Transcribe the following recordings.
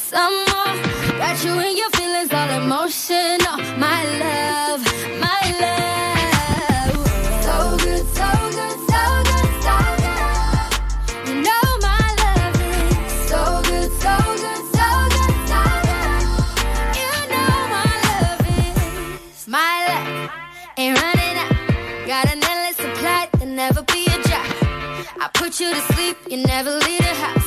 some more. Got you in your feelings, all emotional. My love, my love. So good, so good, so good, so good. You know my love is so good, so good, so good, so good. You know my love is my love. Ain't running out. Got an endless supply, there'll never be a drop. I put you to sleep, you never leave the house.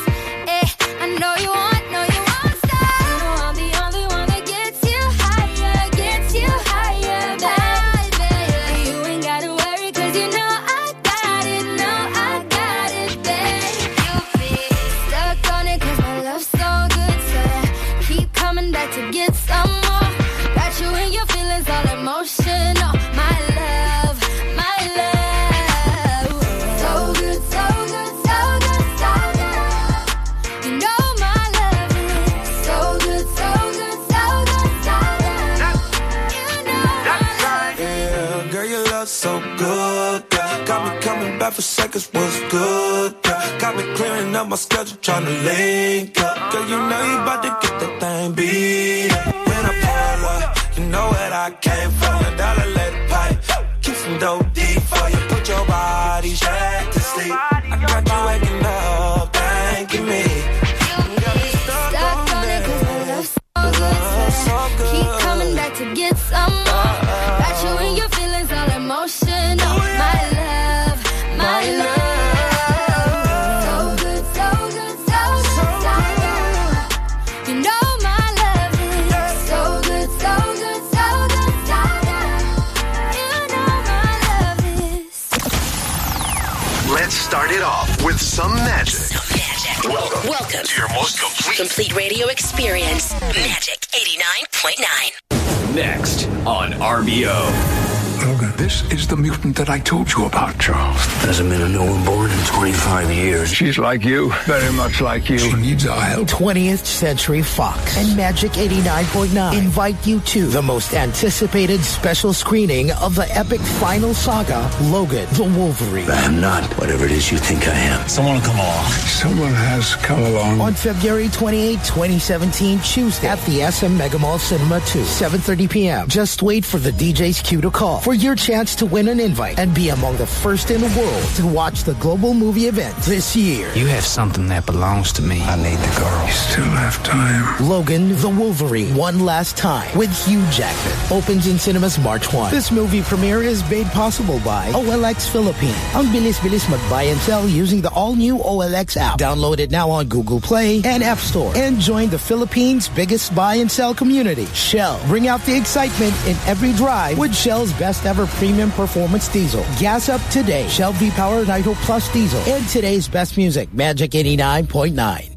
Complete radio experience. Magic 89.9. Next on RBO. Mutant that I told you about, Charles. There hasn't been a new one born in 25 years. She's like you, very much like you. She needs our help. 20th Century Fox and Magic 89.9 invite you to the most anticipated special screening of the epic final saga, Logan the Wolverine. I am not whatever it is you think I am. Someone come along. Someone has come along. On February 28, 2017, Tuesday at the SM Megamall Cinema 2, 7.30 p.m. Just wait for the DJ's cue to call for your chance to win an invite and be among the first in the world to watch the global movie event this year. You have something that belongs to me. I need the girl. You still have time. Logan the Wolverine, One Last Time, with Hugh Jackman. Opens in cinemas March 1. This movie premiere is made possible by OLX Philippines. Ang bilis-bilis mag-buy and sell using the all-new OLX app. Download it now on Google Play and App Store. And join the Philippines' biggest buy and sell community. Shell. Bring out the excitement in every drive with Shell's best ever premium performance diesel. Gas up today. Shell V-Power Nitro Plus Diesel. And today's best music, Magic 89.9.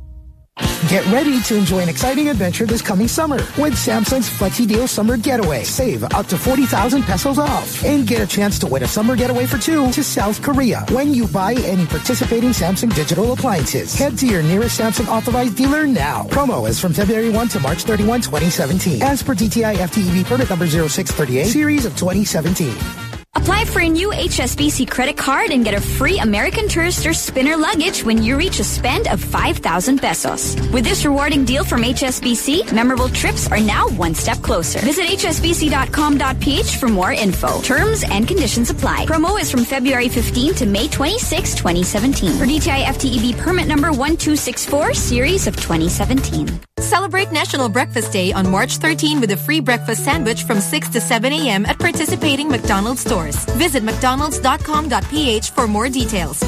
Get ready to enjoy an exciting adventure this coming summer with Samsung's Flexi Deal Summer Getaway. Save up to 40,000 pesos off and get a chance to win a summer getaway for two to South Korea when you buy any participating Samsung digital appliances. Head to your nearest Samsung authorized dealer now. Promo is from February 1 to March 31, 2017. As per DTI FTEB permit number 0638, series of 2017. Apply for a new HSBC credit card and get a free American Tourister spinner luggage when you reach a spend of 5,000 pesos. With this rewarding deal from HSBC, memorable trips are now one step closer. Visit hsbc.com.ph for more info. Terms and conditions apply. Promo is from February 15 to May 26, 2017. For DTI FTEB permit number 1264, series of 2017. Celebrate National Breakfast Day on March 13 with a free breakfast sandwich from 6 to 7 a.m. at participating McDonald's stores. Visit mcdonalds.com.ph for more details.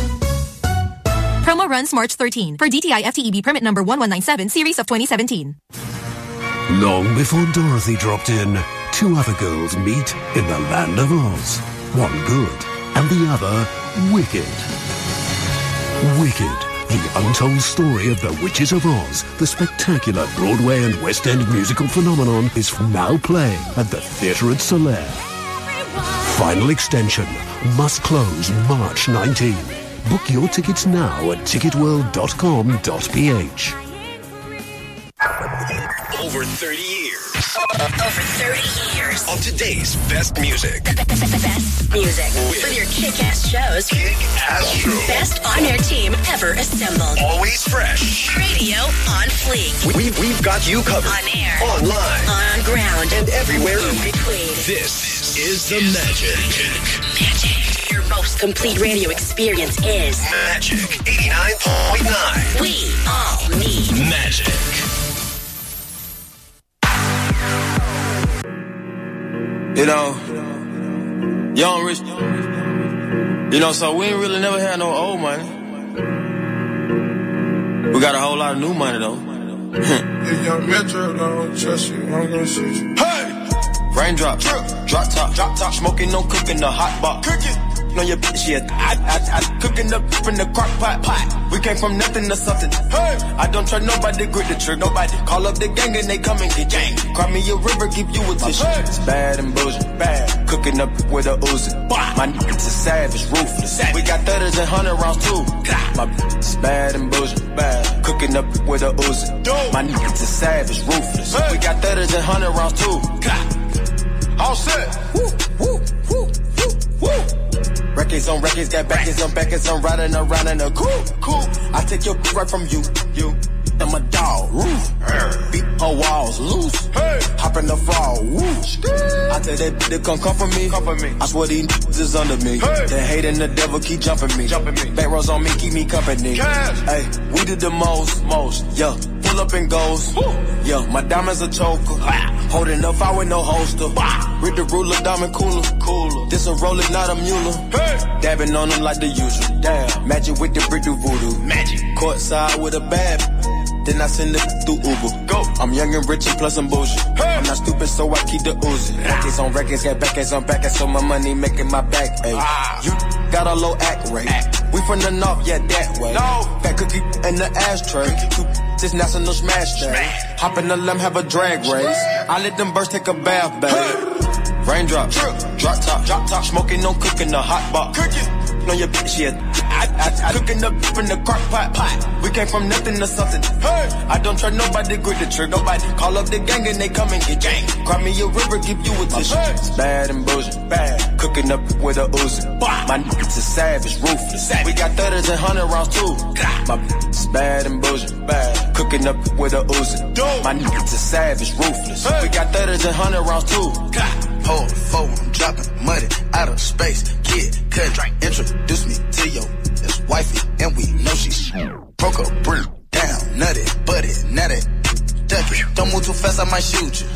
Promo runs March 13 for DTI FTEB permit number 1197 series of 2017. Long before Dorothy dropped in, two other girls meet in the land of Oz. One good and the other wicked. Wicked, the untold story of the Witches of Oz, the spectacular Broadway and West End musical phenomenon, is now playing at the Theatre at Solaire. Final extension must close March 19. Book your tickets now at ticketworld.com.ph. Over 30 years Over 30 years. On today's best music. Best music. With your kick-ass shows. Kick-ass show. Best on-air team ever assembled. Always fresh. Radio on fleek. We, we've got you covered. On air. Online. On ground. And everywhere in between. This is the magic. Magic. Your most complete radio experience is Magic 89.9. We all need Magic. You know, young rich. You know, so we ain't really never had no old money. We got a whole lot of new money though. If young Metro don't trust you, I'm gonna shoot you. Hey! Raindrop, drip, drop top, drop top, smoking, no cooking, the hot box. Cooking. Know your bitch, yeah. I, I, I, cooking up in the crock pot, pot. We came from nothing to something. Hey! I don't trust nobody, grip the trick, nobody. Call up the gang and they come and get gang. Cry me a river, give you a tissue. Hey. It's bad and bullshit, bad. Cooking up with a Uzi. My niggas is savage, ruthless. We got thudders and hundred rounds too. My bitch bad and bullshit, bad. Cooking up with a Uzi. My niggas is savage, ruthless. We got thudders and hundred rounds too. All set. Woo, woo, woo, woo, woo. Records on records, got backers on backers, I'm riding around in a cool, cool. I take your right from you, you. And my dog, roof. Beat on walls, loose. Hey. Hop in the fall, woo. I tell that they come come for me. Come for me. I swear these niggas is under me. Hey. The hate and the devil keep jumping me. Jumping me. Back rows on me, keep me company. Cash. Hey, we did the most, most, yeah. Pull up and goes. Woo. Yeah, my diamonds a choker. Holding up, I with no holster. Read the ruler, diamond cooler. Cooler. This a roller, not a mule. Hey. Dabbing on them like the usual. Damn. Magic with the brick do voodoo. Magic. Courtside with a bad. Then I send it through Uber. Go. I'm young and rich and plus I'm bullshit. Hey. I'm not stupid, so I keep the oozing. Records on records, got backers on backers, so my money making my back. Ay. Ah. You got a low act rate. Act. We from the north, yeah, that way. No. Fat cookie in the ashtray. Two this national smash day. Hop in the limb, have a drag race. I let them birds take a bath, babe. Raindrop, drip, drop top, drop top, smoking, no cooking, the hot box. Cooking. Know your bitch, yeah. I, I, I, cooking up in the crock pot, pot. We came from nothing to something. Hey, I don't trust nobody, grip the trick, nobody. Call up the gang and they come and get gang. Cry me a river, give you a tissue. Hey. Bad and bullshit, bad. Cooking up with a Uzi. My niggas is savage, ruthless. We got thudders and hundred rounds too. My bitch bad and bullshit, bad. Cooking up with a Uzi. My niggas is savage, ruthless. We got thudders and hundred rounds too. Hold phone, I'm dropping money out of space. Kid, cut, introduce me to your wifey, and we know she's broke her brick down, nutty, buddy, nutty, ducky. Don't move too fast, I might shoot you.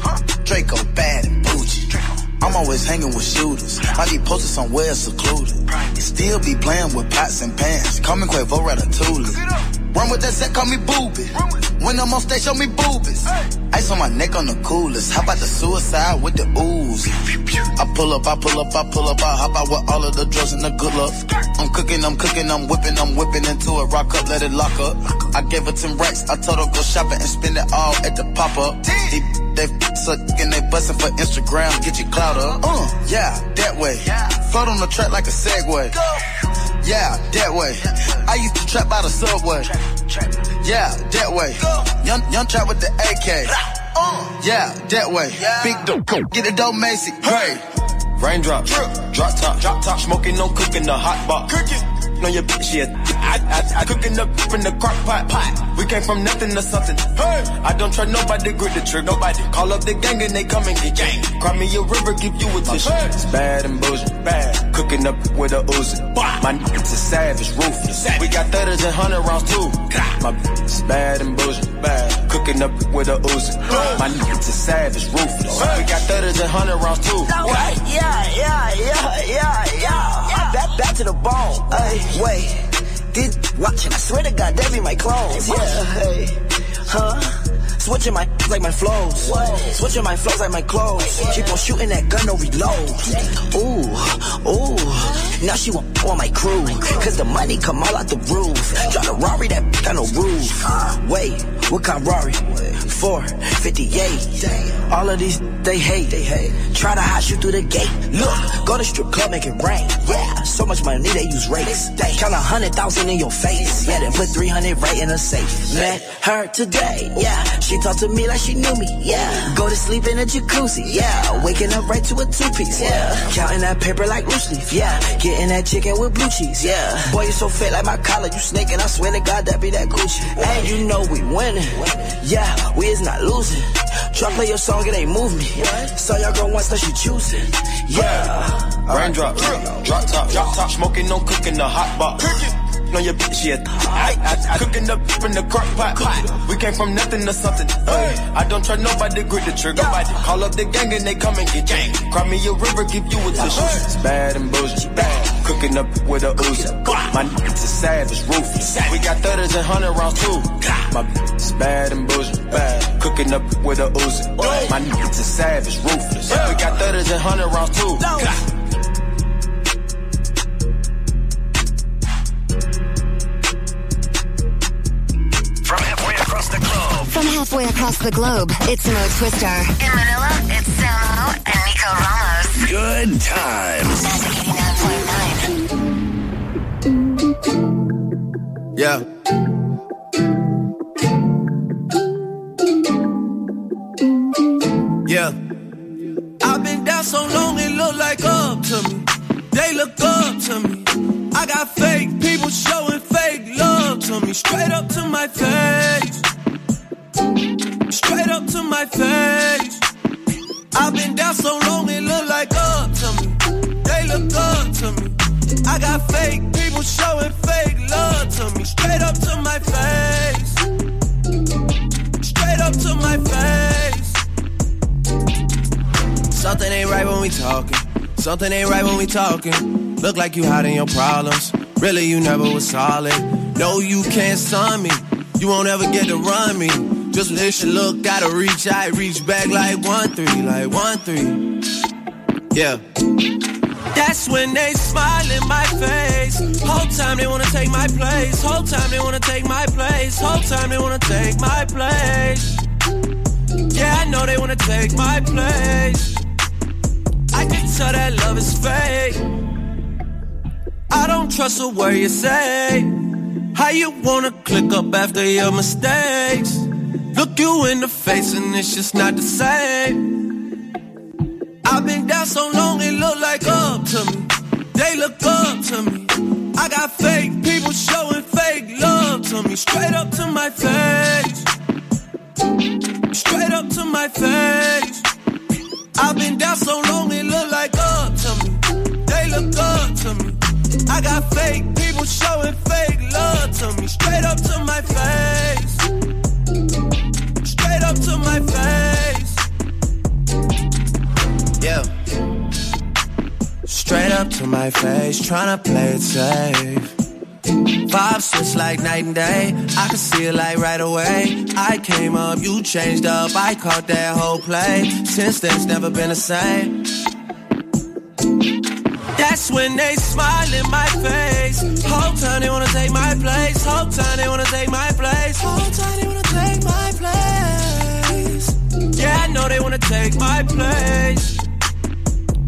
Draco, bad and bougie. I'm always hanging with shooters. I be posted somewhere secluded. And still be playing with pots and pans. Me Quavo Ratatouille. Run with that set, call me booby. When I'm on stage, show me boobies. Ice on my neck on the coolest. How about the suicide with the ooze? I pull up, I pull up, I pull up, I hop out with all of the drugs and the good luck. I'm cooking, I'm cooking, I'm whipping, I'm whipping into it. Rock up, let it lock up. I gave her 10 racks, I told her go shopping and spend it all at the pop up. They, they suck and they bustin' for Instagram, get your clout up. Uh, yeah, that way. Float on the track like a Segway. Go. Yeah, that way. I used to trap by the subway. Yeah, that way. Go. Young, young trap with the AK. Uh, Yeah, that way. Big dope, get it dope, Macy. Hey. Raindrop, drip, drop top, drop top, smoking, no cooking, the hot box. Cooking. Know your bitch, yeah. I, I, I cooking up in the crock pot, pot. We came from nothing to something. Hey, I don't trust nobody, grip the trick, nobody. Call up the gang and they come and get gang. Cry me a river, give you a tissue. It's bad and bullshit, bad. Cooking up with a Uzi. My niggas is savage, ruthless. We got thudders and hundred rounds too. My bitch is bad and bullshit, bad. Cooking up with a Uzi. My niggas is savage, ruthless. We got thudders and hundred rounds too. Yeah, yeah, yeah, yeah, yeah, yeah. Back, back to the bone. Wait, did watching? I swear to God, that be my clones. Yeah, hey, huh? Switching my like my flows. Switching my flows like my clothes. Keep on shooting that gun, no reload. Ooh, ooh. Now she want on my crew. Cause the money come all out the roof. Drive a Rari that bitch got no roof. Wait, what kind Rari? 458. All of these they hate. They hate. Try to hide you through the gate. Look, go to strip club, make it rain. Yeah, So much money they use. They count a hundred thousand in your face. Yeah, then put 300 right in a safe. Met her today. Yeah, she talked to me like she knew me. Yeah, go to sleep in a jacuzzi. Yeah, waking up right to a two piece. Yeah, counting that paper like loose leaf. Yeah, getting that chicken with blue cheese. Yeah, boy, you so fat like my collar. You snaking. I swear to God, that be that Gucci. And you know we winning. Yeah, we is not losing. Try play your song, it ain't move me. Saw your girl once, now she choosing. Yeah. Raindrop, drop top, drop top, smoking, no cooking, the hot box. On your bitch, yeah. I, I, I cooking up in the crock pot. We came from nothing to something. I don't trust nobody, grip the trigger. Call up the gang and they come and get gang. Cry me a river, give you a tissue. It's bad and bullshit. Bad. Cooking up with a Uzi. My niggas is savage, ruthless. We got thudders and hundred rounds too. My bitch is bad and bullshit. Bad. Cooking up with a Uzi. My niggas is savage, ruthless. We got thudders and hundred rounds too. From halfway across the globe, it's Mo Twister. In Manila, it's Samo and Nico Ramos. Good times. Yeah. Yeah. I've been down so long it look like up to me. They look up to me. I got fake people showing fake love to me. Straight up to my face. Something ain't right when we talking. Look like you hiding your problems. Really, you never was solid. No, you can't sun me. You won't ever get to run me. Just listen, look, gotta reach out, reach back like one three, like one three. Yeah. That's when they smile in my face. Whole time they wanna take my place. Whole time they wanna take my place. Whole time they wanna take my place. Yeah, I know they wanna take my place. I can tell that love is fake. I don't trust a word you say. How you wanna click up after your mistakes? Look you in the face and it's just not the same. I've been down so long it look like up to me. They look up to me. I got fake people showing fake love to me. Straight up to my face. Straight up to my face. I've been down so long it look like up to me. They look up to me. I got fake people showing fake love to me. Straight up to my face. Straight up to my face. Yeah. Straight up to my face, tryna play it safe. Vibes switch like night and day. I can see it like right away. I came up, you changed up. I caught that whole play. Since then, it's never been the same. That's when they smile in my face. Whole time they wanna take my place. Whole time they wanna take my place. Whole time they wanna take my place. Yeah, I know they wanna take my place.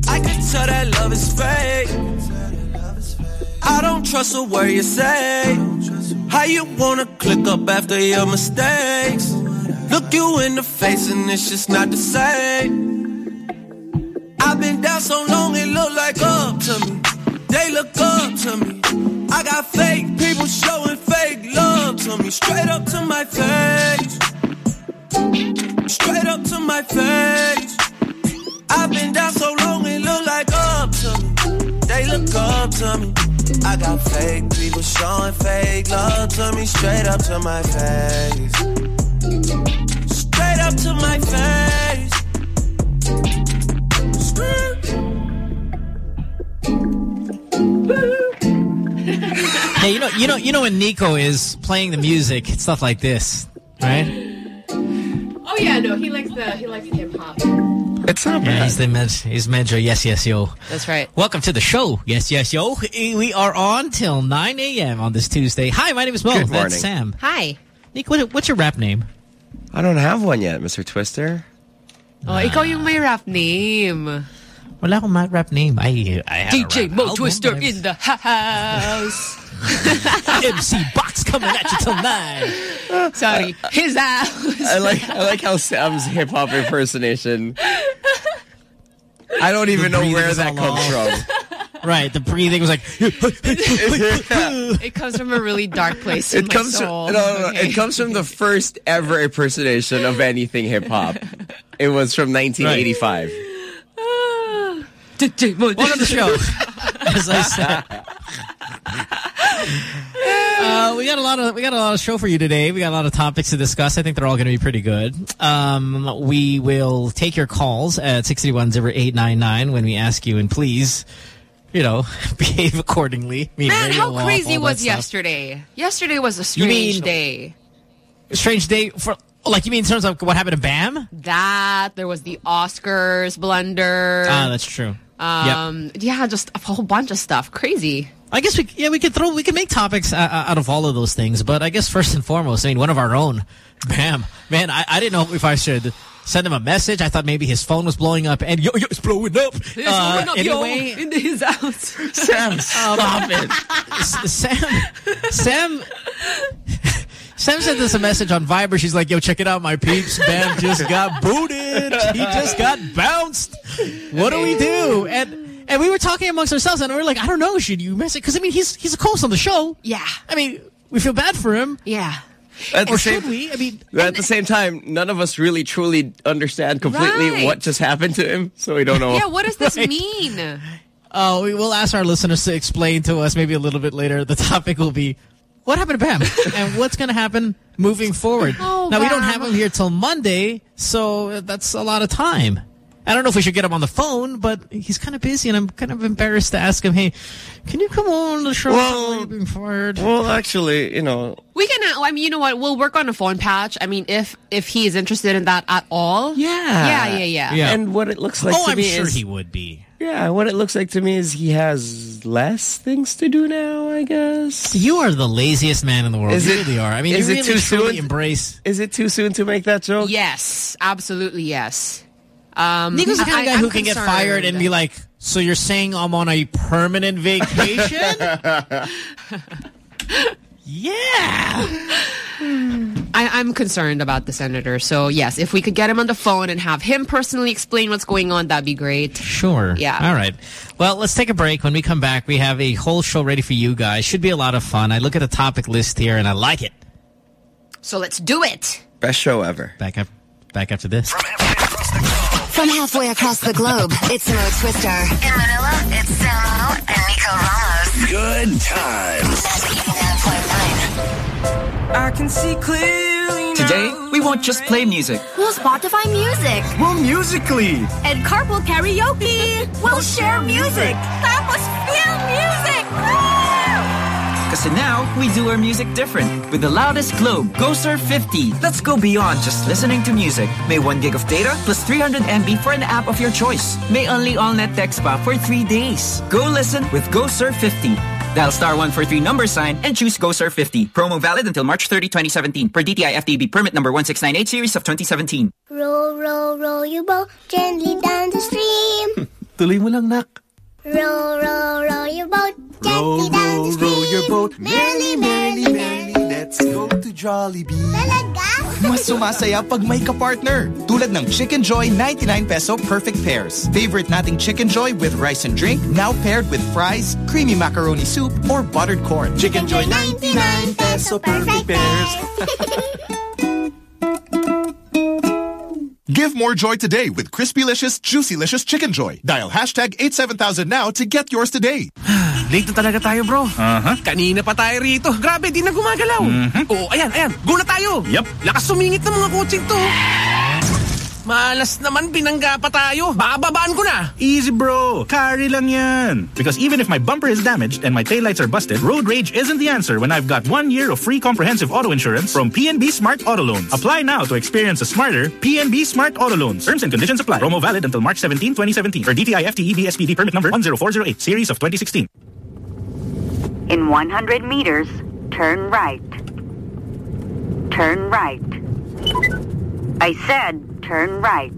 I can tell that love is fake. I don't trust a word you say. How you wanna click up after your mistakes? Look you in the face and it's just not the same. I've been down so long it look like up to me. They look up to me. I got fake people showing fake love to me. Straight up to my face. Straight up to my face. I've been down so long it look like up to me. They look up to me. I got fake people showing fake love to me. Straight up to my face. Straight up to my face. Hey, you know, you know, you know when Nico is playing the music, it's stuff like this, right? Oh yeah, no, he likes the he likes hip hop. It's not yeah, He's the med he's Medjo. Yes, yes, yo. That's right. Welcome to the show. Yes, yes, yo. Eh, we are on till 9 a.m. on this Tuesday. Hi, my name is Mo. Good morning. That's Sam. Hi. Nick, what, what's your rap name? I don't have one yet, Mr. Twister. Oh, ikaw yung may rap name. Wala akong ma- rap name. I, I had a DJ Mo album, Twister but in the house. MC Box coming at you tonight. Sorry, uh, uh, his ass. I like I like how Sam's hip hop impersonation. I don't even know where that comes from. Right, the breathing was like. it comes from a really dark place in It my comes soul. from no, no, no, Okay. it comes from the first ever impersonation of anything hip hop. It was from 1985. Welcome to the show. As I said. Uh, we got a lot of we got a lot of show for you today. We got a lot of topics to discuss. I think they're all going to be pretty good. Um, we will take your calls at six eight one zero eight nine nine when we ask you, and please, you know, behave accordingly. Man, how crazy all was stuff. yesterday? Yesterday was a strange mean- day. Strange day for like you mean in terms of what happened to Bam? That there was the Oscars blunder. Ah, that's true. Um, yeah, just a whole bunch of stuff. Crazy. I guess we yeah we could throw we could make topics out of all of those things, but I guess first and foremost, I mean one of our own, Bam, man, I, I didn't know if I should send him a message. I thought maybe his phone was blowing up, and yo yo it's blowing up. It's Uh, going up, yo, anyway, into his house. Sam, stop it. Sam, Sam. Sam sent us a message on Viber. She's like, yo, check it out. My peeps, Bam just got booted. He just got bounced. What do we do? And and we were talking amongst ourselves, and we were like, I don't know. Should you message? Because, I mean, he's he's a co-host on the show. Yeah. I mean, we feel bad for him. Yeah. At the Or same, should we? I mean, at the same time, none of us really truly understand completely Right. what just happened to him, so we don't know. Yeah, what does this Right. mean? Oh, we will ask our listeners to explain to us maybe a little bit later. The topic will be, what happened to Bam? and what's going to happen moving forward? Oh, now, we don't have him here till Monday, so that's a lot of time. I don't know if we should get him on the phone, but he's kind of busy, and I'm kind of embarrassed to ask him, hey, can you come on the show Well- well, being fired? Well, actually, you know, We can. uh, I mean, you know what? We'll work on a phone patch. I mean, if if he is interested in that at all. Yeah. Yeah. Yeah. Yeah. Yeah. and what it looks like oh, to I'm me sure is, he would be. Yeah, what it looks like to me is he has less things to do now. I guess. You are the laziest man in the world. Is you it- really are. I mean, is you it really too truly soon? embrace... Is it too soon to make that joke? Yes. Absolutely. Yes. Um, Nico's the kind of guy I'm who can get fired and be like, so you're saying I'm on a permanent vacation? yeah. I, I'm concerned about the senator. So yes, if we could get him on the phone and have him personally explain what's going on, that'd be great. Sure. Yeah. All right. Well, let's take a break. When we come back, we have a whole show ready for you guys. Should be a lot of fun. I look at the topic list here and I like it. So let's do it. Best show ever. Back up. Back after this. From halfway across the globe, it's Mo Twister. In Manila, it's Samo and Nico Ramos. Good times. I can see clearly Today, we won't just play music. We'll Spotify music. We'll musically. And carpool karaoke. We'll share music. Tapos feel music. Kasi now, we do our music different. With the loudest globe, GoSurf 50. Let's go beyond just listening to music. May 1 gig of data plus 300 MB for an app of your choice. May only all-net text pa for 3 days. Go listen with GoSurf 50. Dial star 143 number sign and choose GoSurf 50. Promo valid until March 30, 2017. Per DTI FTB permit number 1698 series of 2017. Roll, roll, roll your boat gently down the stream. Tuloy mo lang, nak. Roll, row, row your boat gently down the stream. Row your boat. Merrily, merrily, merrily. Let's go to Jollibee. Talaga? Mas sumasaya pag may ka-partner. Tulad ng Chicken Joy 99 peso perfect pairs. Favorite nating Chicken Joy with rice and drink, now paired with fries, creamy macaroni soup, or buttered corn. Chicken Joy 99 peso perfect pairs. Give more joy today with Crispylicious, Juicylicious Chicken Joy. Dial hashtag 87000 now to get yours today. Late na talaga tayo, bro. Uh-huh. Kanina pa tayo rito. Grabe, di na gumagalaw. Mhm. Oo, ayan, ayan. Go na tayo. Yup. Lakas sumingit ng mga coaching to. Malas naman, binangga pa tayo. Bababaan ko na. Easy bro, carry lang yan. Because even if my bumper is damaged and my taillights are busted, road rage isn't the answer when I've got one year of free comprehensive auto insurance from PNB Smart Auto Loans. Apply now to experience a smarter PNB Smart Auto Loans. Terms and conditions apply. Promo valid until March 17, 2017 for DTI FTE BSPD permit number 10408 series of 2016. In 100 meters, turn right. Turn right. I said turn right.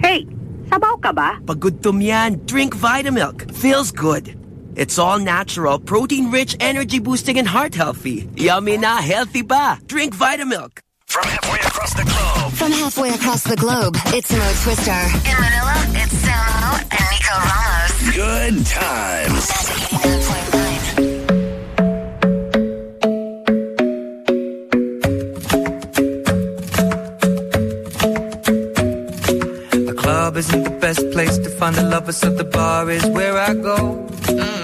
Hey, Sabaw ka ba? Pagudtom yan, drink Vitamilk. Feels good. It's all natural, protein-rich, energy-boosting, and heart-healthy. Yummy na, healthy pa. Drink Vitamilk. From halfway across the globe. From halfway across the globe, it's Mo Twister. In Manila, it's Samo and Nico Ramos. Good times. Club isn't the best place to find the lovers, so the bar is where I go. Mm.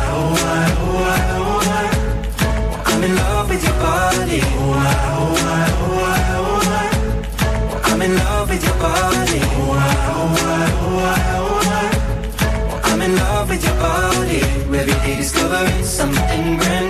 body. I'm in love with your body. Every day discovering something brand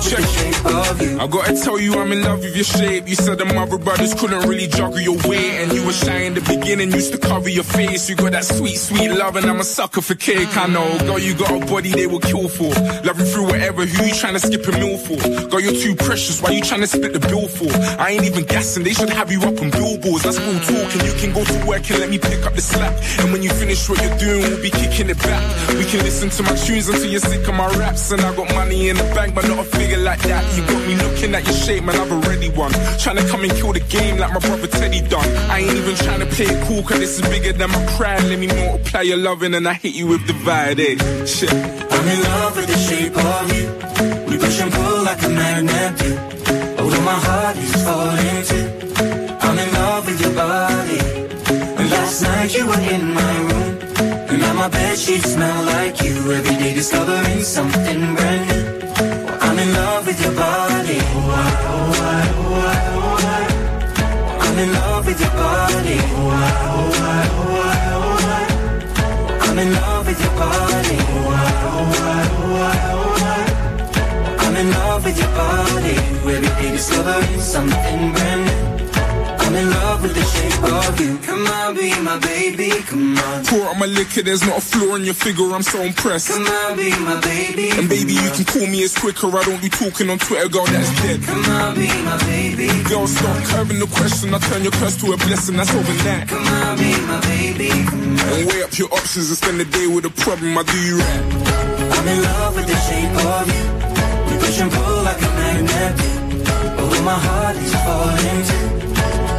I gotta tell you, I'm in love with your shape. You said the mother brothers couldn't really juggle your weight, and you were shy in the beginning, used to cover your face. You got that sweet, sweet love, and I'm a sucker for cake. I know, girl, you got a body they will kill for. Love you through whatever. Who you trying to skip a meal for? Girl, you're too precious. Why you trying to split the bill for? I ain't even guessing. They should have you up on billboards. That's full talk, and you can go to work and let me pick up the slack. And when you finish what you're doing, we'll be kicking it back. We can listen to my tunes until you're sick of my raps, and I got money in the bank, but not a figure like that. You got me looking at your shape, man, I've already won. Trying to come and kill the game like my brother Teddy done. I ain't even trying to play it cool, cause this is bigger than my pride. Let me multiply your loving and I hit you with divide, eh? Shit. I'm in love with the shape of you. We push and pull like a magnet do. Although my heart is falling too. I'm in love with your body. And last night you were in my room. And now my bed sheets smell like you. Every day discovering something brand new. In love with your body. I'm in love with your body. I'm in love with your body. I'm in love with your body. Every day discovering something brand new. I'm in love with the shape of you. Come on, be my baby. Come on. Pour out my liquor, there's not a flaw in your figure, I'm so impressed. Come on, be my baby. And baby, you can call me as quicker, I don't be talking on Twitter, girl, that's dead. Come on, be my baby. Girl, stop curving the question, I turn your curse to a blessing, that's over that. Come on, be my baby. And weigh up your options and spend the day with a problem, I do you right. I'm in love with the shape of you. We push and pull like a magnet do. Although my heart is falling too.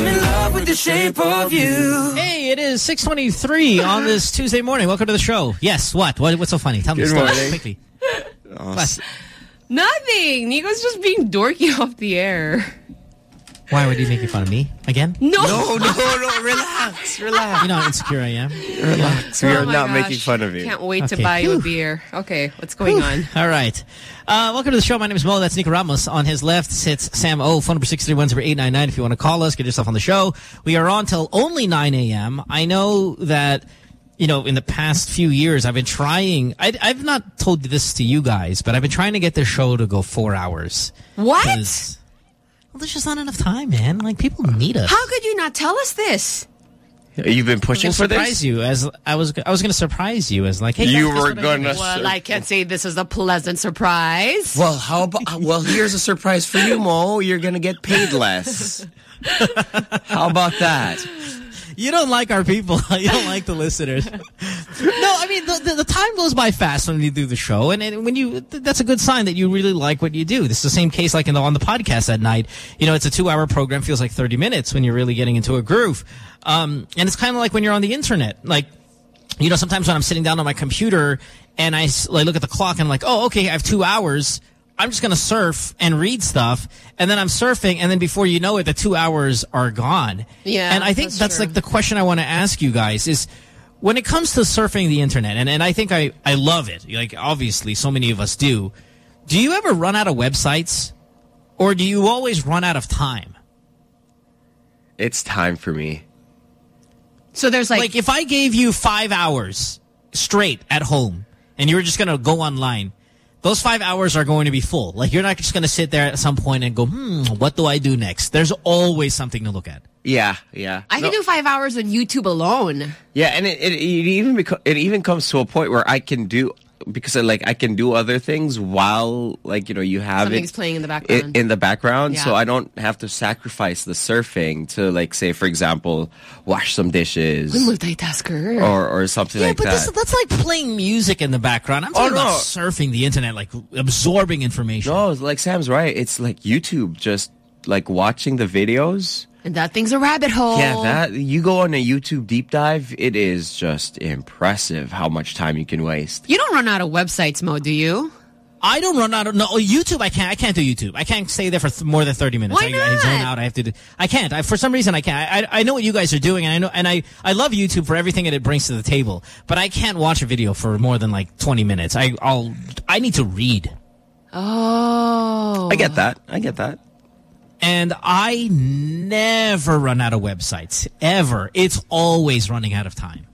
I'm in love with the shape of you. Hey, it is 623 on this Tuesday morning. Welcome to the show. Yes, what? what what's so funny? Tell me Good the story morning. quickly. Oh, Nothing. Nico's just being dorky off the air. Why would you making fun of me again? No. No, no, no, relax, relax. You know how insecure I am. Relax. We Oh are not gosh. making fun of you. Can't wait to Okay. buy you a Whew. beer. Okay, what's going on? All right. Uh, welcome to the show. My name is Mo. That's Nico Ramos. On his left sits Sam O. Phone number 631-0899 if you want to call us. Get yourself on the show. We are on till only 9 a.m. I know that, you know, in the past few years, I've been trying. I, I've not told this to you guys, but I've been trying to get this show to go four hours. What? 'Cause- Well, there's just not enough time, man. Like, people need us. How could you not tell us this? You've been pushing for surprise this? you as I was I was going to surprise you as like hey You guys, were what gonna? Well, I can't say this is a pleasant surprise. Well, how about? Well, here's a surprise for you, Mo. You're gonna get paid less. how about that? You don't like our people. you don't like the listeners. no, I mean the, the, the time goes by fast when you do the show, and, and when you that's a good sign that you really like what you do. This is the same case like the, on the podcast at night. You know, it's a two-hour program, feels like 30 minutes when you're really getting into a groove. Um, and it's kind of like when you're on the internet, like. You know, sometimes when I'm sitting down on my computer and I look at the clock and I'm like, oh, okay, I have two hours. I'm just going to surf and read stuff. And then I'm surfing. And then before you know it, the two hours are gone. Yeah, And I think that's that's, like the question I want to ask you guys is when it comes to surfing the internet, and, and I think I, I love it. Like, obviously, so many of us do. Do you ever run out of websites? Or do you always run out of time? It's time for me. So there's like, like if I gave you five hours straight at home and you were just going to go online, those five hours are going to be full. Like you're not just going to sit there at some point and go, hmm, what do I do next? There's always something to look at. Yeah, yeah. I can do five hours on YouTube alone. Yeah, and it, it, it even beco- it even comes to a point where I can do because I, like I can do other things while like you know you have Something's it playing in the background. in the background, so I don't have to sacrifice the surfing to like say for example wash some dishes Multitasker. or or something Yeah, like that. that. but that's like playing music in the background. I'm Oh, talking about no. surfing the internet, like absorbing information. No, like Sam's right. It's like YouTube, just like watching the videos. And that thing's a rabbit hole. Yeah, that you go on a YouTube deep dive, it is just impressive how much time you can waste. You don't run out of websites, Mo, do you? I don't run out of no YouTube. I can't. I can't do YouTube. I can't stay there for th more than thirty minutes. Why I, I zone out. I have to. Do, I can't. I, for some reason, I can't. I, I know what you guys are doing, and I know, and I I love YouTube for everything that it brings to the table. But I can't watch a video for more than like twenty minutes. I I'll I need to read, Oh. I get that. I get that. And I never run out of websites ever. It's always running out of time.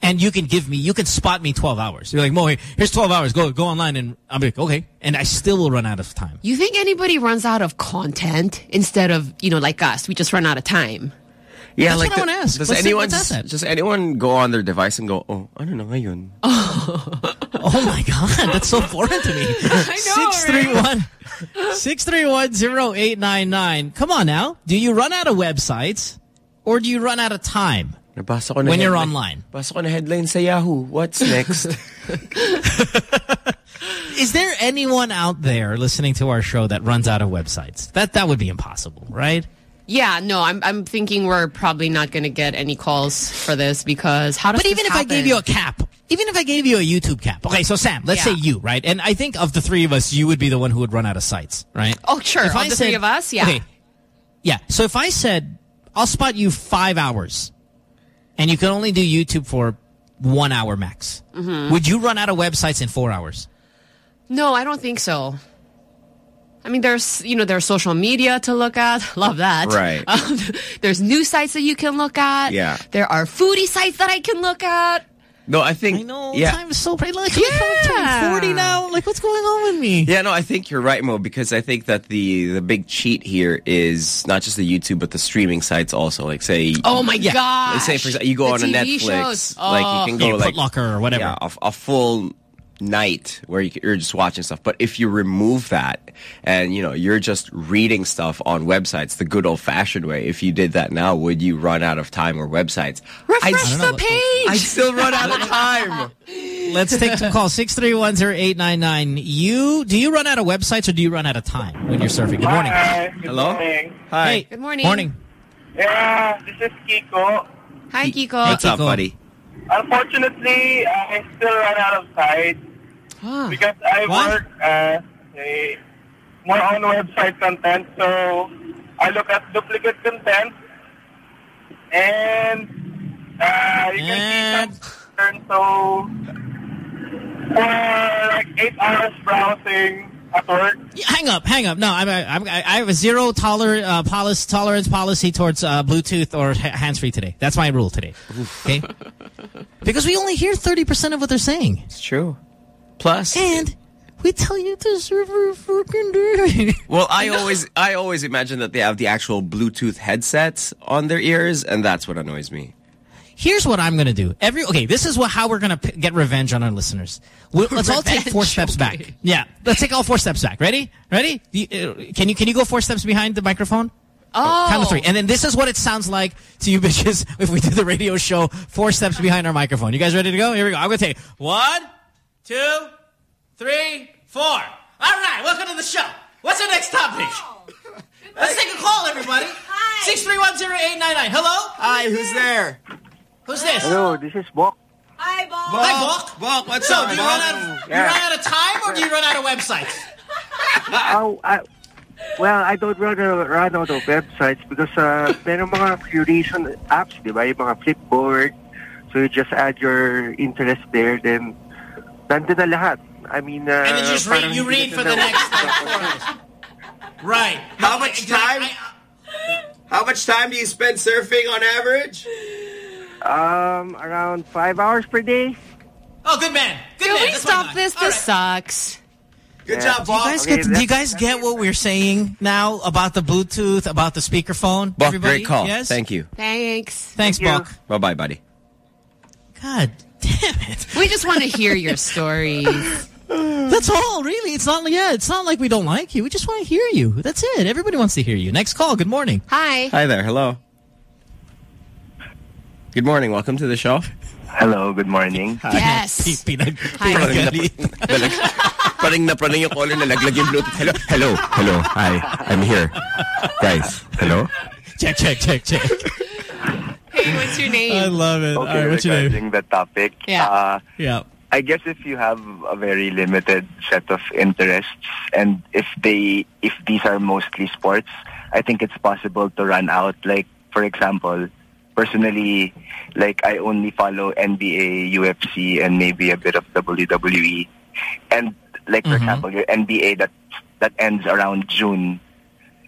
And you can give me, you can spot me 12 hours. You're like, Mo, here's 12 hours. Go, go online. And I'm like, okay. And I still will run out of time. You think anybody runs out of content instead of, you know, like us, we just run out of time? Yeah, That's like what I wanna ask. Does What's the- anyone that? just anyone go on their device and go, oh, I don't know, ayun. Oh my God, that's so foreign to me. Six three one, six three one zero eight nine nine. Come on now. Do you run out of websites or do you run out of time Nabasa ko na when you're online? Basa ko na headline sa Yahoo. What's next? Is there anyone out there listening to our show that runs out of websites? That that would be impossible, right? Yeah, no, I'm I'm thinking we're probably not going to get any calls for this because how does But even if I gave you a cap, even if I gave you a YouTube cap, okay, so Sam, let's Yeah. say you, right? And I think of the three of us, you would be the one who would run out of sites, right? Oh, sure. If Of I the said- three of us, yeah. Okay. Yeah. So if I said, I'll spot you five hours and you can only do YouTube for one hour max, Mhm. would you run out of websites in four hours? No, I don't think so. I mean, there's, you know, there's social media to look at. Love that. Right. Um, there's news sites that you can look at. Yeah. There are foodie sites that I can look at. no, I think. I know yeah. time is so bright. Like, Yeah. I'm 40 now. Like, what's going on with me? Yeah, no, I think you're right, Mo, because I think that the the big cheat here is not just the YouTube, but the streaming sites also. Like, say, Oh my gosh. Let's say, for example, you go The on a Netflix, shows. like Oh. you can go Yeah, like Locker or whatever. yeah, a, a full night where you, you're just watching stuff. But if you remove that and you know you're just reading stuff on websites, the good old fashioned way, if you did that now, would you run out of time or websites? Refresh I'd, the page. I'd still run out of time. Let's take some calls. 6310899. You, do you run out of websites or do you run out of time when you're surfing? Good morning. Hi. Good Hello? morning. Hi. Hey, Good morning. Morning. Yeah, this is Kiko. Hi, Kiko. What's up, Kiko. buddy? Unfortunately, I still run out of sites Ah. because I What? work as a more on website content. So I look at duplicate content and uh, you can And- see some so for like eight hours browsing at work. Yeah, hang up, hang up. No, I'm, I'm, I have a zero toler, uh, policy, tolerance policy towards uh, Bluetooth or hands-free today. That's my rule today. Okay? because we only hear 30% of what they're saying. It's true. Plus, And we tell you the server freaking dirty. Well, I always I always imagine that they have the actual Bluetooth headsets on their ears, and that's what annoys me. Here's what I'm going to do. Every okay, this is what, how we're going to get revenge on our listeners. We'll, let's all take four Revenge, steps back. Yeah, let's take all four steps back. Ready? Ready? Uh, can you can you go four steps behind the microphone? Oh. Count of three. And then this is what it sounds like to you bitches if we do the radio show four steps behind our microphone. You guys ready to go? Here we go. I'm going to take one, two, three, four. All right, welcome to the show. What's the next topic? Let's take a call, everybody. Hi. 6310899. Hello? Hi, who's there? Who's this? Hello, this is Bok. Hi, Bob Hi Bok. Bok, what's up, do you run, out of, you run out of time or do you run out of websites? oh, I, well, I don't run, uh, run out of websites because uh, meron mga curation apps, di ba? Yung mga Flipboard. So you just add your interest there, then nandun na lahat. I mean, uh, And then you just read, you read for the next like, four hours. Right. How much time? How much time do you spend surfing on average? Um, around five hours per day. Oh, good man. Good Can man. we That's stop this? This right. sucks. Good Yeah. job, Do you guys Okay, get? Do you guys get what we're saying now about the Bluetooth, about the speakerphone? Bok, Everybody? great call. Yes. Thank you. Thanks. Thanks, Thank you. Bok. Bye bye, buddy. God damn it. We just want to hear your stories. That's all, really. It's not. Yeah, it's not like we don't like you. We just want to hear you. That's it. Everybody wants to hear you. Next call. Good morning. Hi. Hi there. Hello. Good morning. Welcome to the show. Hello, good morning. Yes. Pinag, Hi. pinagalit. Praning na praning yung caller, nalaglag yung Bluetooth. Hello, hello, hello. Hi, I'm here. Guys, hello? check, check, check, check. Hey, what's your name? I love it. Okay, all right, what's your name? regarding the topic, Yeah. uh, Yeah. I guess if you have a very limited set of interests and if they if these are mostly sports, I think it's possible to run out. Like for example, personally, like I only follow NBA, UFC, and maybe a bit of WWE. And like for Mhm. example, your NBA that that ends around June,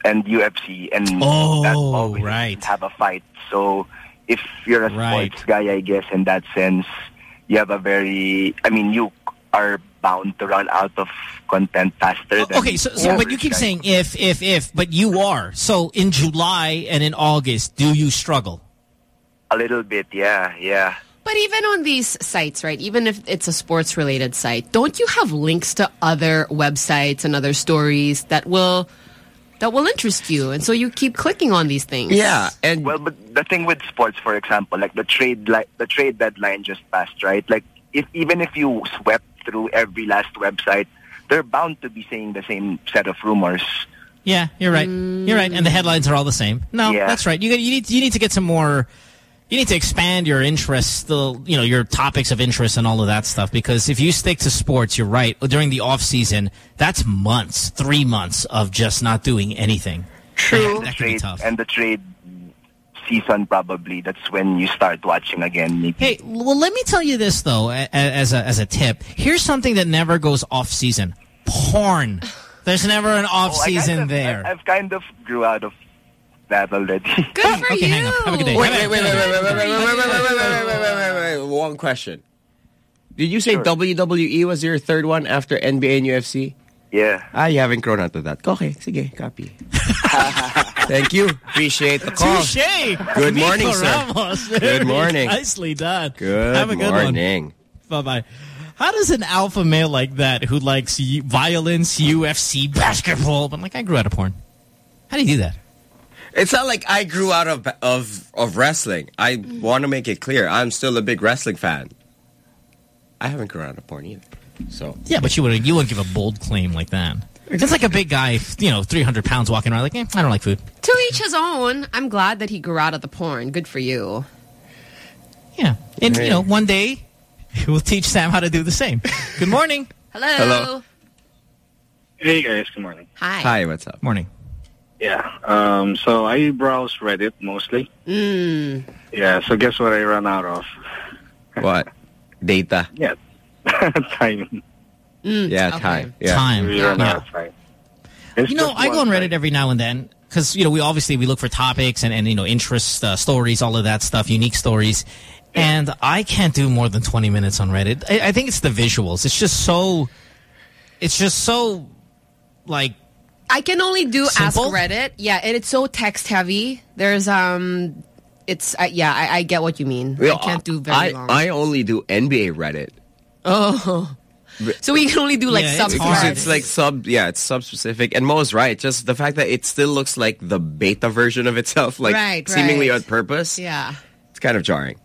and UFC, and Oh, that always right. have a fight. So if you're a Right. sports guy, I guess in that sense, you have a very. I mean, you are bound to run out of content faster. Than Okay, so, so but you keep guys. saying if, if, if, but you are. So in July and in August, do you struggle? a little bit. Yeah, yeah. But even on these sites, right, even if it's a sports related site, don't you have links to other websites and other stories that will that will interest you? And so you keep clicking on these things. Yeah, and Well, but the thing with sports, for example, like the trade, like the trade deadline just passed, right? Like, if even if you swept through every last website, they're bound to be saying the same set of rumors. Yeah, you're right. You're right. And the headlines are all the same. No, Yeah. that's right. You, you need you need to get some more. You need to expand your interests, the you know your topics of interest and all of that stuff. Because if you stick to sports, you're right. During the off season, that's months, three months of just not doing anything. True. That, that be trade tough. and the trade season probably that's when you start watching again. Maybe. Hey, well, let me tell you this though, as a as a tip. Here's something that never goes off season: porn. There's never an off Oh, season of- there. I've kind of grew out of that already. Good for okay, you. hang up. Have a good day. Wait, wait, wait, wait, wait, wait, wait, wait, wait, wait, wait, wait, wait, wait, wait, wait, wait. One question. Did you say WWE was your third one after NBA and UFC? Yeah. Ah, you haven't grown out of that. Okay, sige, copy. Thank you. Appreciate the call. Touche. Good morning, Nico sir. Ramos. Good morning. Nicely done. Good Have a good morning. one. Bye bye. How does an alpha male like that who likes violence, UFC, basketball, but like I grew out of porn? How do you do that? It's not like I grew out of of of wrestling. I want to make it clear. I'm still a big wrestling fan. I haven't grown out of porn either. So Yeah, but you wouldn't you wouldn't give a bold claim like that. It's like a big guy, you know, 300 pounds walking around like, eh, I don't like food. To each his own. I'm glad that he grew out of the porn. Good for you. Yeah. And, Hey. you know, one day we'll teach Sam how to do the same. Good morning. Hello. Hello. Hey guys, good morning. Hi. hi, what's up? Morning. Yeah. Um, so I browse Reddit mostly. Mm. Yeah. So guess what I run out of? What? Data. Yeah. Time. Mm. Yeah, Okay. time. Yeah. Time. We run Yeah. time. It's You know, I go on Reddit site. every now and then because, you know, we obviously we look for topics and, and you know, interest uh, stories, all of that stuff, unique stories. And I can't do more than 20 minutes on Reddit. I, I think it's the visuals. It's just so, it's just so, like, I can only do Simple? Ask Reddit. Yeah, and it's so text heavy. There's um It's uh, yeah, I, I get what you mean. Well, I can't do very I, long. I only do NBA Reddit. oh, so we can only do like Yeah, sub it's Because hard. it's like sub, yeah, it's sub specific. And Mo's right. Just the fact that it still looks like the beta version of itself, like Right, seemingly right. on purpose. Yeah. It's kind of jarring.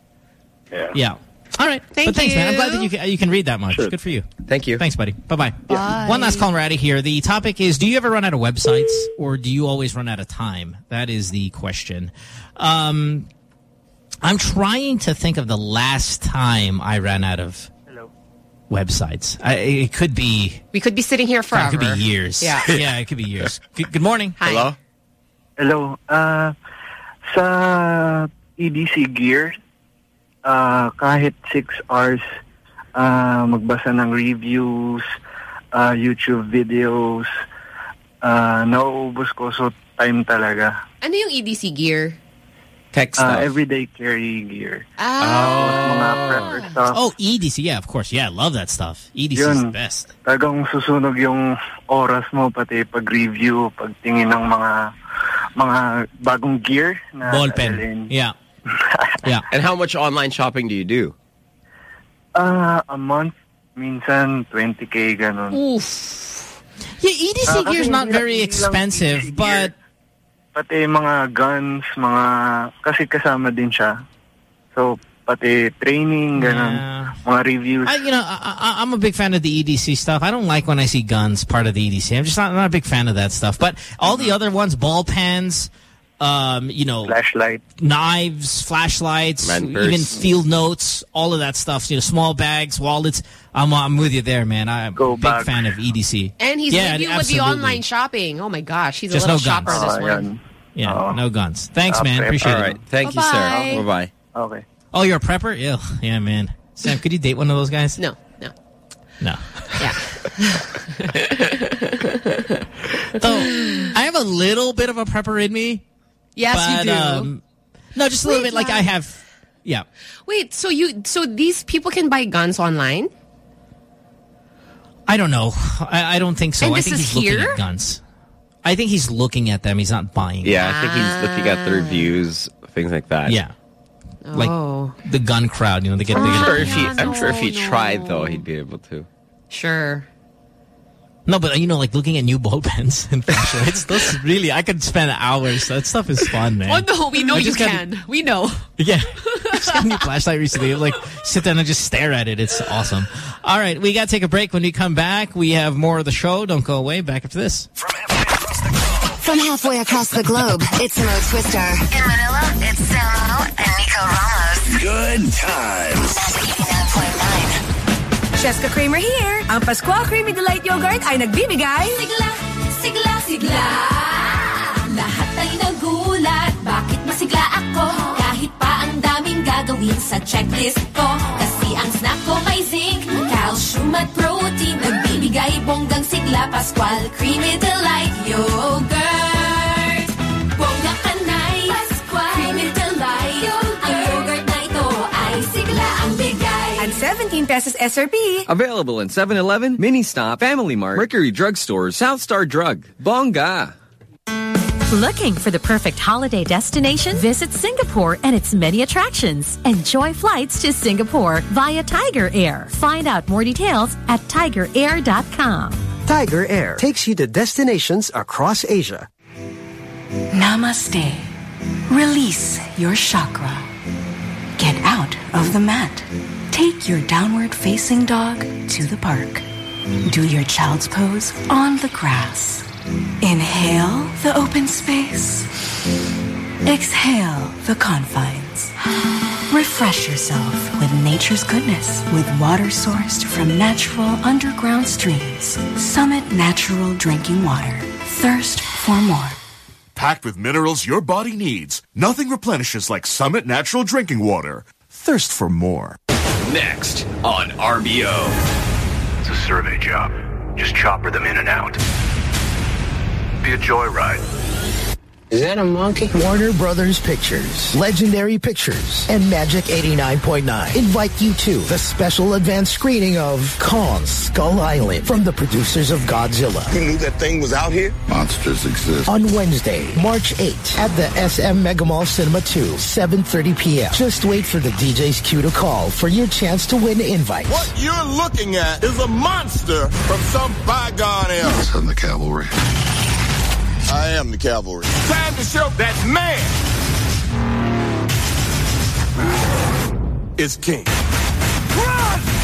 Yeah. Yeah. All right. Thank but thanks, man. I'm glad that you can, you can read that much. Good for you. Thank you. Thanks, buddy. Bye-bye. Bye. One last call and we're out of here. The topic is, do you ever run out of websites or do you always run out of time? That is the question. Um, I'm trying to think of the last time I ran out of Hello. websites. I, it could be... We could be sitting here It forever. could be years. Yeah. yeah, it could be years. Good, good morning. Hi. Hello? Hello. Uh, sa EDC gear, uh, kahit 6 hours uh, magbasa ng reviews, uh, YouTube videos, uh, nauubos ko so time talaga. Ano yung EDC gear? Tech Uh, everyday carry gear. Ah. Mga prepper stuff. Oh, EDC. Yeah, of course. Yeah, I love that stuff. EDC is the best. Talagang susunog yung oras mo pati pag-review, pagtingin ng mga mga bagong gear na Ball pen. Yeah. Yeah. And how much online shopping do you do? Ah, a month, minsan 20k ganun. Oof. Yeah, EDC Ah, gear is not very expensive, EDC but Pati mga guns, mga kasi kasama din siya. So pati training ganun, Yeah. mga reviews. I, you know, I, I, I'm a big fan of the EDC stuff. I don't like when I see guns part of the EDC. I'm just not, not a big fan of that stuff. But all the other ones, ball pens, um, you know, flashlight, knives, flashlights, even field notes, all of that stuff. You know, small bags, wallets. I'm I'm with you there, man. I'm a big back. fan of EDC. And he's yeah, with you with the absolutely. online shopping. Oh my gosh, he's Just a little no shopper guns. this Ah, one. yan. Yeah, Oh. no guns. Thanks, man. Appreciate All it. right. Thank you, Bye-bye. sir. Bye-bye. Okay. Oh, you're a prepper? Ew. Yeah, man. Sam, could you date one of those guys? No, no. No. Yeah. So, I have a little bit of a prepper in me. Yes, but, you do. Um, no, just a little Wait, bit. Like I have. Yeah. Wait, so you so these people can buy guns online? I don't know. I, I don't think so. And I this think is he's looking here? at guns. I think he's looking at them. He's not buying. Yeah, I think he's looking at the reviews, things like that. Yeah. Like Oh. the gun crowd, you know, they get. they I'm sure if he, yeah, I'm sure if he no, no. tried though, he'd be able to. Sure. No, but uh, you know, like looking at new ball pens and flashlights. Those really, I could spend hours. That stuff is fun, man. Oh no, we know you just got- can. We know. Yeah. just got a new flashlight recently. I'm like, sit down and just stare at it. It's awesome. All right, we got to take a break. When we come back, we have more of the show. Don't go away. Back after this. From halfway across the globe, it's Mo Twister. In Manila, it's Samo and Nico Ramos. Good times. Cheska Kramer here. Ang Pascual Creamy Delight Yogurt ay nagbibigay... Sigla, sigla, sigla. Lahat ay nagulat. Bakit masigla ako? Kahit pa ang daming gagawin sa checklist ko. Kasi ang snack ko may zinc Calcium at protein. Nagbibigay bonggang sigla Pascual Creamy Delight Yogurt 17 pesos SRP. Available in 7-Eleven, Ministop, Family Mart, Mercury Drugstore, Southstar Drug, Bonga. Looking for the perfect holiday destination? Visit Singapore and its many attractions. Enjoy flights to Singapore via Tiger Air. Find out more details at tigerair.com. Tiger Air takes you to destinations across Asia. Namaste. Release your chakra. Get out of the mat. Take your downward facing dog to the park. Do your child's pose on the grass. Inhale the open space. Exhale the confines. Refresh yourself with nature's goodness with water sourced from natural underground streams. Summit Natural Drinking Water. Thirst for more. Packed with minerals your body needs. Nothing replenishes like Summit Natural Drinking Water. Thirst for more. Next on RBO. It's a survey job. Just chopper them in and out. Be a joyride. Is that a monkey? Warner Brothers Pictures, Legendary Pictures, and Magic 89.9 invite you to the special advance screening of Kong Skull Island from the producers of Godzilla. You knew that thing was out here? Monsters exist. On Wednesday, March 8th at the SM Megamall Cinema 2, 7.30 p.m. Just wait for the DJ's cue to call for your chance to win invites. What you're looking at is a monster from some bygone era. Send the cavalry. I am the cavalry. Time to show that man is king.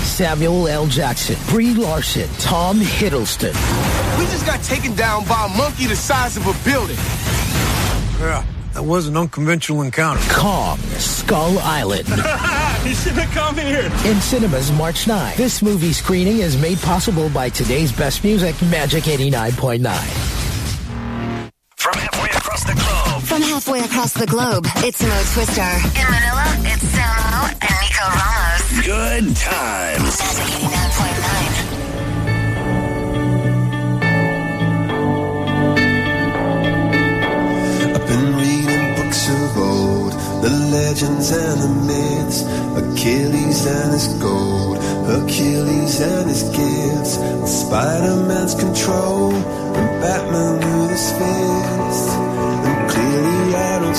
Samuel L. Jackson, Brie Larson, Tom Hiddleston. We just got taken down by a monkey the size of a building. Yeah, that was an unconventional encounter. Kong, Skull Island. you should have come here. In cinemas March 9. This movie screening is made possible by today's best music, Magic 89.9. halfway across the globe, it's Mo Twister. In Manila, it's Samo and Nico Ramos. Good times. Magic 89.9. I've been reading books of old, the legends and the myths, Achilles and his gold, Hercules and his gifts, Spider-Man's control, and Batman with his fist.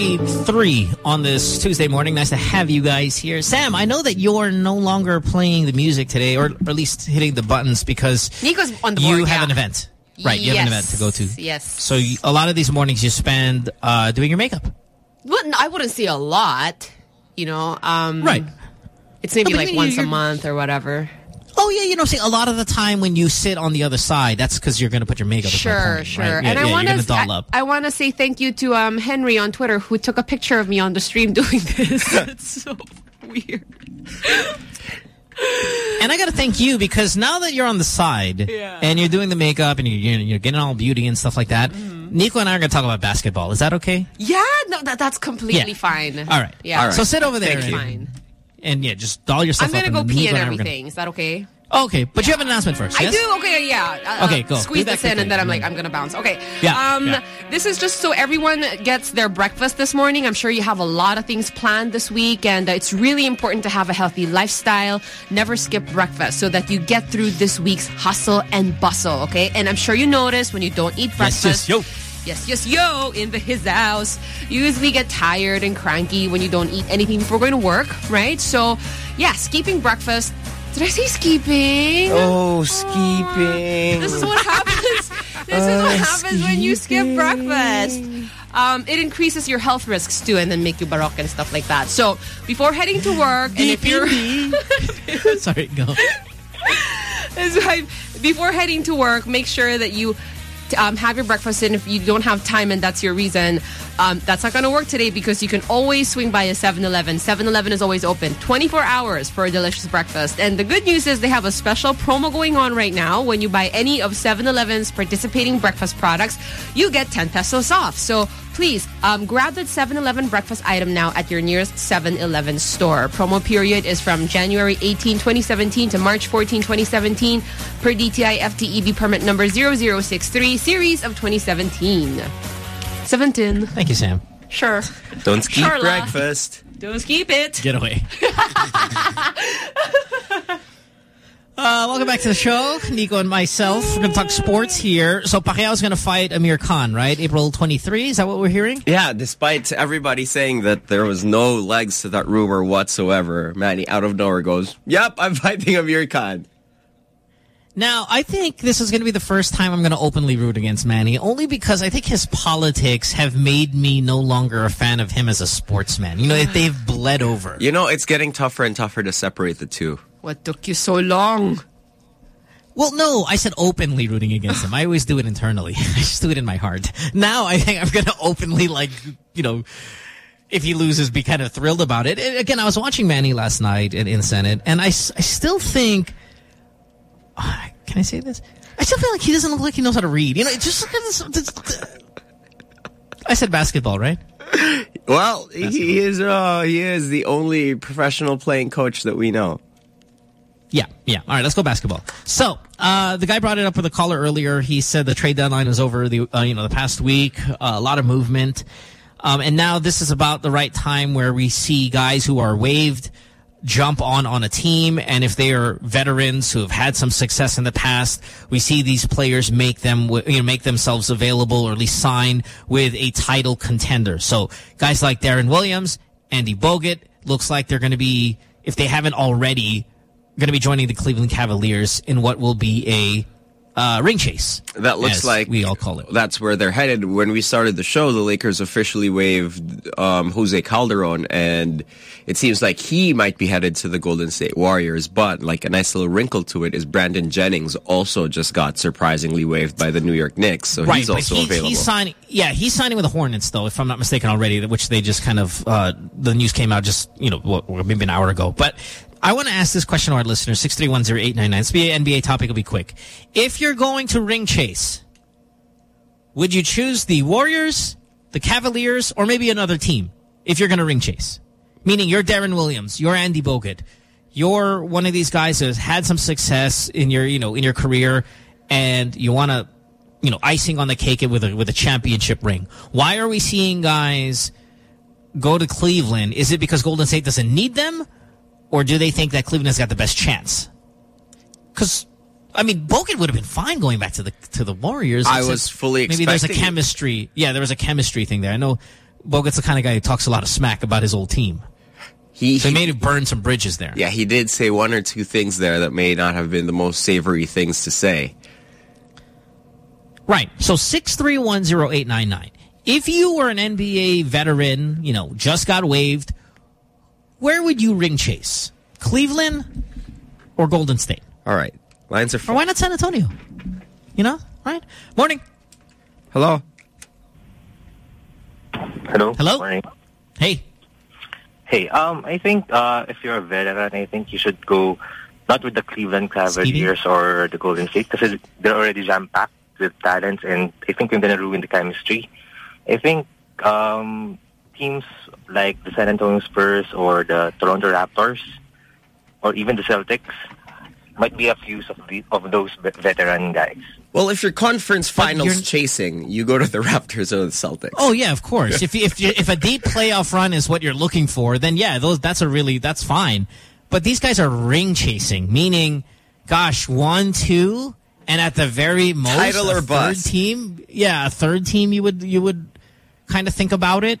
643 on this Tuesday morning. Nice to have you guys here. Sam, I know that you're no longer playing the music today, or, or at least hitting the buttons because Nico's on the you board, have yeah. an event. Right, you have an event to go to. Yes. So you, a lot of these mornings you spend uh, doing your makeup. Well, I wouldn't say a lot, you know. Um, Right. It's maybe like you- once a month or whatever. Oh, yeah, you know, see, a lot of the time when you sit on the other side, that's because you're going to put your makeup there's no Sure, point, sure. right? Yeah, and yeah, I want to up. I, want to say thank you to um, Henry on Twitter who took a picture of me on the stream doing this. it's so weird. And I got to thank you because now that you're on the side and you're doing the makeup and you're, you're, you're getting all beauty and stuff like that, Mm-hmm. Nico and I are going to talk about basketball. Is that okay? Yeah, no, that, that's completely Yeah. fine. All right. Yeah. All right. So sit over there. Thank and, Fine. And yeah, just doll yourself I'm up. going to go pee and I are gonna- everything. Is that okay? Okay, but you have an announcement first, I do. Okay, yeah. Uh, Okay, go. Squeeze Do that this in, and then I'm like, I'm gonna bounce. Okay. Yeah, Um, yeah. this is just so everyone gets their breakfast this morning. I'm sure you have a lot of things planned this week, and uh, it's really important to have a healthy lifestyle. Never skip breakfast so that you get through this week's hustle and bustle. Okay, and I'm sure you notice when you don't eat Yes, breakfast. yes, yo. Yes, yes, yo, in the his house. You usually get tired and cranky when you don't eat anything before going to work, right? So, yeah, skipping breakfast. Did I say skipping? Oh, skipping. This is what happens. This is what happens when you skip breakfast. Um, it increases your health risks too, and then make you baroque and stuff like that. So before heading to work, and if you're Sorry, go. Before heading to work, make sure that you um, have your breakfast. And if you don't have time and that's your reason, um, that's not going to work today because you can always swing by a 7-Eleven. 7-Eleven is always open 24 hours for a delicious breakfast. And the good news is they have a special promo going on right now. When you buy any of 7-Eleven's participating breakfast products, you get 10 pesos off. So please um, grab that 7-Eleven breakfast item now at your nearest 7-Eleven store. Promo period is from January 18, 2017 to March 14, 2017 per DTI FTEB permit number 0063 series of 2017. 17. Thank you, Sam. Sure. Don't skip Charla. breakfast. Don't keep it. Get away. Uh, welcome back to the show. Nico and myself. We're going to talk sports here. So Pacquiao's going to fight Amir Khan, right? April 23. Is that what we're hearing? Yeah, despite everybody saying that there was no legs to that rumor whatsoever, Manny out of nowhere goes, Yep, I'm fighting Amir Khan. Now, I think this is going to be the first time I'm going to openly root against Manny, only because I think his politics have made me no longer a fan of him as a sportsman. You know, they've bled over. You know, it's getting tougher and tougher to separate the two. What took you so long? Well, no, I said openly rooting against him. I always do it internally. I just do it in my heart. Now I think I'm going to openly, like, you know, if he loses, be kind of thrilled about it. And again, I was watching Manny last night in, in Senate, and I still think, ah, can I say this? I still feel like he doesn't look like he knows how to read. You know, it's just look at this. this- I said basketball, right? Well, he is uh, he is the only professional playing coach that we know. Yeah, yeah. All right, let's go basketball. So, uh, the guy brought it up with a caller earlier. He said the trade deadline is over the uh, you know the past week. Uh, a lot of movement, um, and now this is about the right time where we see guys who are waived jump on on a team, and if they are veterans who have had some success in the past, we see these players make them you know make themselves available or at least sign with a title contender. So, guys like Deron Williams, Andy Bogut, looks like they're going to be if they haven't already going to be joining the Cleveland Cavaliers in what will be a uh, ring chase. That looks like we all call it. That's where they're headed. When we started the show, the Lakers officially waived um, Jose Calderon, and it seems like he might be headed to the Golden State Warriors. But like a nice little wrinkle to it is Brandon Jennings also just got surprisingly waived by the New York Knicks, so right, he's also he's, available. he's signing. Yeah, he's signing with the Hornets, though, if I'm not mistaken already. Which they just kind of uh, the news came out just you know maybe an hour ago. But I want to ask this question to our listeners: six three one zero eight nine nine. This be an NBA topic. Will be quick. If you're going to ring chase, would you choose the Warriors, the Cavaliers, or maybe another team? If you're going to ring chase, meaning you're Deron Williams, you're Andy Bogut, you're one of these guys who has had some success in your you know in your career, and you want to you know icing on the cake with a with a championship ring. Why are we seeing guys go to Cleveland? Is it because Golden State doesn't need them, or do they think that Cleveland's got the best chance? Because I mean, Bogut would have been fine going back to the to the Warriors. I was fully maybe there's a chemistry. Yeah, there was a chemistry thing there. I know Bogut's the kind of guy who talks a lot of smack about his old team. He, so he may have burned some bridges there. Yeah, he did say one or two things there that may not have been the most savory things to say. Right. So 6310899. If you were an NBA veteran, you know, just got waived, where would you ring chase? Cleveland or Golden State? All right. Lines are Or why not San Antonio? You know? Right? Morning. Hello. Hello. Hello. Morning. Hey. Hey, um, I think uh, if you're a veteran, I think you should go not with the Cleveland Cavaliers or the Golden State because they're already jam-packed with talents, and I think you're going to ruin the chemistry. I think um, teams like the San Antonio Spurs or the Toronto Raptors or even the Celtics might be of use of, the, of those veteran guys. Well, if you're conference finals you're- chasing, you go to the Raptors or the Celtics. Oh yeah, of course. if if if a deep playoff run is what you're looking for, then yeah, those that's a really that's fine. But these guys are ring chasing, meaning, gosh, one, two, and at the very most, Title a or third bust. team. Yeah, a third team. You would you would kind of think about it.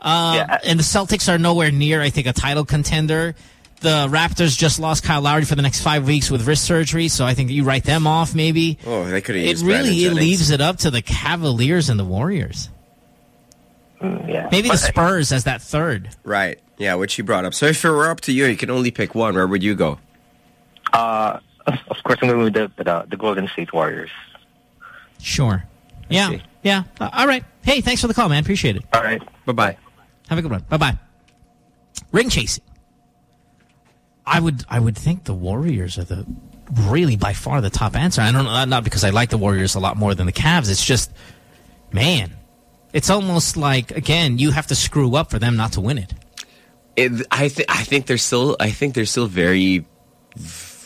Um, And the Celtics are nowhere near, I think, a title contender. The Raptors just lost Kyle Lowry for the next five weeks with wrist surgery, so I think you write them off maybe. Oh, they could have It used Brandon really Jennings. leaves it up to the Cavaliers and the Warriors. yeah. Maybe the Spurs as that third. Right. Yeah, which you brought up. So if it were up to you, you can only pick one. Where would you go? Uh, of course, I'm going with the, the, the Golden State Warriors. Sure. Yeah. Yeah. Uh, all right. Hey, thanks for the call, man. Appreciate it. All right. Bye-bye. Have a good one. Bye-bye. Ring chasing. I would I would think the Warriors are the really by far the top answer. I don't know not because I like the Warriors a lot more than the Cavs. It's just man, it's almost like again, you have to screw up for them not to win it. It, I think I think they're still I think they're still very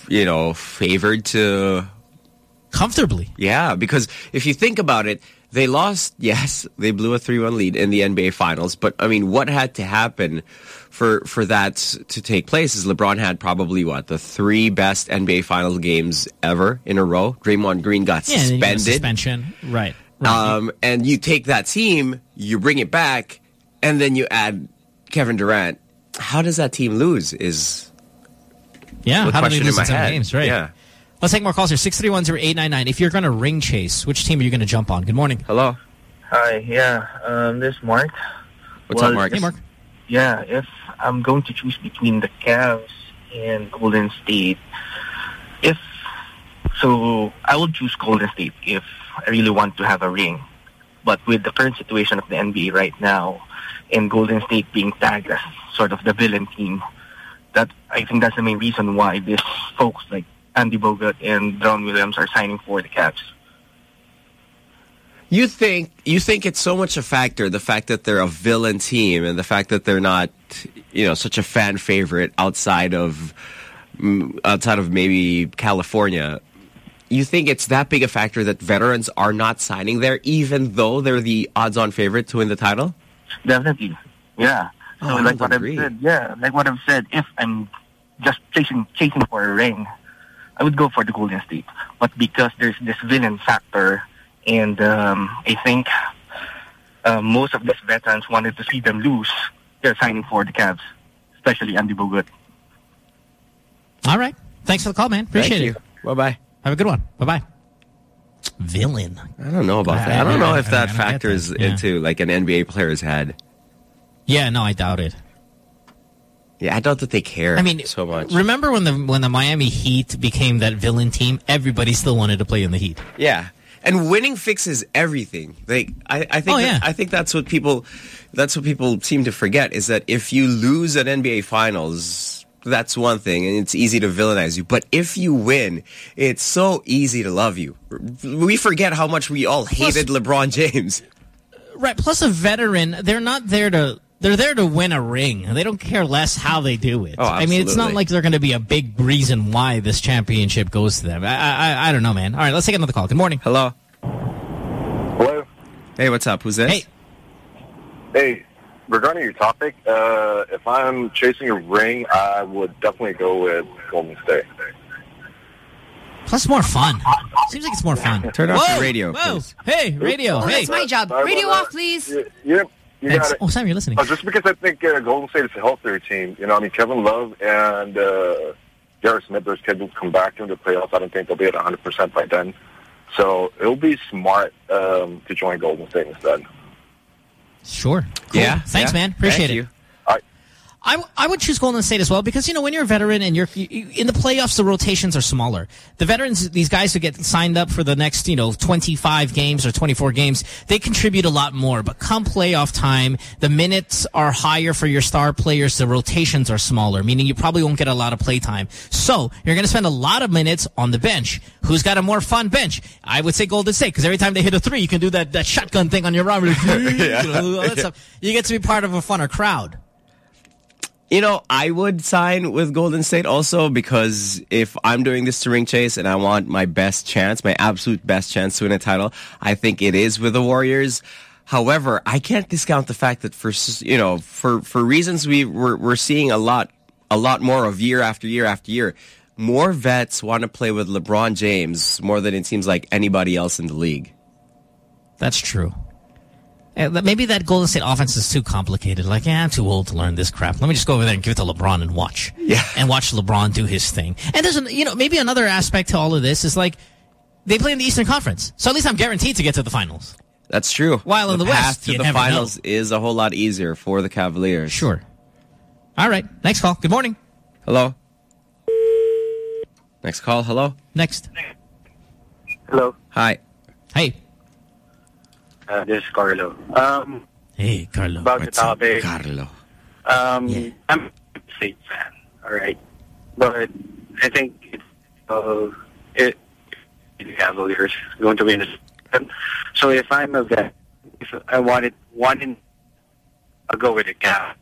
you know favored to comfortably. Yeah, because if you think about it, they lost. Yes, they blew a three-one lead in the NBA Finals, but I mean, what had to happen for for that to take place is LeBron had probably what the three best NBA Finals games ever in a row. Draymond Green got Yeah, and then you get a suspended. suspension. Right. Um, and you take that team, you bring it back, and then you add Kevin Durant. How does that team lose? Is Yeah, how do they lose in seven head. games? Right. Yeah. Let's take more calls here. 631-0899. If you're going to ring chase, which team are you going to jump on? Good morning. Hello. Hi, yeah, um, this is Mark. What's up, Mark? Hey, Mark. Yeah, if I'm going to choose between the Cavs and Golden State, if so, I would choose Golden State if I really want to have a ring. But with the current situation of the NBA right now, and Golden State being tagged as sort of the villain team, that I think that's the main reason why these folks like Andy Bogut and Deron Williams are signing for the Cavs. You think you think it's so much a factor the fact that they're a villain team and the fact that they're not you know such a fan favorite outside of outside of maybe California. You think it's that big a factor that veterans are not signing there even though they're the odds-on favorite to win the title? Definitely. Yeah. So Oh, like what agree. I've said, yeah, like what I've said, if I'm just chasing chasing for a ring, I would go for the Golden State. But because there's this villain factor, and um, I think uh, most of these veterans wanted to see them lose, they're signing for the Cavs, especially Andy Bogut. All right. Thanks for the call, man. Appreciate Thank it. you. Bye-bye. Have a good one. Bye-bye. Villain. I don't know about I- that. I don't I- know I- if I that don't factors that. Yeah. into like an NBA player's head. Yeah, no, I doubt it. Yeah, I doubt that they care I mean, so much. Remember when the when the Miami Heat became that villain team? Everybody still wanted to play in the Heat. Yeah. And winning fixes everything. Like I, I think Oh, yeah. I think that's what people that's what people seem to forget is that if you lose an NBA finals, that's one thing and it's easy to villainize you. But if you win, it's so easy to love you. We forget how much we all hated LeBron James. Right. Plus, a veteran, they're not there to. They're there to win a ring. They don't care less how they do it. Oh, I mean, it's not like they're going to be a big reason why this championship goes to them. I, I, I don't know, man. All right, let's take another call. Good morning. Hello. Hello. Hey, what's up? Who's this? Hey. Hey, regarding your topic, uh, if I'm chasing a ring, I would definitely go with Golden State. Plus, more fun. Seems like it's more fun. Turn off Whoa, your radio, Whoa. please. Hey, radio. Oh, hey. that's my job. Sorry Radio off, please. Y- Yep. You Thanks. gotta- Oh, Sam, you're listening. Uh, just because I think uh, Golden State is a healthier team. You know, I mean, Kevin Love and uh, J.R. Smith are scheduled to come back during the playoffs. I don't think they'll be at 100% by then. So it'll be smart um, to join Golden State instead. Sure. Cool. Yeah, Thanks, yeah. man. Appreciate Thank it. you. I, I would choose Golden State as well because, you know, when you're a veteran and you're you, in the playoffs, the rotations are smaller. The veterans, these guys who get signed up for the next, you know, 25 games or 24 games, they contribute a lot more. But come playoff time, the minutes are higher for your star players. The rotations are smaller, meaning you probably won't get a lot of play time. So you're going to spend a lot of minutes on the bench. Who's got a more fun bench? I would say Golden State because every time they hit a three, you can do that, that shotgun thing on your arm. you, know, stuff. you get to be part of a funner crowd. You know, I would sign with Golden State also because if I'm doing this to ring chase and I want my best chance, my absolute best chance to win a title, I think it is with the Warriors. However, I can't discount the fact that for you know for for reasons we we're, we're seeing a lot a lot more of year after year after year. More vets want to play with LeBron James more than it seems like anybody else in the league. That's true. Uh, that- maybe that Golden State offense is too complicated. Like, yeah, I'm too old to learn this crap. Let me just go over there and give it to LeBron and watch. Yeah. And watch LeBron do his thing. And there's, an, you know, maybe another aspect to all of this is like, they play in the Eastern Conference. So at least I'm guaranteed to get to the finals. That's true. While in the path West, to you the never finals is a whole lot easier for the Cavaliers. Sure. All right. Next call. Good morning. Hello. Next call. Hello. Next. Hello. Hi. Hey. Uh, this is Carlo. Um, Hey, Carlo. about the What's up, topic. Carlo? Um, I'm a State fan, all right, but I think it's uh, it the Cavaliers going to win this. So if I'm a vet, if I wanted one in, I'll go with the Cavs.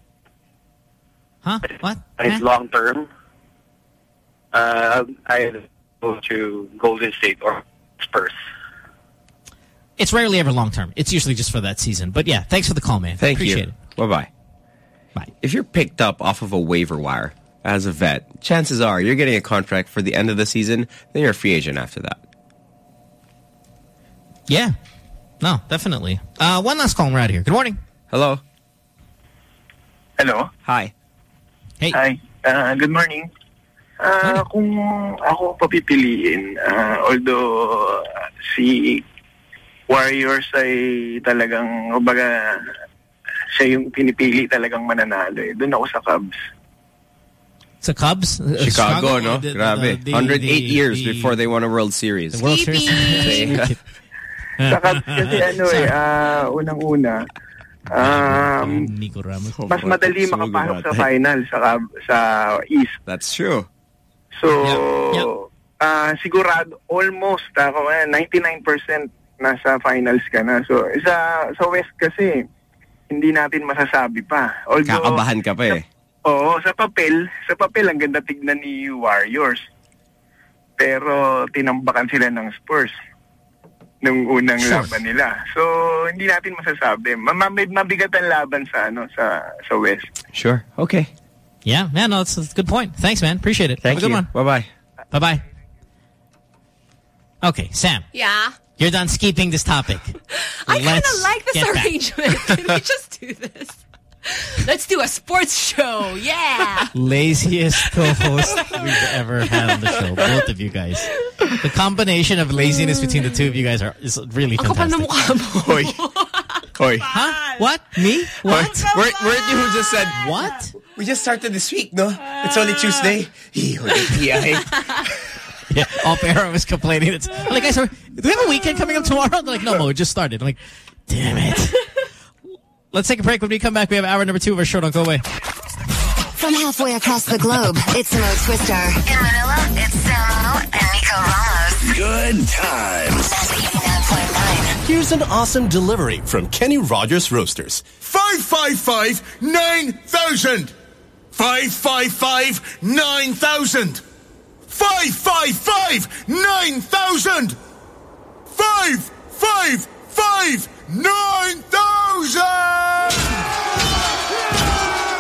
Huh? What? It's long term. Uh, I go to Golden State or Spurs. It's rarely ever long term. It's usually just for that season. But yeah, thanks for the call, man. Thank Appreciate you. it. Bye bye. Bye. If you're picked up off of a waiver wire as a vet, chances are you're getting a contract for the end of the season. Then you're a free agent after that. Yeah. No, definitely. Uh, one last call and we're out of here. Good morning. Hello. Hello. Hi. Hey. Hi. Uh, good morning. Uh, kung ako papipiliin, uh, although uh, si Warriors ay talagang, kumbaga, siya yung pinipili talagang mananalo. Eh. Doon ako sa Cubs. Sa Cubs? Uh, Chicago, no? the- the- Grabe. the- 108 the- years the- before they won a World Series. The World Series. Sa Cubs kasi ano eh, ah, unang-una, um, Nico Ramos. mas madali So makapasok sa final sa Cub- sa East. That's true. So, ah, sigurado, almost, ako, eh, 99% nasa finals ka na. So, sa, sa West kasi, hindi natin masasabi pa. Although, Kakabahan ka pa eh. Oo, sa papel, sa papel ang ganda tignan ni Warriors. Pero tinambakan sila ng Spurs nung unang Sure. laban nila. So, hindi natin masasabi. Ma- ma- mabigat ang laban sa ano sa sa West. Sure. Okay. Yeah, yeah, no, that's, that's a good point. Thanks, man. Appreciate it. Thank Have a good you. one. Bye-bye. Bye-bye. Okay, Sam, Yeah. You're done skipping this topic. I kind of like this arrangement. Can we just do this? Let's do a sports show. Yeah. Laziest co-host we've ever had on the show. Both of you guys. The combination of laziness between the two of you guys are is really Ang kapal ng fantastic. mukha mo. Hoy. Hoy. Huh? What? Me? What? Weren't, weren't you who just said, What? we just started this week, no? It's only Tuesday. Hijo de. Yeah, off air I was complaining. It's I'm like, guys, are, do we have a weekend coming up tomorrow? They're like, no, Mo, it just started. I'm like, damn it. Let's take a break. When we come back, we have hour number two of our show. Don't go away. From halfway across the globe, it's Mo Twister. In Manila, it's Samo and Nico Ramos. Good times. Here's an awesome delivery from Kenny Rogers Roasters. 555 9000. 555 9000. 555 9000. 555 9000.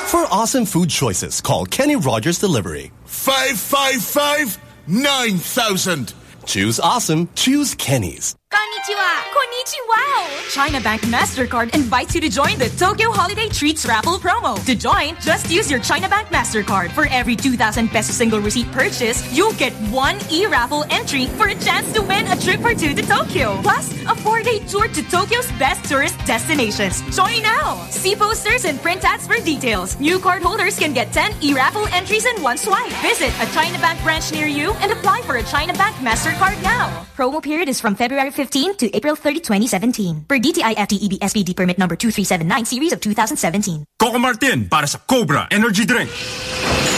For awesome food choices, call Kenny Rogers Delivery. 555 9000. Choose awesome, choose Kenny's. Connie Konnichiwa! Konnichiwa! China Bank MasterCard invites you to join the Tokyo Holiday Treats Raffle promo. To join, just use your China Bank MasterCard. For every 2,000 peso single receipt purchase, you'll get one e-raffle entry for a chance to win a trip or two to Tokyo. Plus, a four-day tour to Tokyo's best tourist destinations. Join now! See posters and print ads for details. New card holders can get 10 e-raffle entries in one swipe. Visit a China Bank branch near you and apply for a China Bank MasterCard now. Promo period is from February 15 to April 30, 2017. Per DTI FTEB SPD permit number 2379 series of 2017. Coco Martin para sa Cobra Energy Drink.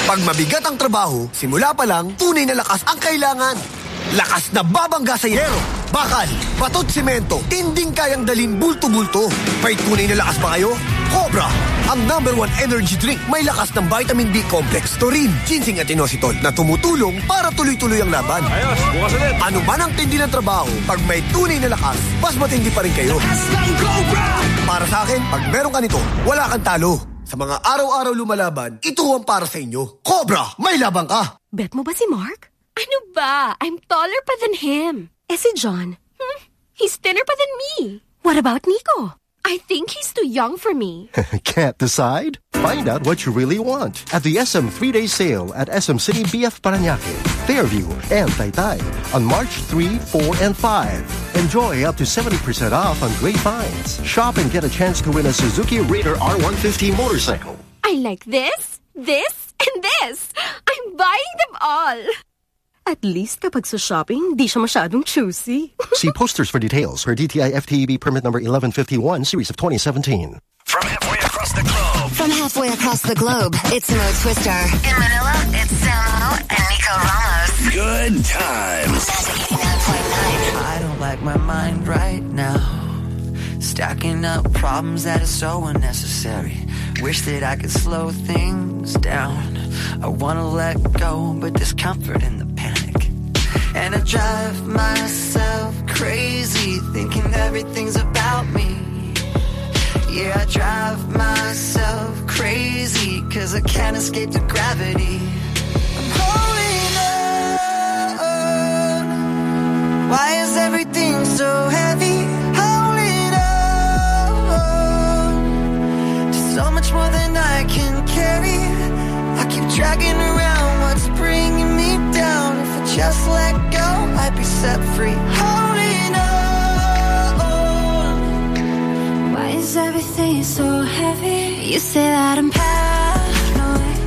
Pag mabigat ang trabaho, simula pa lang, tunay na lakas ang kailangan. Lakas na babangga sa yero, bakal, batot simento, tinding kayang dalhin bulto-bulto. May tunay na lakas ba kayo? Cobra, ang number one energy drink may lakas ng vitamin B complex, taurine, ginseng at inositol na tumutulong para tuloy-tuloy ang laban. Ayos, bukas ulit. Ano man ang tindi ng trabaho, pag may tunay na lakas, mas matindi pa rin kayo. Para sa akin, pag meron ka nito, wala kang talo. Sa mga araw-araw lumalaban, ito ang para sa inyo. Cobra, may labang ka! Bet mo ba si Mark? Ano ba? I'm taller pa than him. Eh si John? Hmm, he's thinner pa than me. What about Nico? I think he's too young for me. Can't decide? Find out what you really want at the SM three-day sale at SM City BF Paranaque, Fairview, and Taytay on March 3, 4, and 5. Enjoy up to 70% off on great finds. Shop and get a chance to win a Suzuki Raider R150 motorcycle. I like this, this, and this. I'm buying them all. At least kapag sa shopping, di siya masyadong choosy. See posters for details for DTI FTEB permit number 1151 series of 2017. From halfway across the globe. From halfway across the globe, it's Mo Twister. In Manila, it's Samo and Nico Ramos. Good times. I don't like my mind right now. Stacking up problems that are so unnecessary. Wish that I could slow things down. I wanna let go, but there's comfort in the panic. And I drive myself crazy, thinking everything's about me. Yeah, I drive myself crazy, cause I can't escape the gravity. I'm holding on. Why is everything so heavy? Much more than I can carry. I keep dragging around what's bringing me down. If I just let go, I'd be set free. Holding on. Why is everything so heavy? You say that I'm paranoid,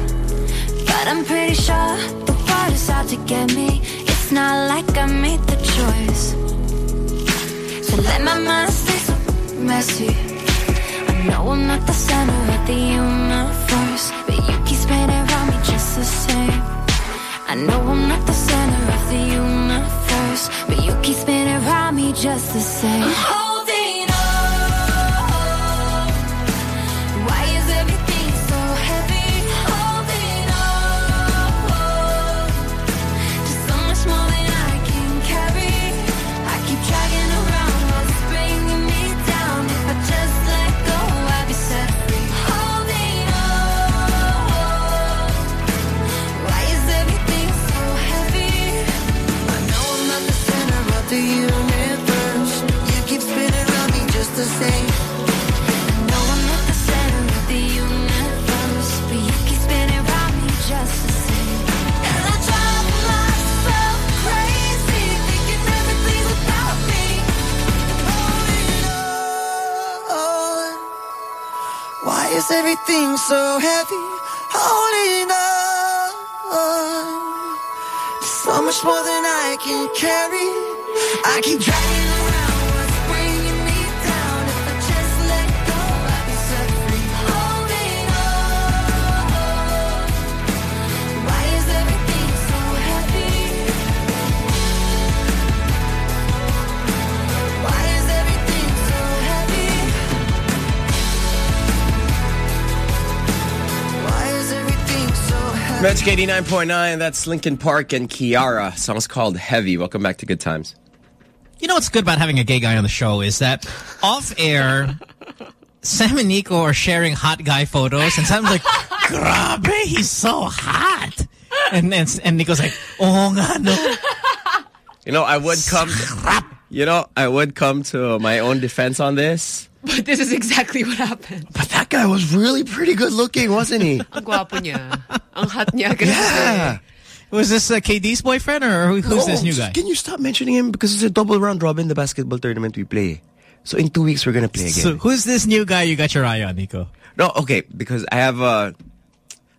but I'm pretty sure the is out to get me. It's not like I made the choice. So let my mind stay so messy. I know I'm not the center the universe, but you keep spinning around me just the same. I know I'm not the center of the universe, but you keep spinning around me just the same. Everything so heavy? Holding on. So much more than I can carry. I keep dragging Magic 89.9, that's Linkin Park and Kiiara. Song's called Heavy. Welcome back to Good Times. You know what's good about having a gay guy on the show is that off air, Sam and Nico are sharing hot guy photos, and Sam's like, "Grabe, he's so hot," and and, and Nico's like, "Oh nga no." You know, I would come. You know, I would come to my own defense on this. But this is exactly what happened. But that guy was really pretty good looking, wasn't he? Ang gwapo niya. Ang hot niya. grabe. Yeah. Was this uh, KD's boyfriend or who, who's this new guy? Can you stop mentioning him? Because it's a double round robin, the basketball tournament we play. So in two weeks, we're going to play again. So who's this new guy you got your eye on, Nico? No, okay, because I have a,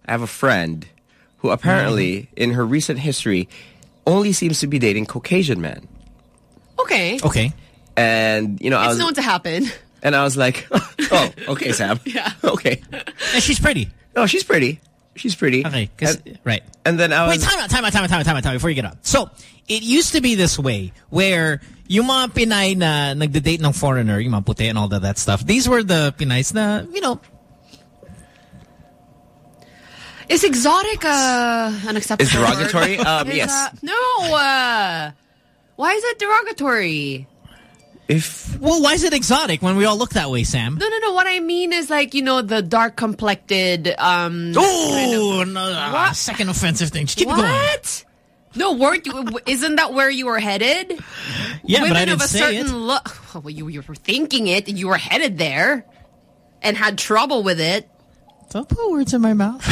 I have a friend who apparently, in her recent history, only seems to be dating Caucasian men. Okay. Okay. And, you know, I It's was, known to happen. And I was like, oh, okay, Sam. Yeah. Okay. And she's pretty. Oh, she's pretty. She's pretty. Okay, 'cause- And- right. And then I was... Wait, time out, time out, time out, time out, time out, time out before you get on. So, it used to be this way where yung mga Pinay na nagde-date ng foreigner, yung mga puti and all that, that stuff, these were the Pinays na, you know, Is exotic uh, an acceptable Is derogatory? word? Um, Is, yes. uh, no. Uh, why is it derogatory? If well, why is it exotic when we all look that way, Sam? No, no, no. What I mean is like, you know, the dark complected. Um, Oh, no, ah, second offensive thing. Just keep it going. what? No, weren't you? Isn't that where you were headed? Yeah, Women but I of didn't a say certain it. look. Well, you, you were thinking it, and you were headed there, and had trouble with it. Don't put words in my mouth.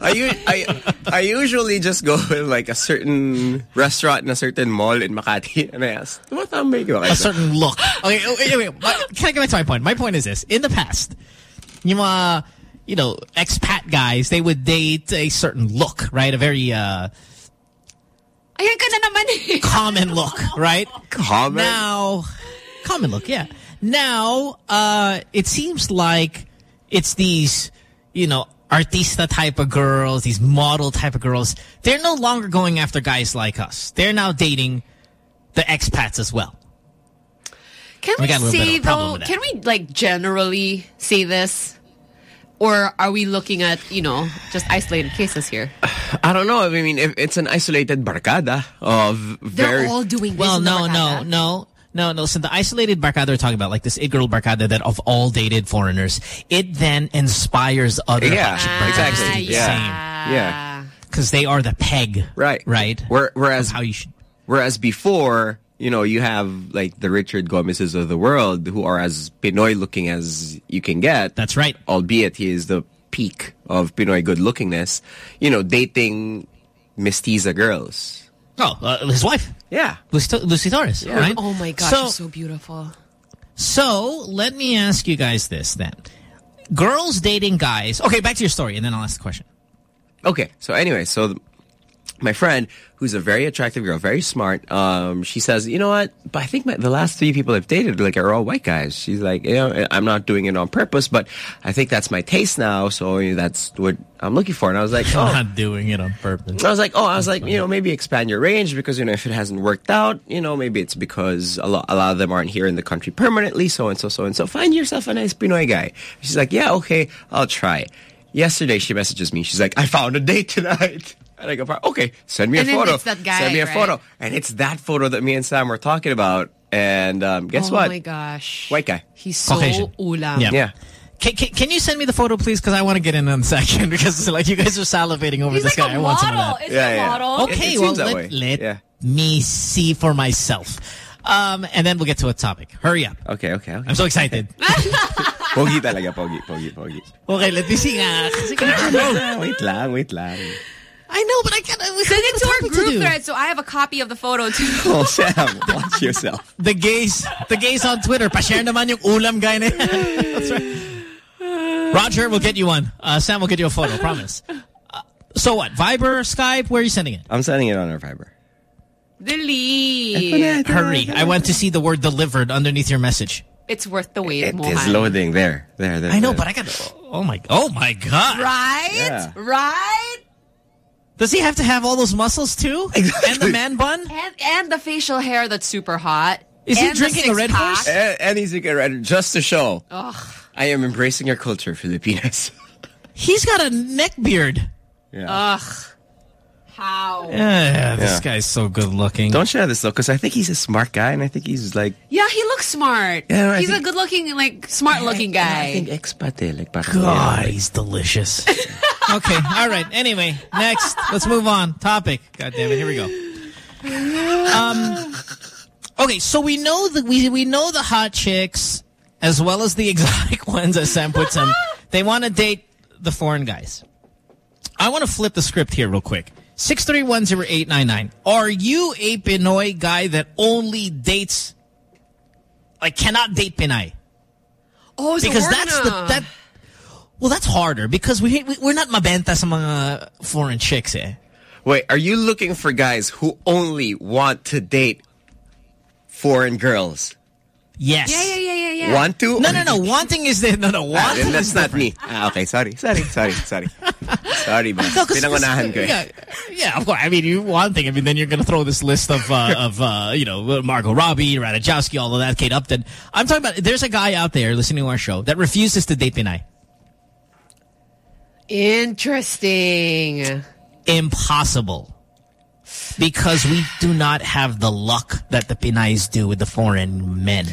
I, I, I usually just go with like a certain restaurant in a certain mall in Makati and I ask, tumatambay ka ba kayo?" a certain look. Okay, oh, wait, wait, wait. Can I get back to my point? My point is this. In the past, yung mga, you know, expat guys, they would date a certain look, right? A very uh, Ayan ka na naman eh. common look, right? Common? Now, common look, yeah. Now, uh, it seems like it's these, you know, artista type of girls, these model type of girls. They're no longer going after guys like us. They're now dating the expats as well. Can We we, got a little bit say of a problem though? Can we like generally say this, or are we looking at you know just isolated cases here? I don't know. I mean, if it's an isolated barkada of They're very... all doing this. Well, no, the no, no, barkada. No. No, listen, the isolated barkada we're talking about, like this eight-girl barkada that of all dated foreigners, it then inspires other Yeah, exactly. Yeah. same. Yeah. Because they are the peg. Right. Right. Where, whereas, how you should... whereas before, you know, you have like the Richard Gomez's of the world who are as Pinoy looking as you can get. That's right. Albeit he is the peak of Pinoy good lookingness. You know, dating mestiza girls. Oh, uh, his wife. Yeah. Lucy, Lucy Torres, Yeah. right? Oh my gosh, So- you're so beautiful. So let me ask you guys this then. Girls dating guys. Okay, back to your story, and then I'll ask the question. Okay, so anyway, so th- my friend, who's a very attractive girl, very smart, um, she says, you know what? But I think my, the last three people I've dated like are all white guys. She's like, you know, I'm not doing it on purpose, but I think that's my taste now, so that's what I'm looking for. And I was like, oh. not doing it on purpose. I was like, oh, I was like, you know, maybe expand your range because, you know, if it hasn't worked out, you know, maybe it's because a lot, a lot of them aren't here in the country permanently, so and so, so and so. Find yourself a nice Pinoy guy. She's like, yeah, okay, I'll try. Yesterday, she messages me. She's like, I found a date tonight. And I go, okay, send me And a then photo. it's that guy, send me a right? photo. And it's that photo that me and Sam were talking about. And um, guess oh what? Oh my gosh, White guy. he's so Caucasian. ulam. Yeah. Yeah. Can, can, can you send me the photo, please? Because I want to get in on a second. Because like you guys are salivating over He's this like guy. a I want some of model. that. Is he a model? Okay, It- it well let, let Yeah. me see for myself. Um, and then we'll get to a topic. Hurry up. Okay, okay, okay. I'm so excited. Pogi talaga, pogi, pogi, pogi. okay, let me see nga. Wait lang, wait lang. I know, but I can't. We Send it to our topic to group do. thread, so I have a copy of the photo too. Oh, Sam, watch yourself. The gays, the gays on Twitter, pa-share naman yung ulam guy na yan. That's right. Roger we'll get you one. Uh, Sam will get you a photo, promise. Uh, so what? Viber, Skype? Where are you sending it? I'm sending it on our Viber. Delete. Hurry. I want to see the word delivered underneath your message. It's worth the wait, It Mohan. is loading there, there, there. I know, there. but I got. Oh my! Oh my God! Right? Yeah. Right? Does he have to have all those muscles too? Exactly. And the man bun? And and the facial hair that's super hot. Is he And the drinking a Red six-pack. Horse? And, and he's getting ready just to show Ugh. I am embracing your culture, Filipinas. He's got a neck beard. Yeah. Ugh. How? Yeah, this Yeah. guy's so good looking. Don't share this though, because I think he's a smart guy, and I think he's like. Yeah, he looks smart. Yeah, I He's a good-looking, like smart-looking I think guy. eh, like God, he's delicious. okay, all right. Anyway, next, let's move on. Topic. God damn it, here we go. Um, Okay, so we know that we we know the hot chicks as well as the exotic ones, as Sam puts them. they want to date the foreign guys. I want to flip the script here real quick. 6310899. Are you a Pinoy guy that only dates, like cannot date Pinay? Oh, so because that's gonna... the that. Well, that's harder because we, we we're not mabenta sa mga foreign chicks eh. Wait, are you looking for guys who only want to date foreign girls? Yes. Yeah, yeah, yeah, yeah, yeah. Want to? No, no, no. Wanting is the no, no. Ah, Wanting then that's is not different. me. Ah, okay, sorry, sorry, sorry, sorry. sorry, man. No, 'cause- Pinangunahan ko eh. Yeah, yeah, of course. I mean, you one thing. I mean, then you're going to throw this list of uh, of uh, you know Margot Robbie, Ratajkowski, all of that, Kate Upton. I'm talking about. There's a guy out there listening to our show that refuses to date Pinay. Interesting. Impossible. Because we do not have the luck that the Pinays do with the foreign men.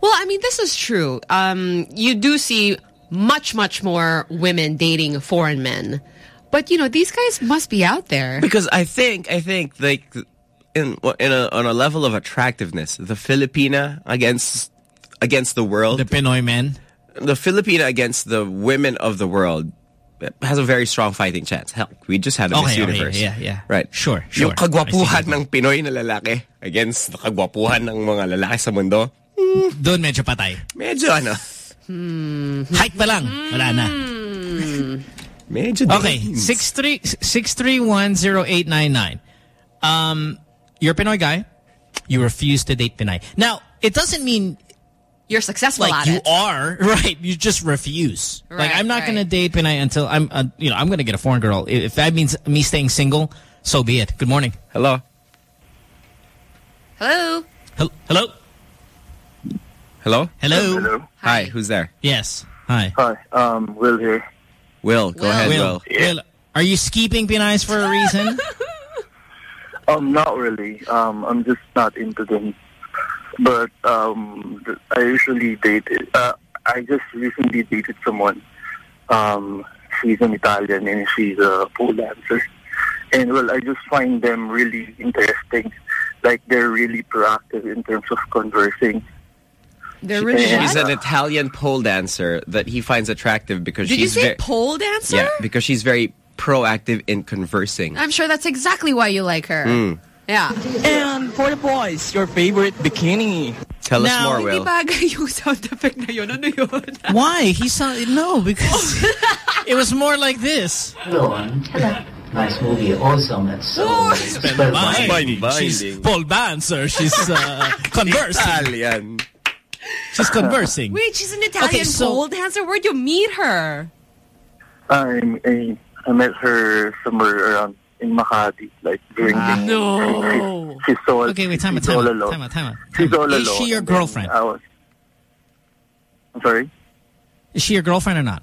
Well, I mean, this is true. Um, you do see much, much more women dating foreign men. But, you know, these guys must be out there. Because I think, I think, like, in in a on a level of attractiveness, the Filipina against against the world, the Pinoy men, the Filipina against the women of the world has a very strong fighting chance. Hell, we just had a Miss Okay, okay, Universe. yeah, yeah. Right. Sure, sure. Yung kagwapuhan ng Pinoy na lalaki against the kagwapuhan ng mga lalaki sa mundo, Doon medyo patay. medyo ano, Hmm. Height pa lang. Wala na. medyo Okay, dames. 63 6310899. Um, you're a Pinoy guy. You refuse to date Pinay. Now, it doesn't mean You're successful like at you it. are right. You just refuse. like I'm not right. going to date Pinay until I'm, uh, you know, I'm going to get a foreign girl. If that means me staying single, so be it. Good morning. Hello. Hello? Hel- Hello. Hello. Hello. Hello. Hi. Who's there? Yes. Hi. Hi, um, Will here. Will. Go ahead, Will. Will, are you skeeping Pinays for a reason? Um, not really. Um, I'm just not into them. But um, I usually dated. Uh, I just recently dated someone. Um, she's an Italian and she's a pole dancer. And well, I just find them really interesting. Like they're really proactive in terms of conversing. They're really She's what? an Italian pole dancer that he finds attractive because Did you she's say very pole dancer? yeah because she's very proactive in conversing. I'm sure that's exactly why you like her. Mm. Yeah. And for the boys, your favorite bikini. Tell us more, Hindi Will. bagay yung sound effect na yun. Ano yun? Why? He sounded no because it was more like this. Hello, hello. Nice movie, awesome. It's so Binding. She's pole dancer. She's uh, conversing. Italian. She's conversing. Wait, she's an Italian Okay, so- pole dancer? Where'd you meet her? I, I, I met her somewhere around in Makati, like during Ah. the No. She's, she's so Okay, wait, time out, she's time all out, alone. time out, time out. She's all Is alone. she your girlfriend? I was. I'm sorry, Is she your girlfriend or not?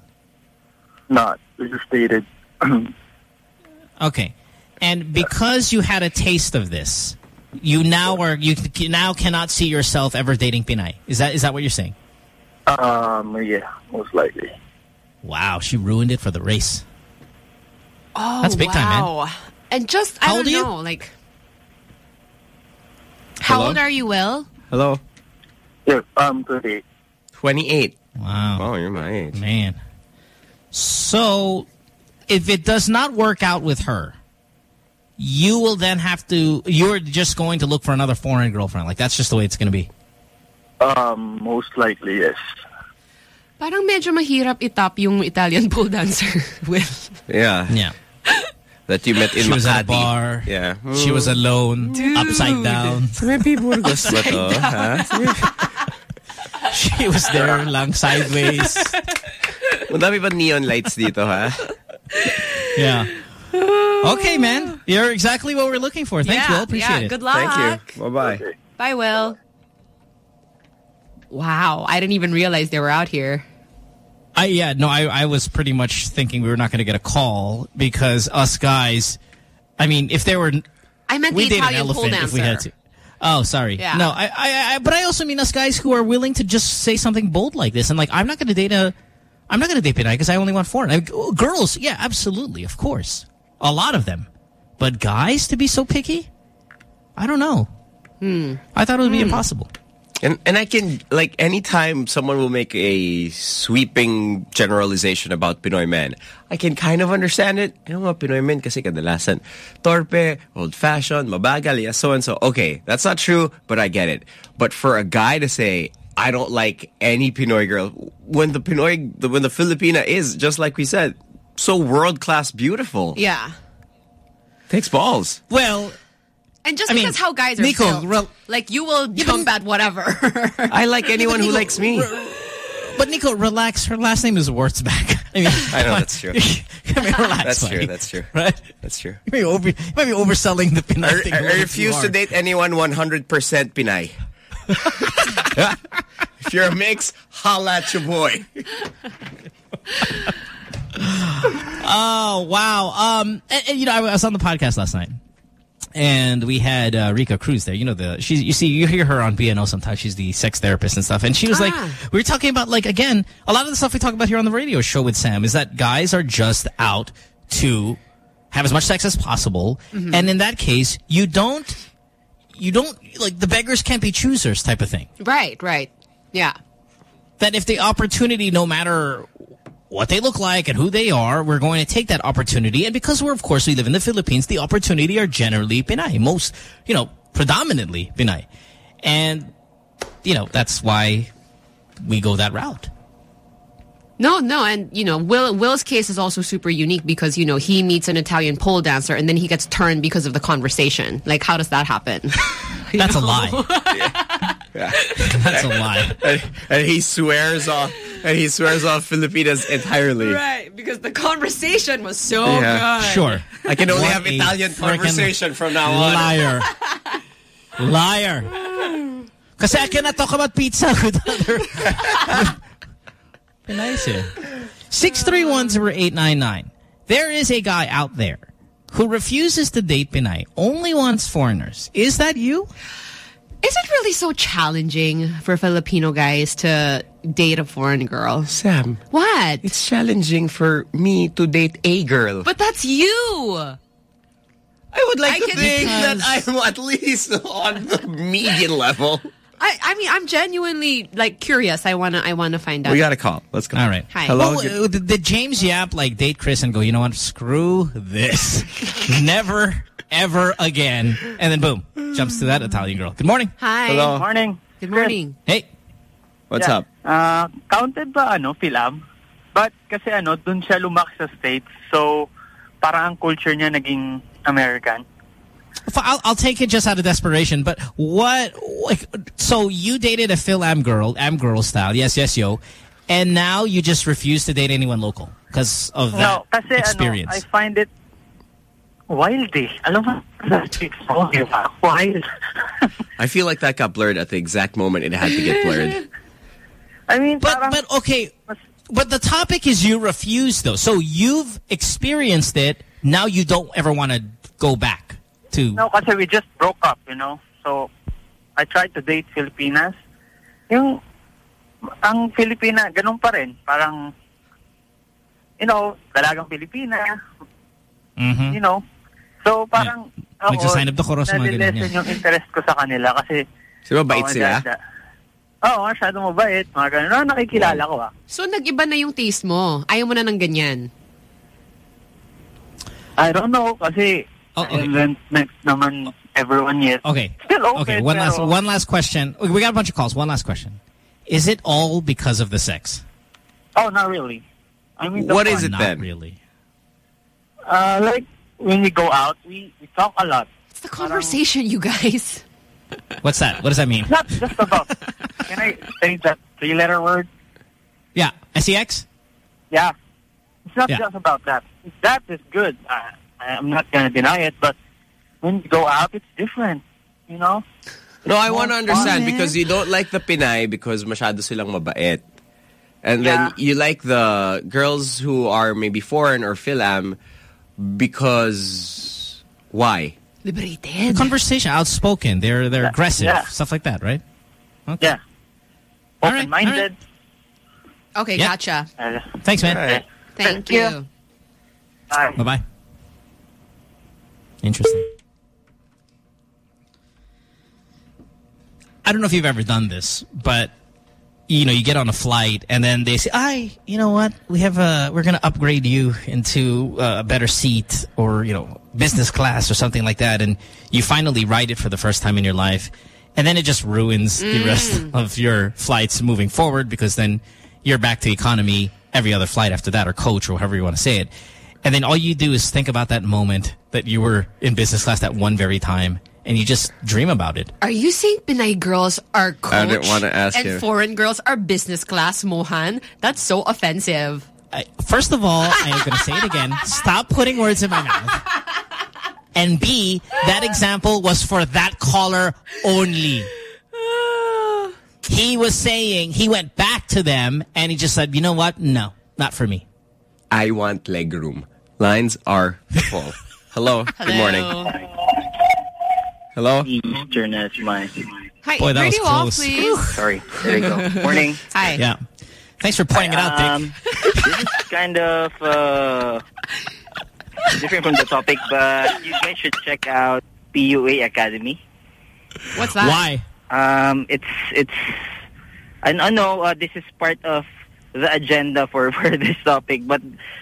not. We just dated. Okay. And because you had a taste of this, you now are you now cannot see yourself ever dating Pinay. Is that is that what you're saying? um, yeah, most likely. Wow, she ruined it for the race. Oh, That's big time, man. And just, I don't old you? know, like... How Hello? old are you, Will? Hello. Yeah, um, 28. 28. Wow. Oh, you're my age. Man. So, if it does not work out with her, you will then have to, you're just going to look for another foreign girlfriend. Like, that's just the way it's going to be. Um, most likely, yes. Parang medyo mahirap itap yung Italian pole dancer, Will. Yeah. Yeah. That you met in she was at a bar. Yeah. She was alone, upside down. Burgos ba to? Ha? She was there lang sideways. Madami pa neon lights dito, ha? Yeah. Okay, man. You're exactly what we're looking for. Thanks, Yeah, Will. Appreciate yeah, it. good luck. Thank you. Bye-bye. Bye, Will. Wow, I didn't even realize they were out here. I yeah, no, I I was pretty much thinking we were not going to get a call because us guys, I mean, if there were I meant we the date an Italian pole elephant if we had to. Oh, sorry. Yeah. No, I, I, I, but I also mean us guys who are willing to just say something bold like this. And like, I'm not going to date a, I'm not going to date Pinay because I only want foreign. I, oh, girls, yeah, absolutely, of course, a lot of them. But guys to be so picky, I don't know. Hmm. I thought it would be hmm. impossible. And and I can like anytime someone will make a sweeping generalization about Pinoy men, I can kind of understand it. You know, Pinoy men kasi kadalasan torpe, old-fashioned, mabagal, yeah, so and so. Okay, that's not true, but I get it. But for a guy to say I don't like any Pinoy girl when the Pinoy when the Filipina is just like we said, so world class beautiful. Yeah. Takes balls. Well, And just I mean, because how guys are Nico, built, like you will jump at whatever. I like anyone who Nico, likes me. But Nico, relax. Her last name is Wurzbach. I mean, I know that's true. I mean, relax. That's buddy. true. That's true. Right? That's true. You might be, over, you might be overselling the Pinay I, thing. I- a I little refuse to date anyone 100% Pinay. if you're a mix, holla at your boy. Oh wow! Um, and, and, you know, I was on the podcast last night, and we had uh, Rica Cruz there. You know, the she's you see you hear her on BNO sometimes. She's the sex therapist and stuff. And she was like, we were talking about like again a lot of the stuff we talk about here on the radio show with Sam is that guys are just out to have as much sex as possible, Mm-hmm. and in that case, you don't you don't like the beggars can't be choosers type of thing. right, right. Yeah. that if the opportunity, no matter what they look like and who they are, we're going to take that opportunity. And because we're, of course, we live in the Philippines, the opportunity are generally Pinay. Most, you know, predominantly Pinay. And, you know, that's why we go that route. No, no, and you know, Will Will's case is also super unique because you know he meets an Italian pole dancer and then he gets turned because of the conversation. Like, how does that happen? You That's a lie. Yeah. That's a lie. and, and he swears off and he swears off Filipinas entirely. Right, because the conversation was so Yeah. good. Sure. I can only What have Italian conversation from now on. Liar. Liar. Kasi I cannot talk about pizza with other... nice eh. 6310899. There is a guy out there who refuses to date Pinay, only wants foreigners. Is that you? Is it really so challenging for Filipino guys to date a foreign girl? Sam, What? it's challenging for me to date a girl. But that's you. I would like I to can- think that I'm at least on the median level. I, I mean, I'm genuinely like curious. I wanna, I wanna find out. We got a call. Let's go. All right. Hi. Hello. Well, uh, did, did James Yap like date Kris and go, you know what, screw this. Never, ever again. And then boom, jumps to that Italian girl. Good morning. Hi. Hello. Good Morning. Good morning. Hey. What's Yeah. up? Ah, counted ba ano, Philam? But kasi ano, dun siya lumaki sa States. So, parang ang culture niya naging American. F- I'll, I'll take it just out of desperation, but what, like, so you dated a Phil Am girl, Am girl style, yes, yes, yo, and now you just refuse to date anyone local because of that no, kasi experience. ano, I find it wild eh. Alam mo, sa States mo, di ba? Wild. I feel like that got blurred at the exact moment it had to get blurred. I mean, but, but okay, but the topic is you refuse though. So you've experienced it, now you don't ever want to go back to... no, kasi we just broke up, you know? So, I tried to date Filipinas. Yung, ang Filipina, ganun pa rin. Parang, you know, dalagang Pilipina, Mhm. you know. So, parang, ako, Nagsasign up the chorus, mga ganun, nalilesen yeah. yung interest ko sa kanila kasi, Di ba bait Oo, sila? dada. Oo, masyadong mabait. Mga ganun. No, nakikilala ko ah. So, nag-iba na yung taste mo. Ayaw mo na ng ganyan. I don't know kasi Oh, okay. and then next naman everyone yet. Okay. Still open. Okay, one last pero- one last question. We got a bunch of calls. One last question. Is it all because of the sex? Oh, not really. I mean, the What fun. is it Not then? really. Uh, like when we go out, we, we talk a lot. It's the conversation, you guys. What's that? What does that mean? It's not just about. can I say that three-letter word? Yeah, sex. Yeah. It's not Yeah. just about that. That is good. I, I'm not gonna deny it, but when you go out, it's different. You know. No, I want to understand fun, because you don't like the Pinay because masyado silang mabait. And Yeah. then you like the girls who are maybe foreign or Philam because why? Liberated. Conversation, outspoken. They're they're Yeah, aggressive, yeah. stuff like that, right? Yeah. Open-minded. Okay, Yeah. gotcha. Uh, Thanks, man. All right. Thank Thank you. you. bye. Bye bye. Interesting. I don't know if you've ever done this, but you know, you get on a flight and then they say, "I, you know what? We have a we're going to upgrade you into uh, a better seat or, you know, business class or something like that." And you finally ride it for the first time in your life. And then it just ruins the rest of your flights moving forward because then you're back to economy every other flight after that or coach or however you want to say it. And then all you do is think about that moment that you were in business class that one very time and you just dream about it. Are you saying Pinay girls are coach I didn't wanna ask and you. foreign girls are business class, Mohan? That's so offensive. I, first of all, I am going to say it again. Stop putting words in my mouth. And B, that example was for that caller only. He was saying, he went back to them and he just said, you know what? No, not for me. I want legroom. Lines are full. Hello. Good morning. Hello. Eastern as my. Hi, Boy, that was radio off, please. Sorry. There you go. Morning. Hi. Yeah. Thanks for pointing it out, Dick. Um, this is kind of uh, different from the topic, but you guys should check out PUA Academy. What's that? Why? Um, it's it's I don't know. Uh, this is part of the agenda for for this topic, but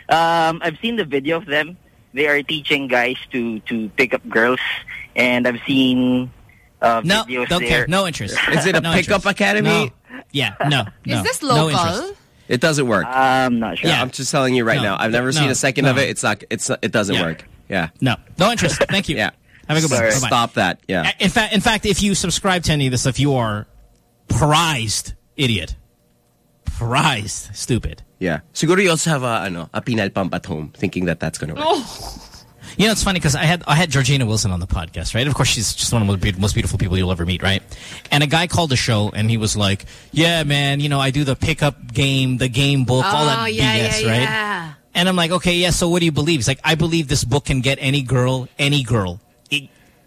um, I've seen the video of them. They are teaching guys to to pick up girls, and I've seen uh, No, videos don't there. care. No interest. Is it a No pickup interest. academy? No. Yeah, no, no. Is this local? interest. It doesn't work. I'm not sure. Yeah, I'm just telling you right No. now. I've never No. seen a second of it. It's not. It's not, it doesn't Yeah. work. Yeah. No, no interest. Thank you. Yeah. Have a good one. Bye-bye. Stop that. Yeah. In fact, in fact, if you subscribe to any of this stuff, you are prized idiot. Prized stupid. Yeah. Siguro you also have a ano a penile pump at home, thinking that that's gonna work. Oh. You know, it's funny because I had I had Georgina Wilson on the podcast, right? Of course, she's just one of the be- most beautiful people you'll ever meet, right? And a guy called the show and he was like, "Yeah, man, you know, I do the pickup game, the game book, all Oh, that yeah, BS, yeah, right?" yeah. And I'm like, "Okay, yeah. So what do you believe?" He's like, "I believe this book can get any girl, any girl."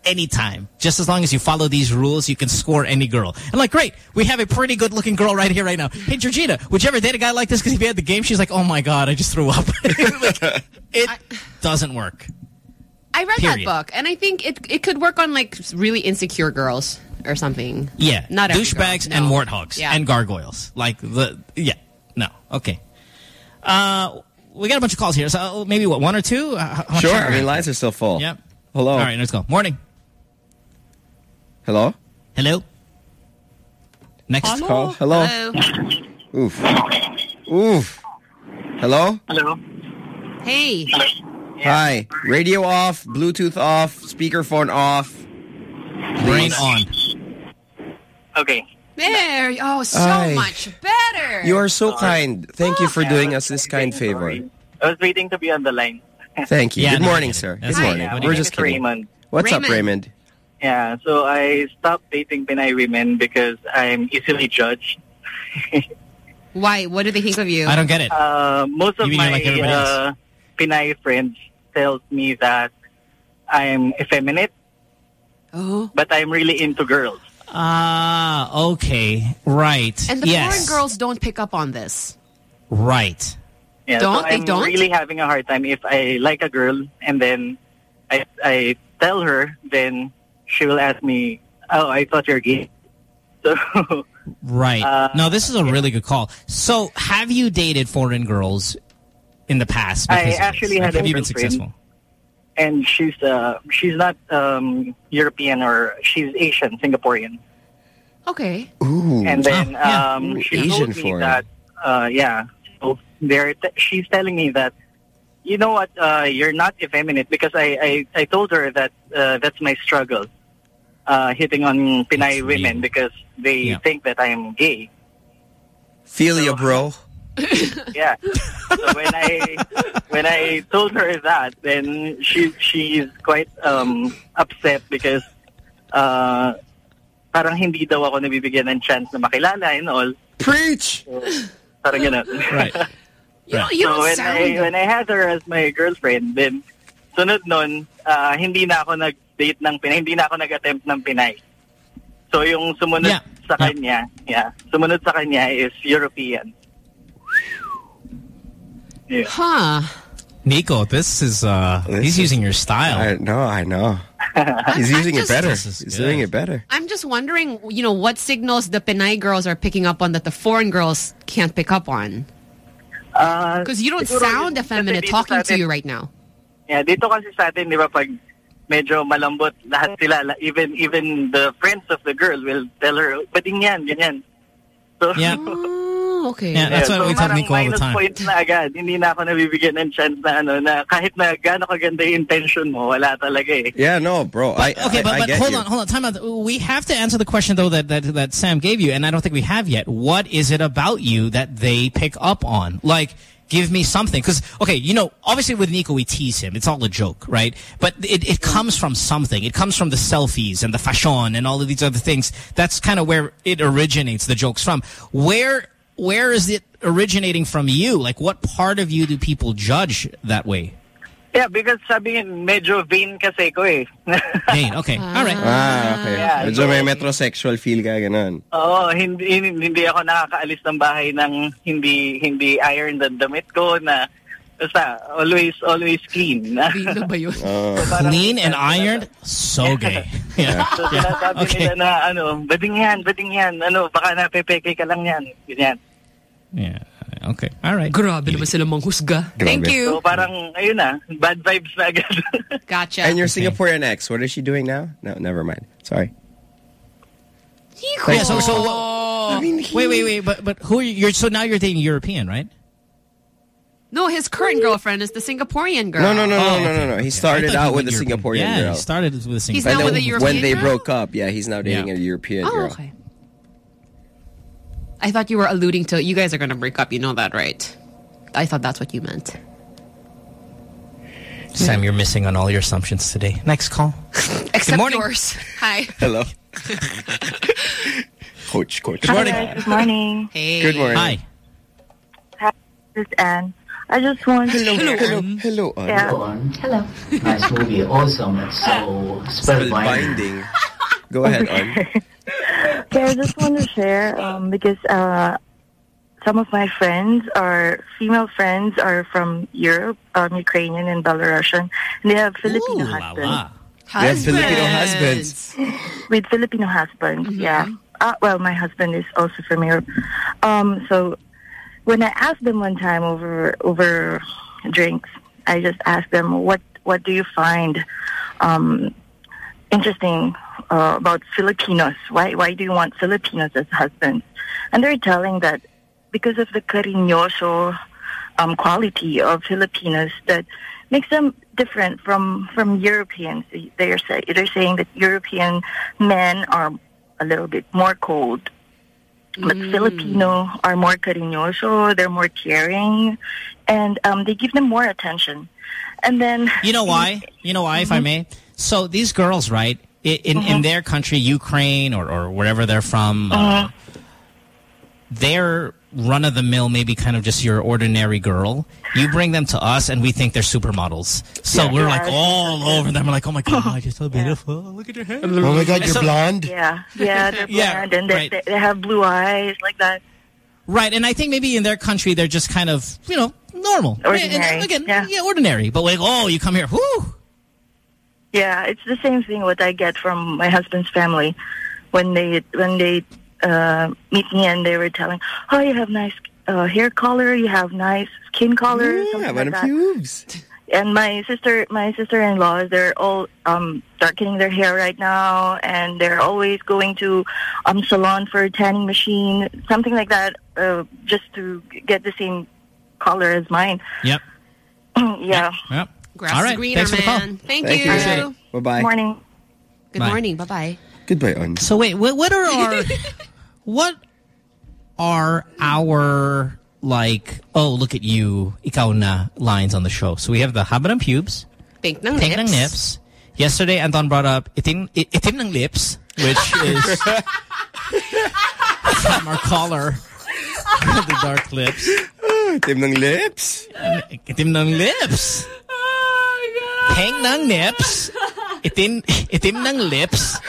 I- Anytime. Just as long as you follow these rules, you can score any girl. I'm like, great. We have a pretty good looking girl right here, right now. Hey, Georgina, would you ever date a guy like this? Because if he had the game, she's like, oh my God, I just threw up. Like, it doesn't work. I read Period. that book, and I think it it could work on like really insecure girls or something. Yeah, Not every douchebags girl, and warthogs Yeah. and gargoyles. Like the yeah, no, okay. Uh, we got a bunch of calls here, so maybe what one or two? Uh, Sure. I mean, lines are still full. Yep. Hello. All right, let's go. Morning. Hello. Hello. Next Hello? Call. Hello. Oof. Oof. Hello. Hello. Hey. Hi. Radio off. Bluetooth off. Speakerphone off. Brain on. Okay. There. Oh, so Ay. much better. You are so kind. Thank you for doing us this kind favor. I was waiting to be on the line. Thank you. Yeah, Good no, morning, sir. Good morning. What We're just It's kidding. Raymond. What's up, Raymond. Raymond? Yeah, so I stopped dating Pinay women because I'm easily judged. Why? What do they think of you? I don't get it. Uh, most of You mean you're my like uh, Pinay friends tells me that I'm effeminate, Oh. but I'm really into girls. Ah, okay, right. And the yes. foreign girls don't pick up on this. Right. Yeah, Don't so they I'm don't? really having a hard time if I like a girl and then I I tell her, then she will ask me, "Oh, I thought you're gay." So Right. Uh, no, this is a really good call. So, have you dated foreign girls in the past? I because of this? actually Like, had a have you been successful? and she's uh she's not um European or she's Asian, Singaporean. Okay. Ooh. And then Oh, yeah. um Ooh, she Asian told me foreign. that uh yeah, so they're t- she's telling me that you know what uh you're not effeminate because I I, I told her that uh, that's my struggle. Uh hitting on Pinay It's women real. because they Yeah. think that I am gay. Feel ya, bro. Yeah. so when I when I told her that, then she she's quite um upset because uh parang hindi daw ako nabibigyan ng chance na makilala and all. Preach. So, parang gano'n. Right. You don't, you so don't when sound. I when I had her as my girlfriend, then sunod nun, ah, hindi na ako nag-date ng Pinay, hindi na ako nag-attempt ng Pinay. So yung sumunod Yeah. sa Yeah. kanya, yeah, sumunod sa kanya is European. Yeah. Huh. Nico, this is, uh, he's is- using your style. I know. I know. He's using it better. This He's doing it better. I'm just wondering, you know, what signals the Pinay girls are picking up on that the foreign girls can't pick up on? Because you don't sound yun- effeminate talking to you right now. Yeah, dito kasi sa atin, di ba, pag medyo malambot, lahat sila, la- even even the friends of the girl will tell her, bading yan, ganyan. So, Yeah. Oh, okay. Yeah, that's Yeah, what so we tell parang Nico all the minus time. points na agad. Hindi na ako nabibigyan ng chance na ano, na kahit na gaano kaganda yung intention mo, wala talaga eh. Yeah, no, bro. I, Okay, I, but, I but get hold you. on, hold on. Time out. We have to answer the question though that, that that Sam gave you, and I don't think we have yet. What is it about you that they pick up on? Like, give me something. Because okay, you know, obviously with Nico we tease him. It's all a joke, right? But it it comes from something. It comes from the selfies and the fashion and all of these other things. That's kind of where it originates. The jokes from where. Where is it originating from you? Like, what part of you do people judge that way? Yeah, because sabi nga, medyo vain kasi ko eh. Vain, okay. All right. Ah, okay. Yeah, Medyo so- may metrosexual feel ka, ganun. Oo, hindi, hindi hindi ako nakakaalis ng bahay ng hindi hindi iron the damit ko na basta always always clean. Bino ba yun? Clean and ironed, so gay. Yeah. So sinasabi Okay. nila na ano, bading yan, bading yan, ano, baka napepeke ka lang yan. Ganyan. Yeah. Okay. All right. Grabe naman sila manghusga. Thank you. So parang, ayun na, bad vibes na agad. Gotcha. And your Singaporean ex, what is she doing now? No, never mind. Sorry. Yeah, so, so what, wait, wait, wait, but but who are you? You're, so now you're dating European, right? No, his current girlfriend is the Singaporean girl. No, no, no, Oh, no, no, okay, no, no. He started out with went a European. Singaporean yeah, girl. he started with a Singaporean. He's now with a European When they girl? broke up, yeah, he's now dating Yeah. a European Oh, girl. okay. I thought you were alluding to you guys are going to break up. You know that, right? I thought that's what you meant. Sam, you're missing on all your assumptions today. Next call. Except morning. yours. Hi. Hello. coach, coach. Good morning. Hi, good morning. Hey. Good morning. Hi. Hi, this is Anne. I just want to Hello, hello, hello. Ann. Yeah. Hello. Nice movie. Awesome. It's so spellbinding. Spellbinding. Go ahead, On. Okay, I just want to share um, because uh, some of my friends are female friends are from Europe, um, Ukrainian and Belarusian, and they have Filipino Ooh, la, husbands. la. They have Filipino husbands. with Filipino husbands. Yeah. Uh, well, my husband is also from Europe. Um, so when I asked them one time over over drinks, I just asked them, "What what do you find um, interesting uh, about Filipinos? Why why do you want Filipinos as husbands?" And they're telling that because of the cariñoso um, quality of Filipinos that makes them different from from Europeans. They're say, they're saying that European men are a little bit more cold, but Filipino are more cariñoso. They're more caring, and um, they give them more attention. And then You know why? You know why, if I may? So these girls, right, i- in, in uh-huh. their country, Ukraine or, or wherever they're from, uh, uh-huh. they're run-of-the-mill, maybe kind of just your ordinary girl. You bring them to us, and we think they're supermodels. So Yeah. we're like Yeah. all over them. We're like, oh my uh-huh. God, you're so beautiful. Look at your hair. Oh my God, you're So- blonde. Yeah, yeah, they're Yeah, blonde, and they, right. they, they have blue eyes like that. Right, and I think maybe in their country, they're just kind of, you know, normal. Ordinary, And- and again, yeah. yeah, ordinary. But like, oh, you come here, whoo. Yeah, it's the same thing what I get from my husband's family when they when they uh, meet me and they were telling, "Oh, you have nice uh, hair color, you have nice skin color, Yeah, something one like of pubes. And my sister, my sister-in-law, they're all um, darkening their hair right now, and they're always going to um salon for a tanning machine, something like that, uh, just to get the same color as mine. Yep. yeah. Yep. Grass All is right, greener, thanks for the call. Thank, Thank you. you. Bye-bye. Morning. Good Bye. morning. Bye-bye. Goodbye, On. So wait, what, what are our, what are our like? Oh, look at you, ikaw na lines on the show. So we have the haba ng pubes, Pink ng pink lips. ng lips. Yesterday, Anton brought up itim, itim ng lips, which is from our caller, the dark lips. Itim ng lips. Itim ng lips. Pink ng lips. Itim, itim ng lips.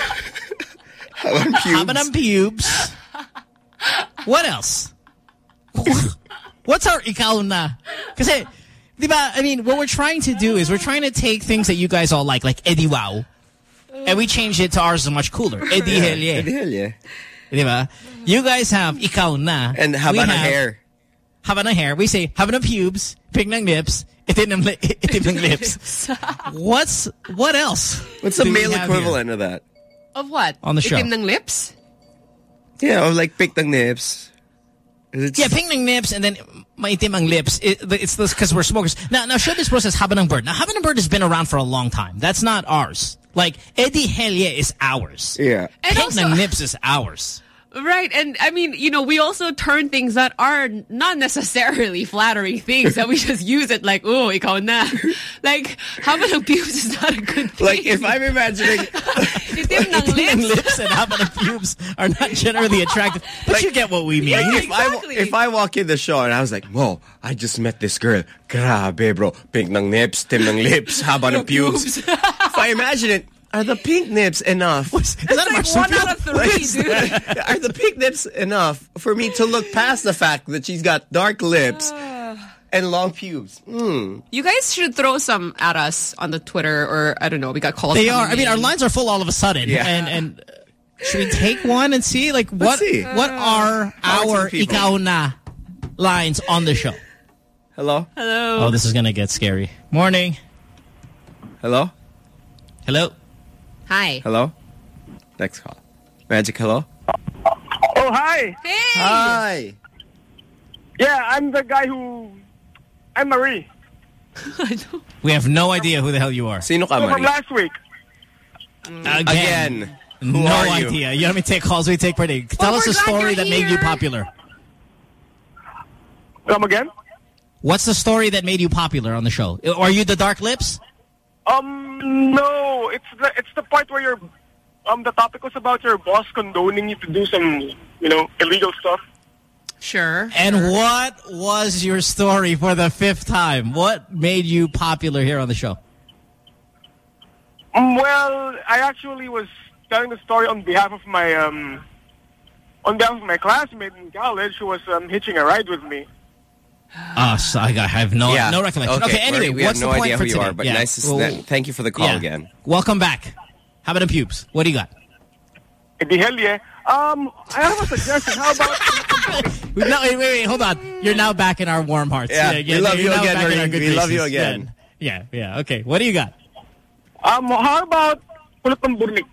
Pubes. Haba ng pubes. What else? What's our ikaw na? Kasi, di ba, I mean, what we're trying to do is we're trying to take things that you guys all like, like Eddie Wow, And we changed it to ours is much cooler. Eddie Helye. Eddie Helye. Diba? You guys have ikaw na. And haba ng hair. Haba ng hair. We say haba ng pubes, pig ng lips, itim ng, li itim ng lips. What's, what else? What's the male have here? equivalent of that? Of what? On the show. Itim ng lips? Yeah, or like pick the nips. Is it Yeah, pink ng nips and then maitim ang lips. It, it's this because we're smokers. Now, now Showbiz Pro says haba ng bird. Now, haba ng bird has been around for a long time. That's not ours. Like, Eddie Helye is ours. Yeah. And Pink also- ng nips is ours. Right. And I mean, you know, we also turn things that are not necessarily flattering things that we just use it like, oh, ikaw na. like, haba ng pubes is not a good thing. Like, if I'm imagining... Itim ng Itim ng lips. lips and haba ng pubes are not generally attractive. But you get what we mean. Like, if, I, if I walk in the show and I was like, whoa, I just met this girl. Grabe, bro. Pink ng nips, tim ng lips, haba ng pubes. if I imagine it, are the pink nips enough? Is That's like one out of three, dude. Are the pink nips enough for me to look past the fact that she's got dark lips and long pubes? Mm. You guys should throw some at us on the Twitter or, I don't know, we got calls They coming are. I mean, in. our lines are full all of a sudden. Yeah. And, and should we take one and see? Like, what, see. what are How our some ikaw na lines on the show? Hello? Hello. Oh, this is going to get scary. Morning. Hello? Hello? Hi. Hello? Next call. Magic, hello? Oh, hi. Hey. Hi. Yeah, I'm the guy who... I'm Marie. We have no idea who the hell you are. Sino ka, So from last week. Again. Again. Who no are you? idea. You know how many take calls we take per day? Tell Well, us we're a story you're that made you popular. Come again? What's the story that made you popular on the show? Are you the dark lips? Um, no. It's the, it's the part where your... Um, the topic was about your boss condoning you to do some, you know, illegal stuff. Sure. And what was your story for the fifth time? What made you popular here on the show? Um, well, I actually was telling the story on behalf of my um, on behalf of my classmate in college who was um, hitching a ride with me. Oh, so I, I have no Yeah. no recollection. Okay, anyway, we're- what's have no the point idea for who you today? are, but Yeah. nice to Well, thank you for the call yeah. again. Welcome back. How about the pubes? What do you got? The hell yeah. Um, I have a suggestion. How about No, wait, wait, wait, hold on. You're now back in our warm hearts. Yeah, we love you're you now again, back in our good We love you again. Yeah, yeah, yeah. Okay, what do you got? um, how about pulot ng burnik?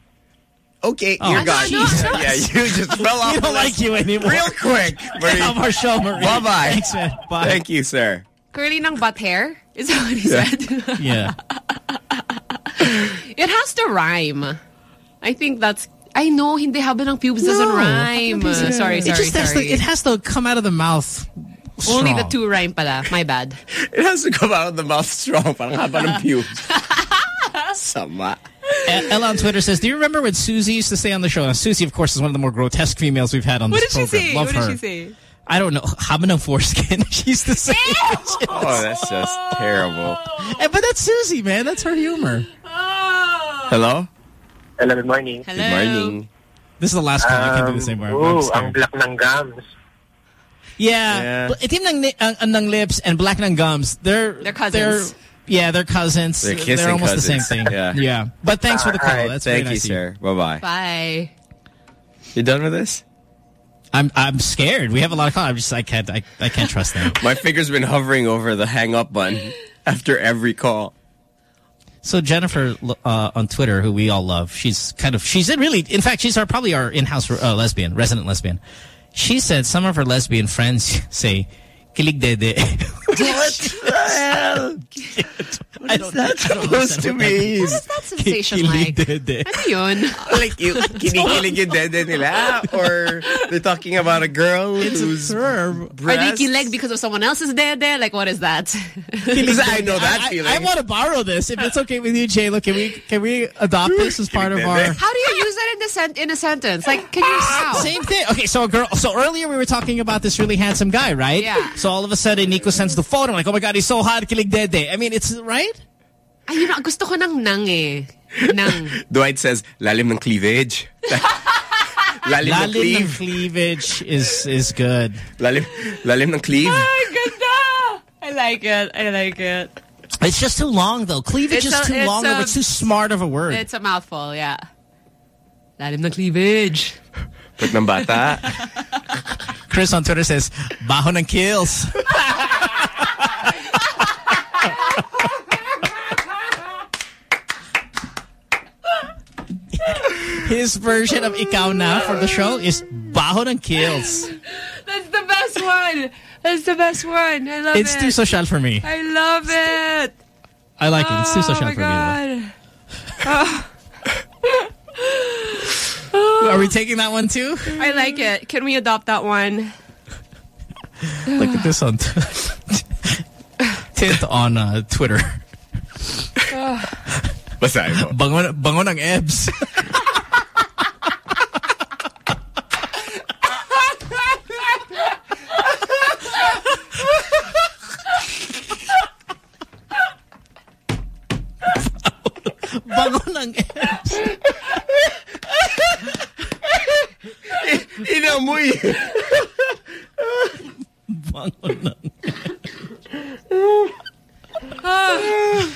Okay, Oh, you're gone. Jesus. Yeah, you just fell off We don't like you anymore. Real quick, Get off our show, Marie. Bye-bye. Thanks, man. Bye. Thank you, sir. Curly ng butt hair? Is that what he Yeah. said? Yeah. it has to rhyme. I think that's... I know, hindi haba ng pubes doesn't No. rhyme. Sorry, sorry, It just has sorry. to, it has to come out of the mouth. Only the two rhyme pala. My bad. It has to come out of the mouth strong. Parang haba ng pubes. Sama. Ella on Twitter says, "Do you remember when Susie used to stay on the show?" Now, Susie, of course, is one of the more grotesque females we've had on What this did she program. say? Love What her. did she say? I don't know. Haba ng foreskin. she used to say. Oh, that's just terrible. Eh, but that's Susie, man. That's her humor. Hello? Hello, good morning. Good morning. This is the last call. I can't do the same way. I'm- I'm ang black ng gums. Yeah, Yeah. Bl- itim ng, ni- ang, ang ng lips and black ng gums. They're They're cousins. They're, yeah, they're cousins. They're kissing almost cousins. the same thing. Yeah. yeah. But thanks for the call. Alright. That's very Thank you, nice sir. Bye-bye. Bye. You done with this? I'm I'm scared. We have a lot of calls. I'm just I can't I, I can't trust them. My finger's been hovering over the hang up button after every call. So Jennifer uh, on Twitter, who we all love, she's kind of she's really in fact she's our probably our in-house uh, lesbian, resident lesbian. She said some of her lesbian friends say kilig dede. What the hell? I don't, that supposed to understand mean? What is that sensation Kilig like? dede. Ano yun? like you kinikilig yung dede nila or they're talking about a girl It's who's a term. Are they kilig because of someone else's dede? Like, what is that? Because I know that I, feeling. I, want to borrow this. If it's okay with you, J-Lo, can we can we adopt this as part of our How do you use that in, the sen- in a sentence? Like, can you... Ah, How? Same thing. Okay, so a girl. So earlier we were talking about this really handsome guy, right? Yeah. So all of a sudden Nico sends the photo. I'm like, oh my god, he's so hot, kilig dede. I mean, it's right. Ayun na, gusto ko ng nang eh. Nang. Dwight says, lalim ng cleavage. lalim, ng Lalim ng cleave. cleavage is is good. Lalim, lalim ng cleave. Ay, ganda! I like it. I like it. It's just too long, though. Cleavage It's is a- too long. a- it's too smart of a word. It's a mouthful, yeah. Lalim na cleavage. Put ng bata. Chris on Twitter says, baho ng kills. His version of ikaw na for the show is baho ng kills. That's the best one. That's the best one. I love It's it. It's too social for me. I love it. I like it. It's too social oh for my me. God. Oh, though. Are we taking that one too? I like it. Can we adopt that one? Look at this on Tint on uh, Twitter. Basahin mo. Bango, bango ng ebs. bango ng ebs. Inamoy. bango ng Oh,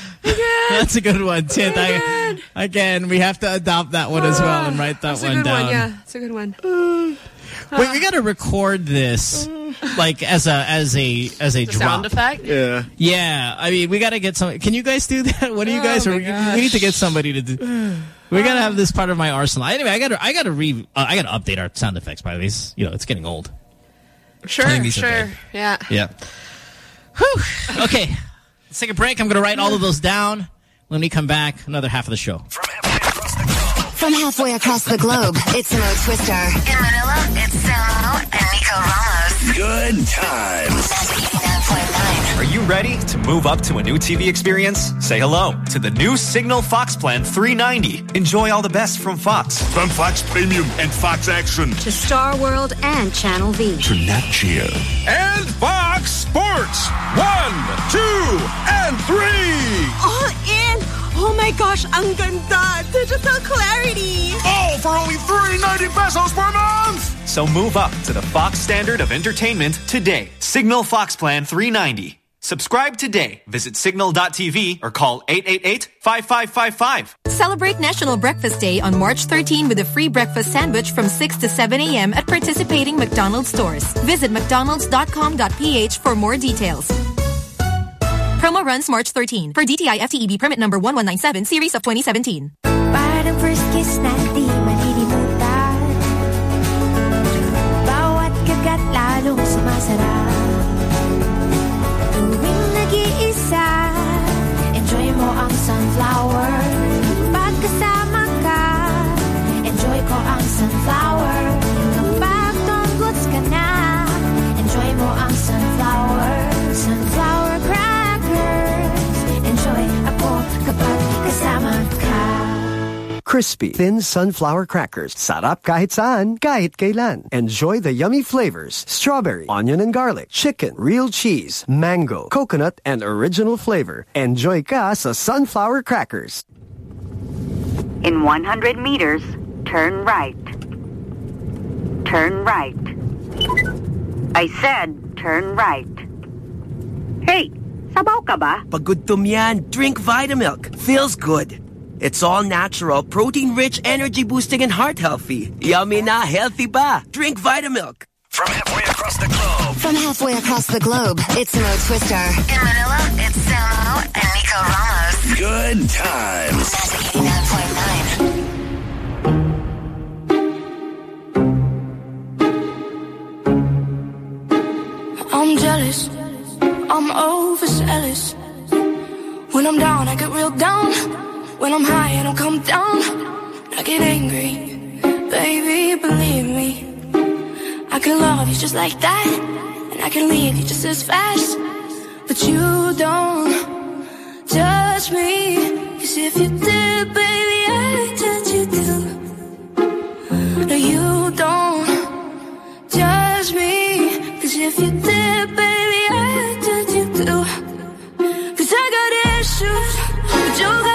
That's a good one, Tint. I, again, we have to adopt that one as well and write that That's a one good down. one, yeah. It's a good one. Wait, we got to record this, like as a as a as a The drop. sound effect? Yeah. Yeah, I mean, we got to get some. Can you guys do that? What do you Oh guys? my we, we need to get somebody to do. We got to have this part of my arsenal. Anyway, I got to I got to re uh, I got to update our sound effects. By the way, you know, it's getting old. Sure, I think these are sure. Yeah. Yeah. Whew. Okay, let's take a break. I'm going to write all of those down. When we come back, another half of the show. From halfway across the globe, it's Mo Twister. In Manila, it's Samo and Nico Ramos. Good times. Are you ready to move up to a new TV experience? Say hello to the new Cignal Fox Plan 390. Enjoy all the best from Fox. From Fox Premium and Fox Action. To Star World and Channel V. To Nat Geo. And Fox Sports. One, two, and three. Oh, all in! Oh my gosh, ang ganda! Digital clarity! All for only 390 pesos per month. So move up to the Fox standard of entertainment today. Cignal Fox Plan 390. Subscribe today. Visit cignal.tv or call 888-5555. Celebrate National Breakfast Day on March 13 with a free breakfast sandwich from 6 to 7 a.m. at participating McDonald's stores. Visit mcdonalds.com.ph for more details. Promo runs March 13 for DTI FTEB permit number 1197 series of 2017. Crispy, thin sunflower crackers. Sarap kahit saan, kahit kailan. Enjoy the yummy flavors. Strawberry, onion and garlic, chicken, real cheese, mango, coconut, and original flavor. Enjoy ka sa sunflower crackers. In 100 meters, turn right. Turn right. I said turn right. Hey, sabaw ka ba? Pag gutom yan, drink Vitamilk. Feels good. It's all natural, protein-rich, energy-boosting, and heart-healthy. Yummy na, healthy ba? Drink Vitamilk. From halfway across the globe, From halfway across the globe, it's Mo Twister. In Manila, it's Samo and Nico Ramos. Good times. Magic 89.9. I'm jealous. I'm overzealous. When I'm down, I get real down. When I'm high, and I don't come down. I get angry. Baby, believe me. I can love you just like that. And I can leave you just as fast. But you don't judge me. Cause if you did, baby, I'd judge you too. No, you don't judge me. Cause if you did, baby, I'd judge you too. Cause I got issues, but you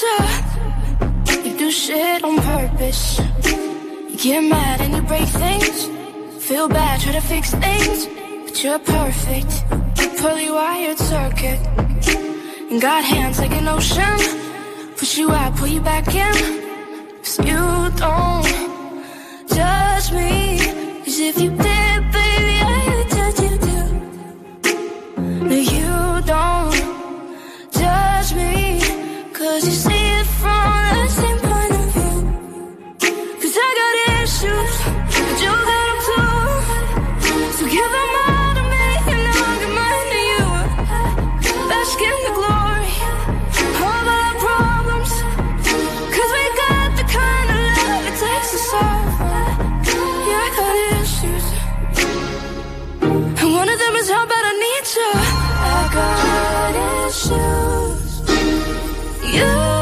You do shit on purpose. You get mad and you break things. Feel bad, try to fix things. But you're perfect. You poorly wired circuit. And got hands like an ocean. Push you out, pull you back in. Cause you don't judge me. Cause if you did, baby, I would judge you too. You Cause you see it from the same point of view. Cause I got issues, but you got them too. So give them all to me and I'll give mine to you. The glory of our problems. Cause we got the kind of love takes. Yeah, I got issues. And one of them is how bad I need you. I got issues. You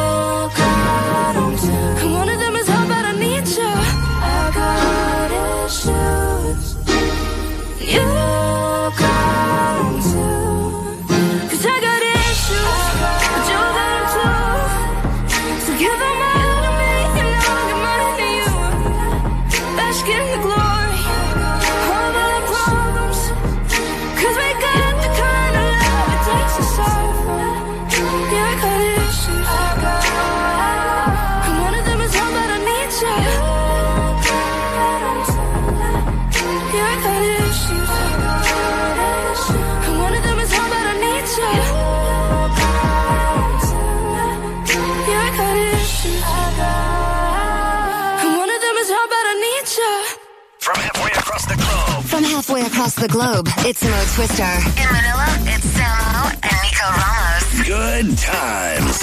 across the globe, it's Mo Twister. In Manila, it's Samo and Nico Ramos. Good times.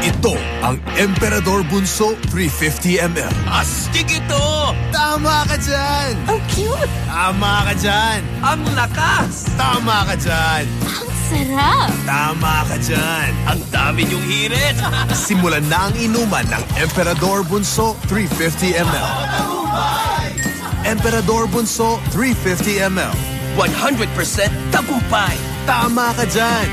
Ito ang Emperador Bunso 350ml. Astig ito! Tama ka dyan! Ang cute! Tama ka dyan! Ang lakas! Tama ka dyan! Ang sarap! Tama ka dyan! Ang dami niyong hirit! Simulan na ang inuman ng Emperador Bunso 350ml. Emperador Bunso 350ml. 100% tagumpay! Tama ka dyan!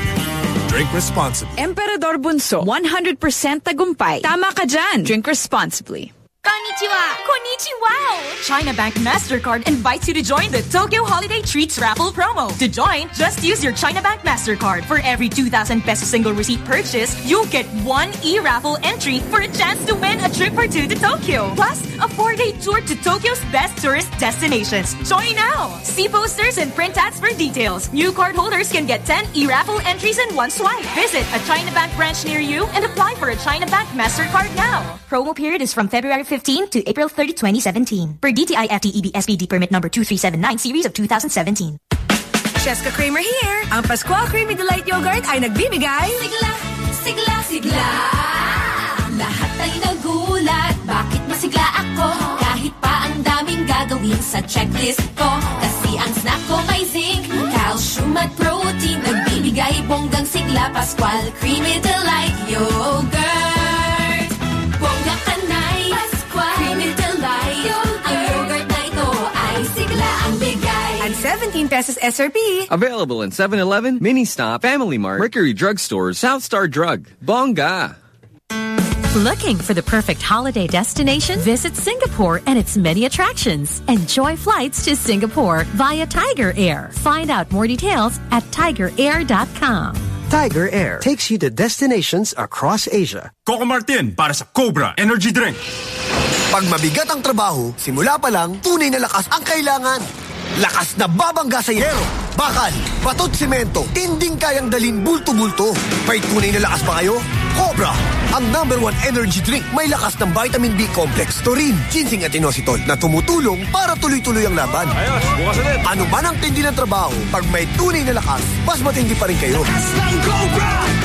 Drink responsibly. Emperador Bunso, 100% tagumpay. Tama ka dyan. Drink responsibly. Konnichiwa! Konnichiwa! China Bank MasterCard invites you to join the Tokyo Holiday Treats Raffle promo. To join, just use your China Bank MasterCard. For every 2,000 peso single receipt purchase, you'll get one e-raffle entry for a chance to win a trip or two to Tokyo. Plus, a four-day tour to Tokyo's best tourist destinations. Join now! See posters and print ads for details. New card holders can get 10 e-raffle entries in one swipe. Visit a China Bank branch near you and apply for a China Bank MasterCard now. Promo period is from February 15 to April 30, 2017. Per DTI FTEB SPD permit number 2379 series of 2017. Cheska Kramer here. Ang Pascual Creamy Delight Yogurt ay nagbibigay... Sigla, sigla, sigla. Lahat ay nagulat. Bakit masigla ako? Kahit pa ang daming gagawin sa checklist ko. Kasi ang snack ko may zinc, calcium at protein. Nagbibigay bonggang sigla, Pascual Creamy Delight Yogurt. 15 pesos SRP. Available in 7-Eleven, Ministop, Family Mart, Mercury Drugstores, Southstar Drug, Bonga. Looking for the perfect holiday destination? Visit Singapore and its many attractions. Enjoy flights to Singapore via Tiger Air. Find out more details at tigerair.com. Tiger Air takes you to destinations across Asia. Coco Martin para sa Cobra Energy Drink. Pag mabigat ang trabaho, simula pa lang, tunay na lakas ang kailangan. Lakas na babangga sa yero, bakal, batot semento, tinding kayang dalin bulto-bulto. May tunay na lakas ba kayo? Cobra, ang number one energy drink may lakas ng vitamin B complex, taurine, ginseng at inositol na tumutulong para tuloy-tuloy ang laban. Ayos, bukas ulit. Ano man ang tindi ng trabaho, pag may tunay na lakas, mas matindi pa rin kayo.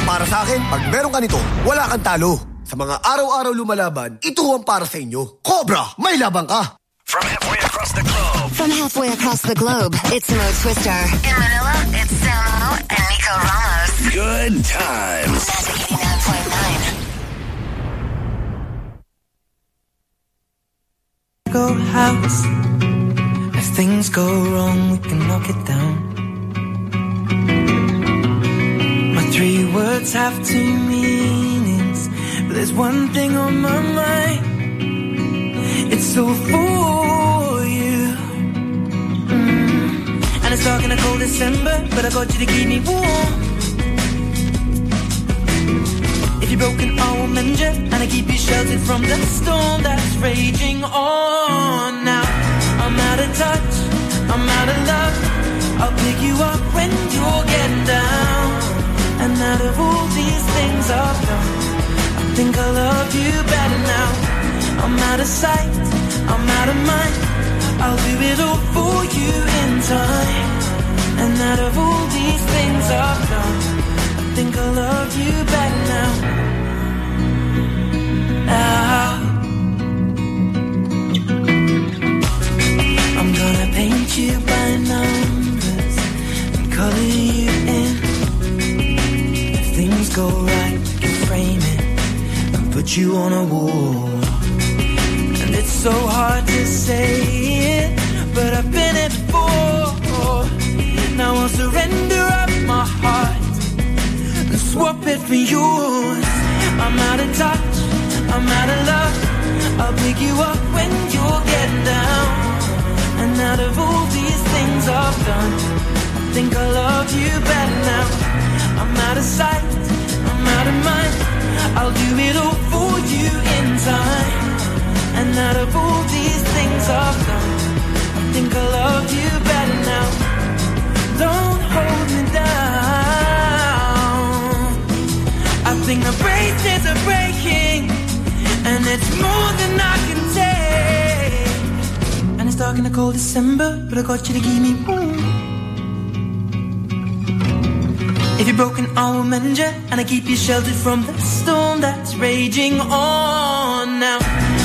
Para sa akin, pag meron ka nito, wala kang talo. Sa mga araw-araw lumalaban, ito ang para sa inyo. Cobra, may labang ka! From halfway across the globe. From halfway across the globe, it's Mo Twister. In Manila, it's Samo and Nico Ramos. Good times. Go house. If things go wrong, we can knock it down. My three words have two meanings. But there's one thing on my mind. It's all for And it's dark in a cold December, but I got you to keep me warm. If you're broken, I will mend you, and I keep you sheltered from the storm that's raging on. Now I'm out of touch, I'm out of love. I'll pick you up when you're getting down. And out of all these things I've done, I think I love you better now. I'm out of sight, I'm out of mind. I'll do it all for you in time. And out of all these things I've done, I think I love you better now. Now. I'm gonna paint you by numbers and color you in. If things go right, we can frame it and put you on a wall. So hard to say it, but I've been it before. Now I'll surrender up my heart and swap it for yours. I'm out of touch, I'm out of love. I'll pick you up when you're getting down. And out of all these things I've done, I think I love you better now. I'm out of sight, I'm out of mind. I'll do it all for you in time. And out of all these things I've done, I think I love you better now. Don't hold me down. I think the bracelets are breaking, and it's more than I can take. And it's dark in the cold December, but I got you to keep me warm. If you're broken, I will mend you, and I keep you sheltered from the storm that's raging on. Now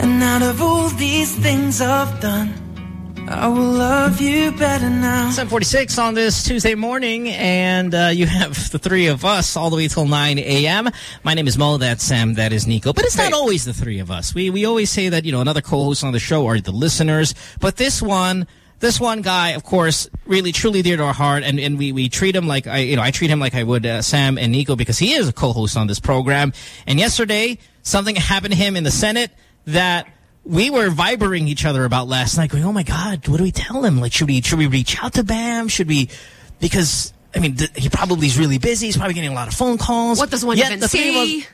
And out of all these things I've done, I will love you better now. 746 on this Tuesday morning, and uh, you have the three of us all the way till 9 a.m. My name is Mo, that's Sam, that is Nico. But it's not always the three of us. We we always say that, you know, another co-host on the show are the listeners. But this one, this one guy, of course, really truly dear to our heart, and, and we, we treat him like, I you know, I treat him like I would uh, Sam and Nico because he is a co-host on this program. And yesterday, something happened to him in the Senate that we were vibering each other about last night, going, "Oh my God, what do we tell him? Like, should we should we reach out to Bam? Should we?" Because I mean, he probably is really busy. He's probably getting a lot of phone calls. What does one Yet even the three of say? us-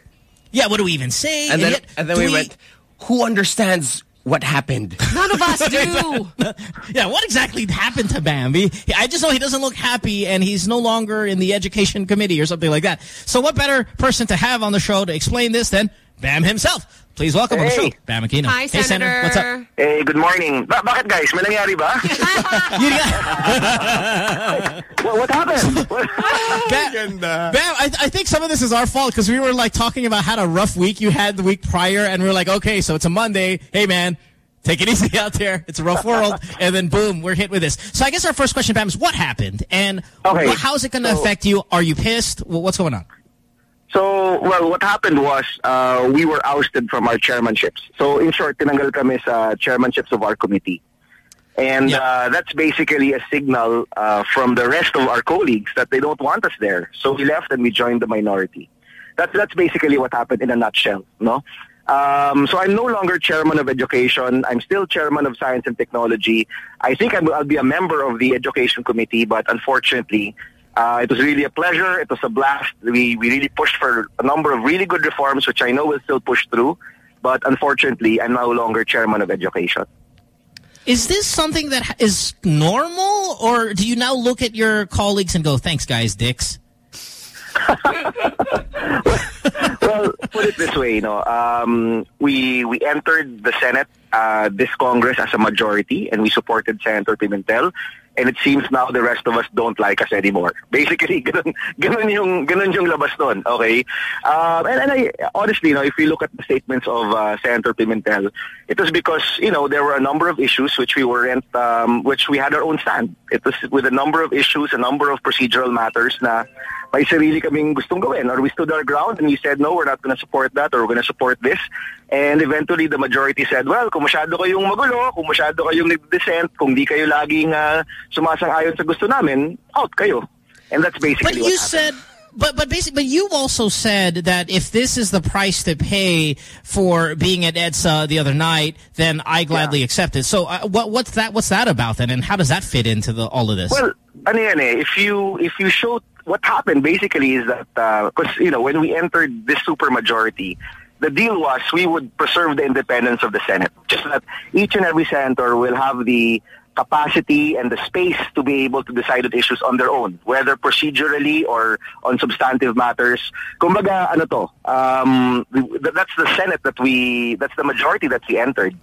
yeah, what do we even say? And then, yet, and then do we, went, who understands what happened? None of us do. yeah, what exactly happened to Bambi? I just know he doesn't look happy and he's no longer in the education committee or something like that. So what better person to have on the show to explain this than Bam himself? Please welcome on the Hey. show, Bam Aquino. Hi, hey, Senator. What's up? Hey, good morning. Ba bakit guys? May nangyari ba? what, what happened? Bam, Bam, I, I think some of this is our fault because we were like talking about how a rough week you had the week prior, and we are like, okay, so it's a Monday. Hey, man, take it easy out there. It's a rough world, and then boom, we're hit with this. So I guess our first question, Bam, is what happened, and Okay, wh- how's it going to so- affect you? Are you pissed? Wh- What's going on? So, well, what happened was uh, we were ousted from our chairmanships. So, in short, tinanggal kami sa chairmanships of our committee. And uh, that's basically a signal uh, from the rest of our colleagues that they don't want us there. So we left and we joined the minority. That's that's basically what happened in a nutshell. No. Um, so I'm no longer chairman of education. I'm still chairman of science and technology. I think I'm, I'll be a member of the education committee, but unfortunately, uh, it was really a pleasure. It was a blast. We we really pushed for a number of really good reforms, which I know will still push through. But unfortunately, I'm no longer chairman of education. Is this something that is normal, or do you now look at your colleagues and go, thanks, guys, dicks? well, put it this way, you know, um, we we entered the Senate uh, this Congress as a majority, and we supported Senator Pimentel. And it seems now the rest of us don't like us anymore. Basically, ganun, ganun yung ganun yung labas nun, okay? Um, and, and I, honestly, you know, if you look at the statements of uh, Senator Pimentel, it was because you know there were a number of issues which we weren't, um, which we had our own stand. It was with a number of issues, a number of procedural matters na may sarili kaming gustong gawin or we stood our ground and we said no, we're not going to support that or we're going to support this. And eventually the majority said, well, kung masyado kayong magulo, kung masyado kayong nag-dissent, kung di kayo laging uh, sumasang-ayon sa gusto namin, out kayo. And that's basically But what you happened. said, but but basically, but you also said that if this is the price to pay for being at EDSA the other night, then I gladly accept it. So uh, what what's that? What's that about then? And how does that fit into the all of this? Well, ano yan eh, if you if you show what happened basically is that because you know when we entered this supermajority, the deal was we would preserve the independence of the Senate. Just that each and every senator will have the capacity and the space to be able to decide on issues on their own, whether procedurally or on substantive matters. Kumbaga, ano to, um, that's the Senate that we, that's the majority that we entered.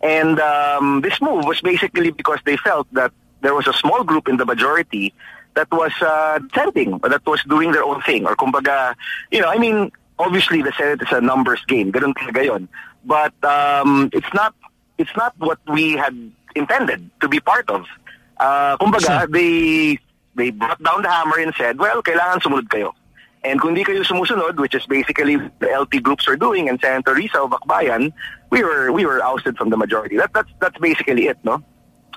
And um, this move was basically because they felt that there was a small group in the majority that was uh, that was doing their own thing. Or kumbaga, you know, I mean, obviously the Senate is a numbers game. Ganun talaga yun. But um, it's not it's not what we had intended to be part of. Uh, kumbaga, they they brought down the hammer and said, well, kailangan sumunod kayo. And kung di kayo sumusunod, which is basically the LP groups are doing, and Senator Risa of Akbayan, we were we were ousted from the majority. That, that's that's basically it, no?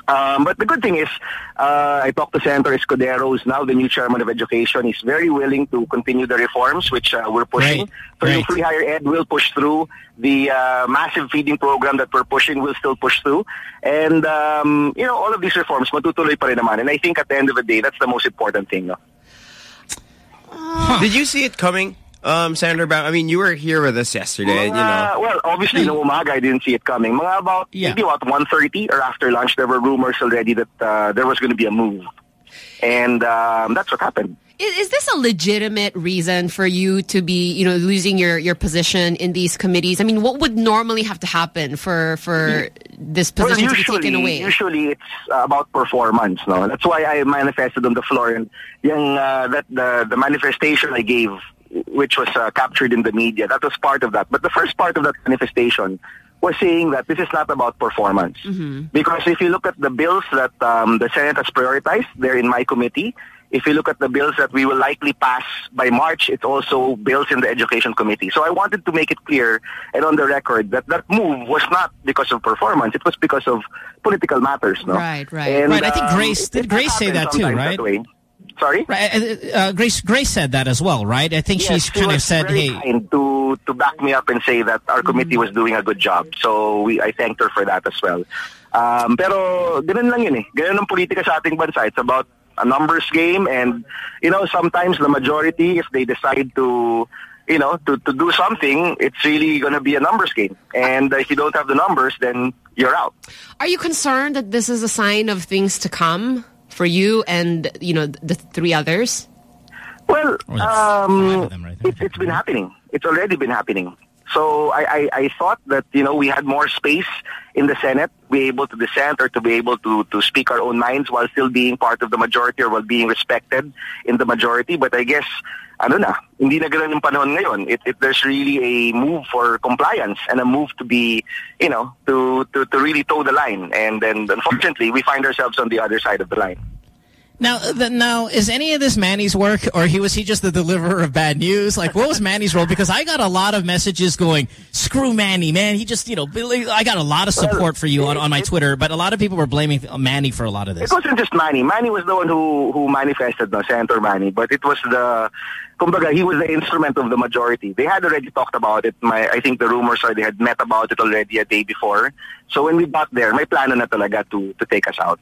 Um, but the good thing is, uh, I talked to Senator Escudero, who's now the new chairman of education. He's very willing to continue the reforms, which uh, we're pushing. So yung free higher ed will push through. The uh, massive feeding program that we're pushing will still push through. And, um, you know, all of these reforms, matutuloy pa rin naman. And I think at the end of the day, that's the most important thing. No? Did you see it coming, um, Senator Brown? I mean, you were here with us yesterday, you know. Uh, well, obviously, no umaga, I didn't see it coming. Mga about, maybe what, 1.30 or after lunch, there were rumors already that uh, there was going to be a move. And um, that's what happened. Is, is this a legitimate reason for you to be, you know, losing your, your position in these committees? I mean, what would normally have to happen for for this Well, position to be usually, taken away? usually it's uh, about performance. No, that's why I manifested on the floor, and yung, uh, that the the manifestation I gave, which was uh, captured in the media, that was part of that. But the first part of that manifestation was saying that this is not about performance. Because if you look at the bills that um, the Senate has prioritized, they're in my committee. If you look at the bills that we will likely pass by March, it's also bills in the Education Committee. So I wanted to make it clear and on the record that that move was not because of performance. It was because of political matters. No? Right, right. And, Right, I think um, Grace- it- did Grace say that too, right? that. Sorry? Right, uh, uh, Grace Grace said that as well, right? I think Yes, she's she kind of said, very "Hey, kind to to back me up and say that our committee was doing a good job. So we I thanked her for that as well. Um, pero ganun lang yun eh. Ganun ang politika sa ating bansa. It's about a numbers game and you know sometimes the majority if they decide to you know to, to do something it's really going to be a numbers game and if you don't have the numbers then you're out Are you concerned that this is a sign of things to come for you and, you know, the three others? Well, um, it, it's been happening. It's already been happening. So I, I, I thought that, you know, we had more space in the Senate, to be able to dissent or to be able to, to speak our own minds while still being part of the majority or while being respected in the majority. But I guess, ano na, hindi na ganun yung panahon ngayon. It, it, there's really a move for compliance and a move to be, you know, to, to, to really toe the line. And then, unfortunately, we find ourselves on the other side of the line. Now, uh, the, now is any of this Manny's work, or he was he just the deliverer of bad news? Like, what was Manny's role? Because I got a lot of messages going, "Screw Manny, man. He just, you know, I got a lot of support for you on, on my Twitter, but a lot of people were blaming Manny for a lot of this. It wasn't just Manny. Manny was the one who who manifested, no, Senator Manny. But it was the, kumbaga, he was the instrument of the majority. They had already talked about it. My, I think the rumors are they had met about it already a day before. So when we got there, my plan na talaga to to take us out.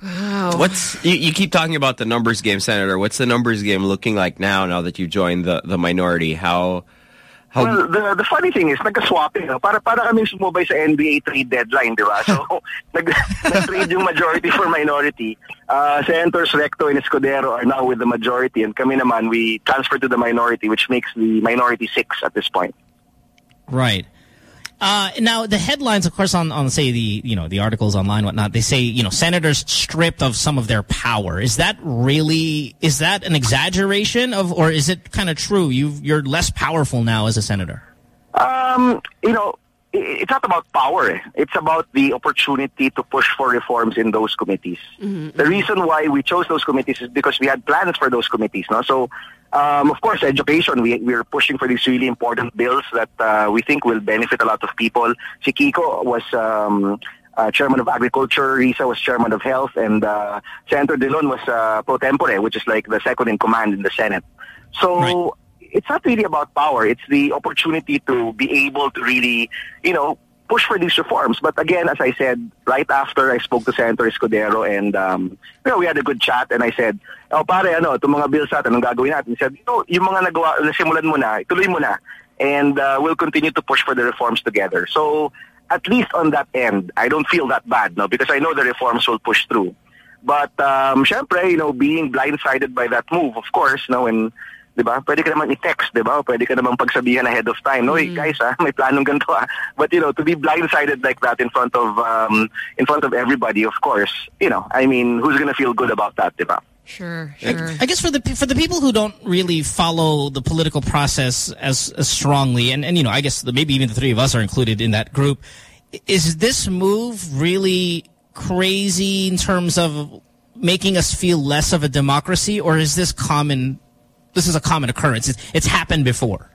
What's you, you keep talking about the numbers game, Senator? What's the numbers game looking like now? Now that you've joined the the minority, how how Well, the the funny thing is, nagka-swapping. No? Para, para kami sumubay sa NBA trade deadline, di ba? So, nag, nag-trade yung majority for minority. Uh, Senators Recto and Escudero are now with the majority and kami naman, we transfer to the minority, which makes the minority six at this point. Right. Uh, now the headlines, of course, on on say the you know the articles online, whatnot, they say you know senators stripped of some of their power. Is that really is that an exaggeration of, or is it kind of true? You you're less powerful now as a senator. Um, you know, it's not about power. eh. It's about the opportunity to push for reforms in those committees. The reason why we chose those committees is because we had plans for those committees. No? So, um, of course, education, we, we're pushing for these really important bills that uh, we think will benefit a lot of people. Si Kiko was um, uh, chairman of agriculture, Risa was chairman of health, and uh, Senator Drilon was uh, pro tempore, which is like the second in command in the Senate. So it's not really about power. It's the opportunity to be able to really, you know, push for these reforms. But again, as I said, right after I spoke to Senator Escudero and, um, you know, we had a good chat and I said, oh pare, ano, itong mga bills natin, anong gagawin natin? He said, you know, yung mga nagawa, nasimulan mo na, ituloy mo na. And uh, we'll continue to push for the reforms together. So, at least on that end, I don't feel that bad, no, because I know the reforms will push through. But, um, syempre, you know, being blindsided by that move, of course, no, when, di ba, pwede ka naman i-text, di ba, pwede ka naman pagsabihan ahead of time, no, hey, guys, ah, may planong ganito, ah. But, you know, to be blindsided like that in front of, um, in front of everybody, of course, you know, I mean, who's gonna feel good about that, di ba? Sure, I, I guess for the for the people who don't really follow the political process as, as strongly, and, and you know, I guess the, maybe even the three of us are included in that group. Is this move really crazy in terms of making us feel less of a democracy, or is this common? This is a common occurrence. It's, it's happened before.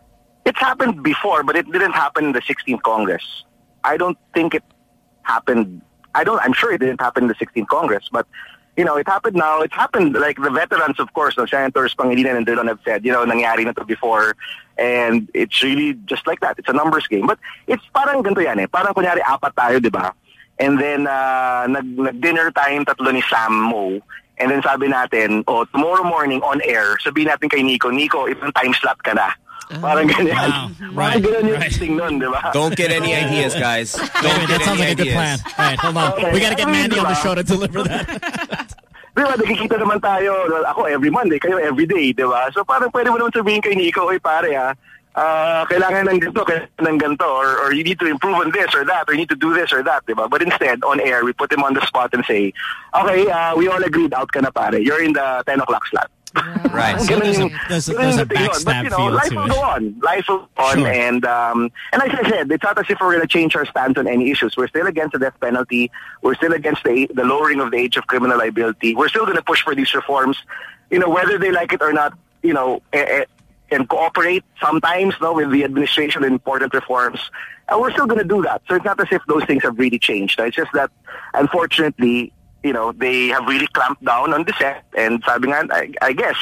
It's happened before, but it didn't happen in the 16th Congress. I don't think it happened. I don't. I'm sure it didn't happen in the 16th Congress, but you know, it happened now. It happened like the veterans, of course, the senators Pangilinan and Drilon have said, you know, nangyari na to before, and it's really just like that. It's a numbers game, but it's parang ganito yan eh. Parang kunyari apat tayo, di ba? And then uh, nag, nag dinner time tatlo ni Sam Mo. And then sabi natin, oh, tomorrow morning on air, sabihin natin kay Nico, Nico, itong time slot ka na. Parang ganyan. Parang ganyan yung thing nun, di ba? Don't get any ideas, guys. Don't get that sounds any like a good plan. All right, hold on. Okay. We got to get I Manny on the show to deliver that. Di ba, nagkikita naman tayo, ako every Monday, kayo every day, di ba? So parang pwede mo naman sabihin kay Nico, oy pare ah, ah, kailangan ng ganito, kailangan ng ganito, or, or you need to improve on this or that, or you need to do this or that, di ba? But instead, on air, we put him on the spot and say, okay, uh, we all agreed, out ka na pare. You're in the 10 o'clock slot. Right. So there's a- there's a- there's a yung thing yun. But, backstab you know, feel life to will it. go on. Life will go on. Sure. And, um, and like I said, it's not as if we're going to change our stance on any issues. We're still against the death penalty. We're still against the, the lowering of the age of criminal liability. We're still going to push for these reforms. You know, whether they like it or not, you know, eh, eh, and cooperate sometimes no, with the administration in important reforms. And we're still going to do that. So it's not as if those things have really changed. It's just that, unfortunately, you know, they have really clamped down on dissent. And sabi nga, I, I guess,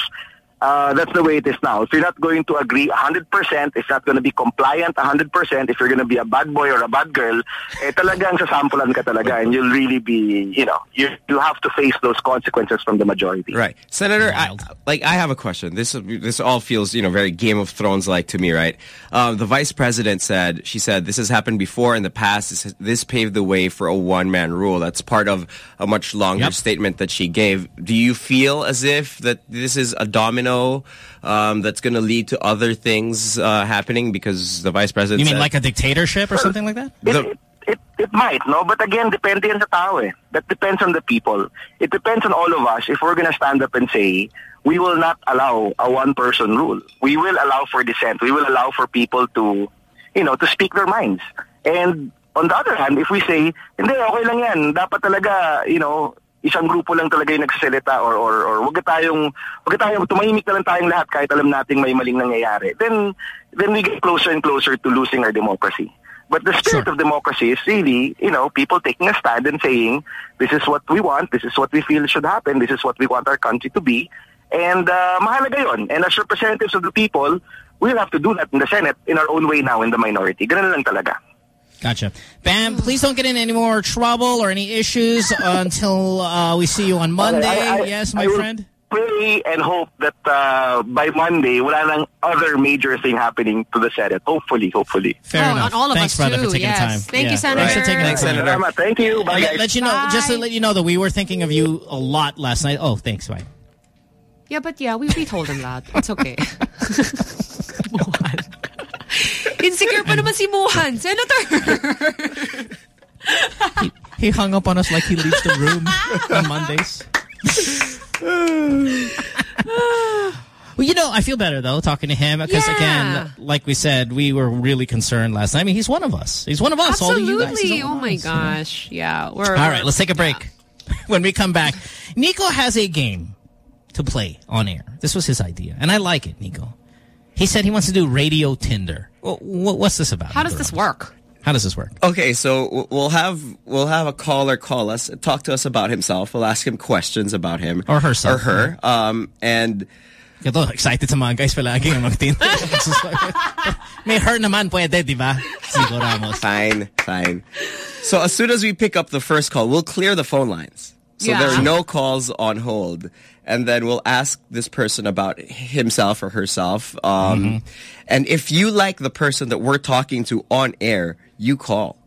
uh, that's the way it is now. If you're not going to agree 100%, if not going to be compliant 100%, if you're going to be a bad boy or a bad girl, eh talagang sasampulan ka talaga and you'll really be, you know, you, you have to face those consequences from the majority. Right, Senator. I, like, I have a question. This this all feels, you know, very Game of Thrones like to me, right? Um, the vice president said she said this has happened before in the past. This, this paved the way for a one man rule. That's part of a much longer statement that she gave. Do you feel as if that this is a domino um, that's going to lead to other things uh, happening because the vice president? You mean said- like a dictatorship or something like that? The- It, it might, no? But again, depende yan sa tao eh. That depends on the people. It depends on all of us if we're gonna stand up and say, we will not allow a one-person rule. We will allow for dissent. We will allow for people to, you know, to speak their minds. And on the other hand, if we say, hindi, okay lang yan. Dapat talaga, you know, isang grupo lang talaga yung nagsasalita or or or wag tayong wag tayong tumahimik na lang tayong lahat kahit alam nating may maling nangyayari. Then then we get closer and closer to losing our democracy. But the spirit of democracy is really, you know, people taking a stand and saying, this is what we want, this is what we feel should happen, this is what we want our country to be. And uh, mahalaga yun. And as representatives of the people, we'll have to do that in the Senate in our own way now in the minority. Ganun lang talaga. Gotcha. Bam, please don't get in any more trouble or any issues until uh, we see you on Monday. I- I- yes, my will friend? Pray and hope that uh, by Monday, wala nang other major thing happening to the Senate. Hopefully, hopefully. Fair Oh, enough. on all of Thanks, us brother, too, for taking yes. time. Thank you, Senator. Thanks for taking Thanks, the time. Senator. Thank you. Bye, let- guys. Let you know, just to let you know that we were thinking of you a lot last night. Oh, thanks, bye. Yeah, but yeah, we, we told him that. It's okay. Insecure pa naman si Muhan. Senator! He hung up on us like he leaves the room on Mondays. well, you know, I feel better though talking to him because Yeah. again, like we said, we were really concerned last night. I mean, he's one of us. He's one of us. All of you guys. Absolutely. He's one Oh of my us, you know? gosh. Yeah. We're, All right, let's take a break. When we come back, Nico has a game to play on air. This was his idea, and I like it, Nico. He said he wants to do radio Tinder. Wh- wh- What's this about? How does this work? How does this work? Okay, so we'll have we'll have a caller call us, talk to us about himself. We'll ask him questions about him Or herself. or her. Um, and Ito, excited sa mga guys palagi ang mag-Tinder. May her naman pwede, di ba? Zico Ramos. Fine, fine. So as soon as we pick up the first call, we'll clear the phone lines. So Yeah. there are no calls on hold. And then we'll ask this person about himself or herself. Um, And if you like the person that we're talking to on air, you call.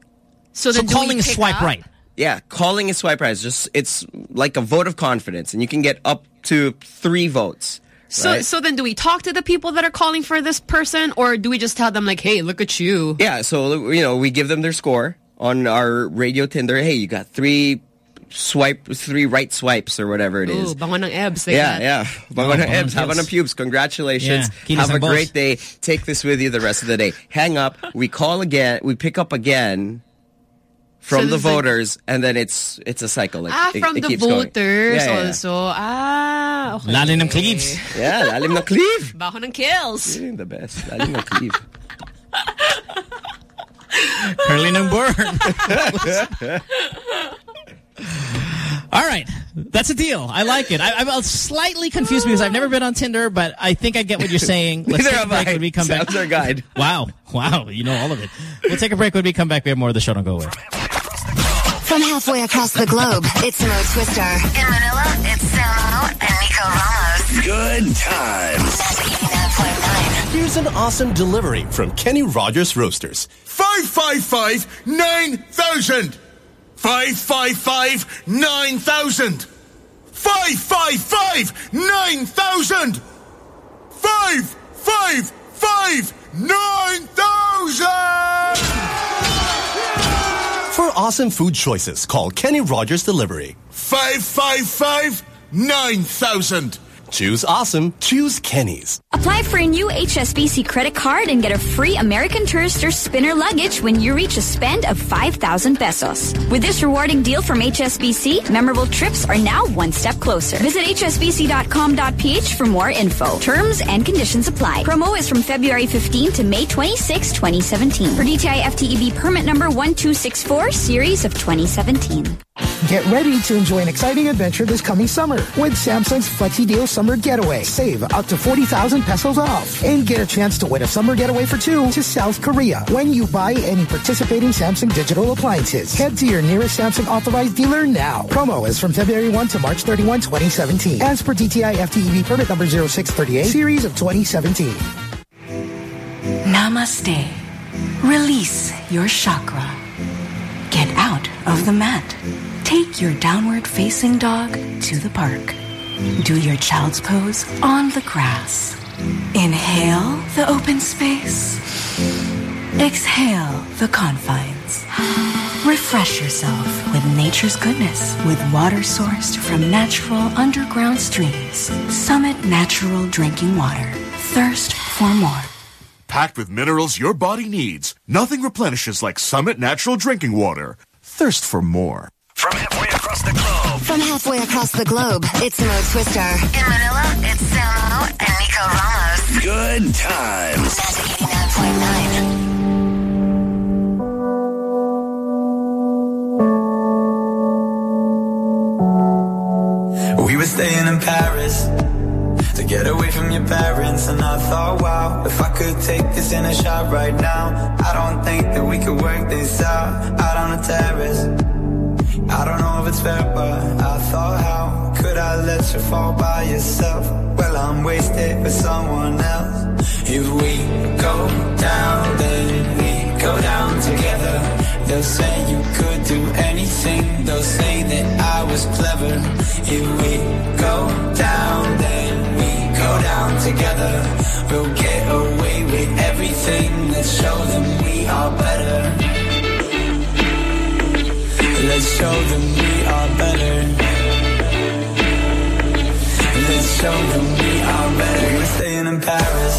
So, So then do calling is swipe up? right. Yeah, calling is swipe right. It's just it's like a vote of confidence, and you can get up to three votes. So, right? so then do we talk to the people that are calling for this person or do we just tell them like, hey, look at you? yeah, so you know we give them their score on our radio Tinder. Hey, you got three swipe, three right swipes or whatever it is. Ooh, bango ng ebs. Like yeah, that. yeah. Bango Oh, ng bango ebs, ng haba ng pubes. Congratulations. Yeah, Have a ng boss. great day. Take this with you the rest of the day. Hang up. We call again. We pick up again from So the this is like- voters, and then it's it's a cycle. Like, Ah, from it the keeps voters Yeah, yeah, yeah. also. Ah, okay. Lalim ng cleaves. Yeah, lalim ng cleave. Baho ng kills. Yun yung the best. Lalim ng cleave. Curly ng burn. All right. That's a deal. I like it. I, I'm uh, slightly confused because I've never been on Tinder, but I think I get what you're saying. Let's Neither take a break I. when we come back. Sam's our guide. Wow. Wow. You know all of it. We'll take a break when we come back. We have more of the show. Don't go away. From halfway across the globe, it's Mo Twister. In Manila, it's Samo and Nico Ramos. Good times. Here's an awesome delivery from Kenny Rogers Roasters. 555 9000. 555 9000. 555 9000. For awesome food choices, call Kenny Rogers Delivery. 555 9000. Choose awesome. Choose Kenny's. Apply for a new HSBC credit card and get a free American Tourister spinner luggage when you reach a spend of 5,000 pesos. With this rewarding deal from HSBC, memorable trips are now one step closer. Visit hsbc.com.ph for more info. Terms and conditions apply. Promo is from February 15 to May 26, 2017. For DTI FTEB permit number 1264, series of 2017. Get ready to enjoy an exciting adventure this coming summer with Samsung's Flexi Deal Summer Getaway. Save up to 40,000 pesos off and get a chance to win a summer getaway for two to South Korea when you buy any participating Samsung digital appliances. Head to your nearest Samsung authorized dealer now. Promo is from February 1 to March 31, 2017. As per DTI FTEB E permit number 0638, series of 2017. Namaste. Release your chakra. Get out of the mat. Take your downward facing dog to the park. Do your child's pose on the grass. Inhale the open space. Exhale the confines. Refresh yourself with nature's goodness with water sourced from natural underground streams. Summit Natural Drinking Water. Thirst for more. Packed with minerals your body needs. Nothing replenishes like Summit Natural Drinking Water. Thirst for more. From halfway across the globe. From halfway across the globe, it's Mo Twister. In Manila, it's Samo and Nico Ramos. Good times. Magic 89.9. We were staying in Paris to get away from your parents. And I thought, wow, if I could take this in a shot right now, I don't think that we could work this out out on the terrace. I don't know if it's fair, but I thought, how could I let you fall by yourself? Well, I'm wasted with someone else. If we go down, then we go down together. They'll say you could do anything. They'll say that I was clever. If we go down, then we go down together. We'll get away with everything. Let's show them show them we are better. Let's show them we are better. We're staying in Paris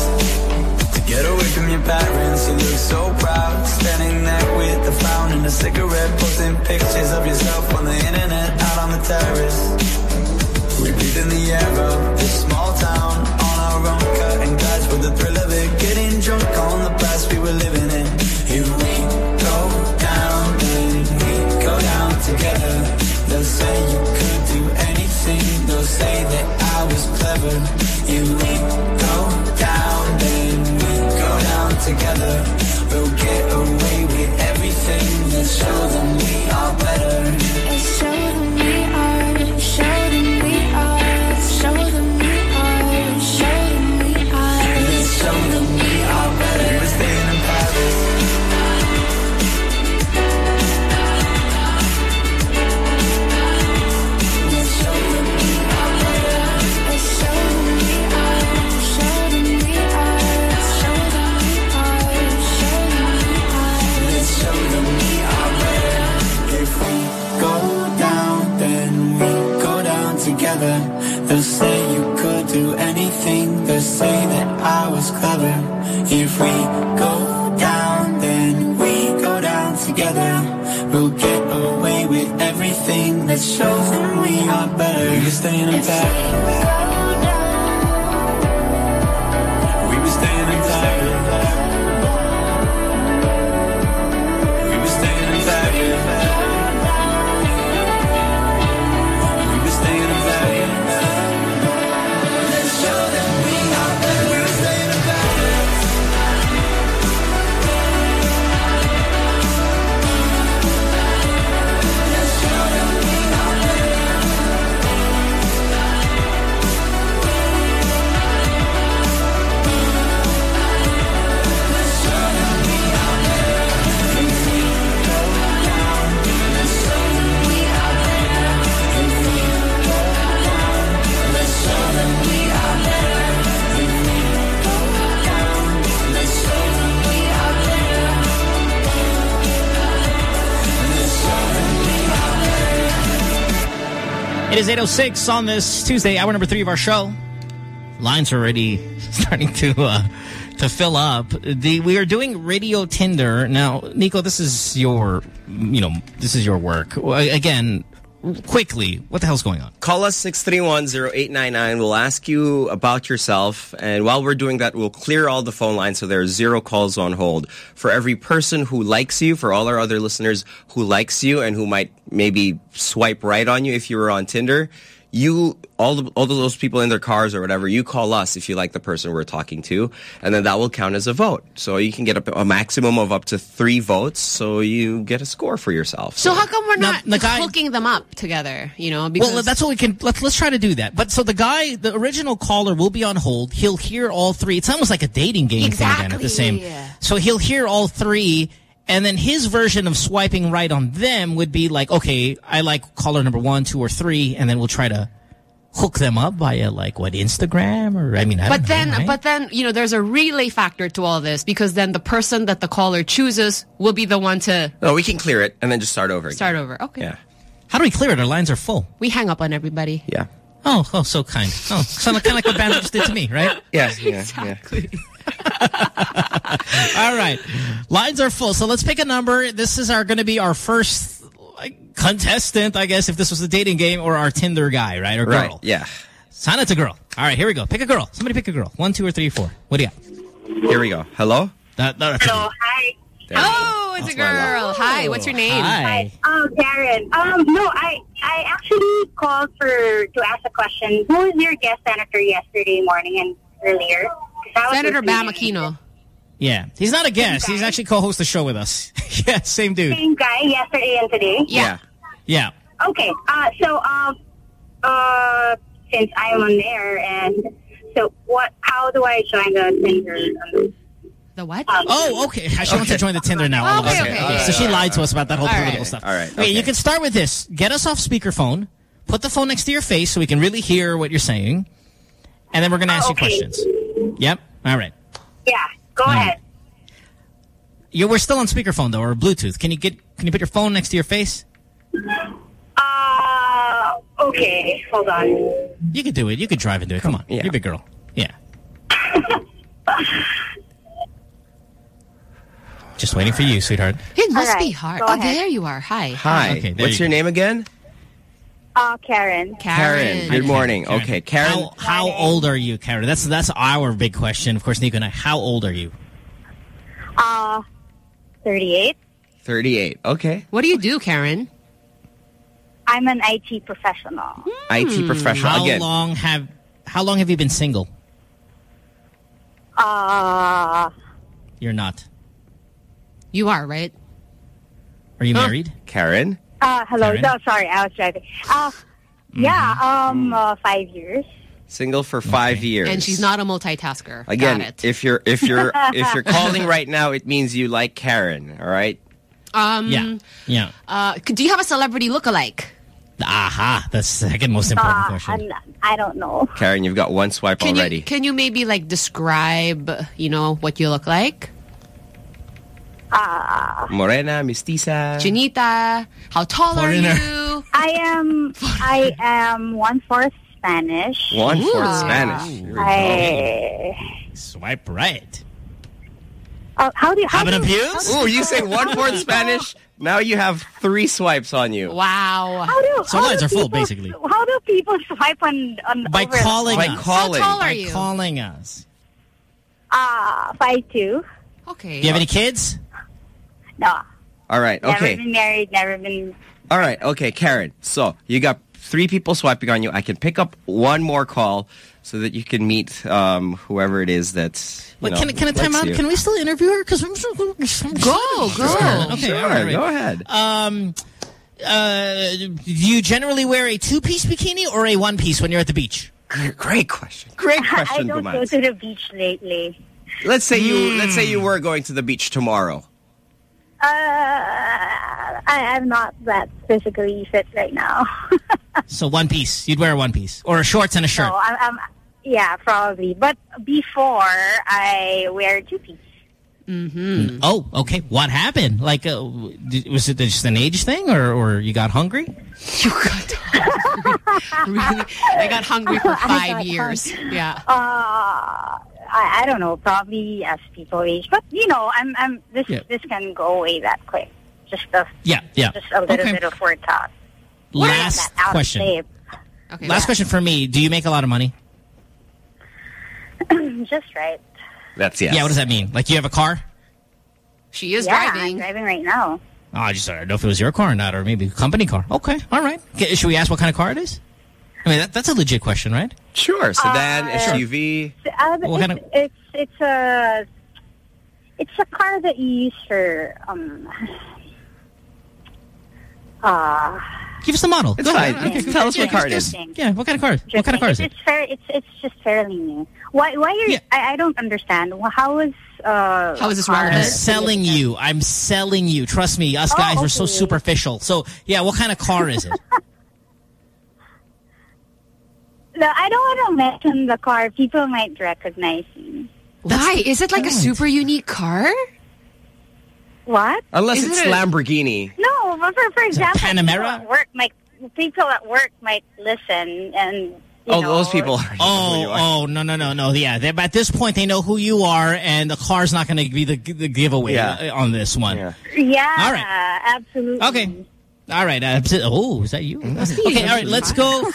to get away from your parents. You look so proud, standing there with the frown and a cigarette, posting pictures of yourself on the internet, out on the terrace. We breathe in the air of this small town on our own, cutting glass with the thrill of it, getting drunk on the past we were living in. If we say that I was clever. You we go down, then we go down together. We'll get away with everything. Let's show them we are better. Show them that shows them we are better. Were staying in Paris. We It is 8.06 on this Tuesday, hour number three of our show. Lines are already starting to uh, to fill up. The We are doing Radio Tinder. Now, Nico, this is your, you know, this is your work. Again, quickly, what the hell's going on? Call us 631-0899. We'll ask you about yourself. And while we're doing that, we'll clear all the phone lines so there are zero calls on hold. For every person who likes you, for all our other listeners who likes you and who might maybe swipe right on you if you were on Tinder, you, all, the, all of those people in their cars or whatever, you call us if you like the person we're talking to. And then that will count as a vote. So you can get a, a maximum of up to three votes. So you get a score for yourself. So how come we're not the guy- hooking them up together? You know, because well, that's what we can. Let's let's try to do that. But so the guy, the original caller, will be on hold. He'll hear all three. It's almost like a dating game thing again at the same. So he'll hear all three, and then his version of swiping right on them would be like, okay, I like caller number one, two, or three, and then we'll try to hook them up via like what Instagram or I mean, I but don't then, know, right? but then, you know, there's a relay factor to all this because then the person that the caller chooses will be the one to No, we can clear it and then just start over again. start over. Okay. Yeah. how do we clear it? Our lines are full. We hang up on everybody. Yeah. Oh, oh, so kind. Oh, so kind of like what Bam just did to me, right? Yeah, yeah, exactly. All right. Lines are full. So let's pick a number. This is our going to be our first like, contestant, I guess, if this was a dating game, or our Tinder guy, right? Or Right, girl. yeah. Sign it to girl. All right, here we go. Pick a girl. Somebody pick a girl. One, two, or three, four. What do you got? Here we go. Hello? That, that, Hello, hi. Oh, it's a girl. Hi, what's your name? Hi. Um, Karen. Um, no, I I actually called for to ask a question. Who was your guest senator yesterday morning and earlier? I Senator listening. Bam Aquino. Yeah. He's not a guest. He's actually co-host the show with us. yeah, same dude. Same guy yesterday and today. Yeah. Yeah. Okay. Uh, so um, uh, since I'm on there, and so what? How do I join the Tinder? Um, the what? Oh, okay. She wants to join the Tinder now. all Okay, okay, okay. So she lied to us about that whole All political right. stuff. All right, Okay, okay. you can start with this. Get us off speakerphone. Put the phone next to your face so we can really hear what you're saying. And then we're going to ask okay. you questions. Yep. All right. yeah. Go All right. ahead. You, we're still on speakerphone though, or Bluetooth. Can you get? Can you put your phone next to your face? Uh, okay, hold on. You could do it. You could drive and do it. Come on. You're a big girl. Yeah. Just waiting for you, sweetheart. It must All right, be hard. go Oh, ahead. there you are. Hi. Hi. Okay, What's you your go. name again? Uh, Karen. Karen. Good morning. Okay, Karen. How, how old are you, Karen? That's that's our big question. Of course, Nico and I. How old are you? Uh, 38. 38. Okay. What do you do, Karen? I'm an IT professional. IT professional. How Again, long have How long have you been single? Uh, You're not. You are, right? Are you married? Karen. Uh, hello. Karen? No, sorry, I was driving. Uh, yeah, um, uh, five years. Single for five years. And she's not a multitasker. Again, Got it. if you're if you're if you're calling right now, it means you like Karen. All right. Um, Yeah. Yeah. Uh, c- do you have a celebrity lookalike? Aha. That's the second most important Uh, question. I'm not, I don't know. Karen, you've got one swipe Can already. you can you maybe like describe, you know, what you look like? Uh, Morena, mestiza. Janita, how tall Foreigner. are you? I am, I am one-fourth Spanish. One fourth Uh, Spanish. I, Swipe right. uh, how do you, Have an abuse? Ooh, you say one fourth Spanish. Now you have three swipes on you. Wow. How do, Some how lines do are full, basically. How do people swipe on, on By over calling By us. calling. How tall are By you? calling us. Uh, five two. Okay. Do you have any kids? No. All right. Never Okay. been married, never been. All right. Okay, Karen. So you got three people swiping on you. I can pick up one more call so that you can meet um, whoever it is that's. You Wait, know, can, I- can I time likes out? you. Can we still interview her? Because I'm so, Go, go. Okay, Sure, all right, go ahead. Um, uh, do you generally wear a two-piece bikini or a one-piece when you're at the beach? Great question. Great question. I question, don't go to the beach lately. Let's say you Hmm. let's say you were going to the beach tomorrow. Uh, I, I'm not that physically fit right now. So one piece. You'd wear a one piece or a shorts and a shirt. So I'm, I'm, yeah, probably. But before, I wear two piece. Mm-hmm. Oh, okay. What happened? Like, uh, was it just an age thing, or or you got hungry? You got hungry. really? I got hungry for five got years. Yeah. Uh, I, I don't know. Probably as people age, but you know, I'm, I'm. This, Yeah. this can go away that quick. Just a, Yeah, yeah. just a little Okay. bit of workout. Last Not question. Okay. Last question for me. Do you make a lot of money? just right. That's yes. Yeah. What does that mean? Like, you have a car? She is yeah, driving. I'm driving right now. Oh, I just I don't know if it was your car or not, or maybe a company car. Okay, all right. Okay, should we ask what kind of car it is? I mean, that, that's a legit question, right? Sure. Sedan, Uh, SUV. Uh, What kind it's, it's it's a it's a car that you use for um uh Give us the model. It's Go fine. ahead. You can tell us what Yeah, car it is. Yeah, what kind of car? What kind of car is it's, it? It's fair. It's it's just fairly new. Why why are Yeah. I, I don't understand. Well, How is uh How is this car- I'm selling you. I'm selling you. Trust me, us Oh, guys, we're so superficial. So, yeah, what kind of car is it? No, I don't want to mention the car. People might recognize me. Why? Is it like a super unique car? What? Unless Is it's it a- Lamborghini. No, but for, for example, Panamera? people at work might people at work might listen and you Oh, know, those people. already know who you Oh, are. oh, no, no, no, no. Yeah, they, at this point, they know who you are, and the car's not going to be the, the giveaway Yeah. on this one. Yeah. Yeah, All right. absolutely. Okay. All right. Uh, oh, is that you? Okay. All right. Let's go.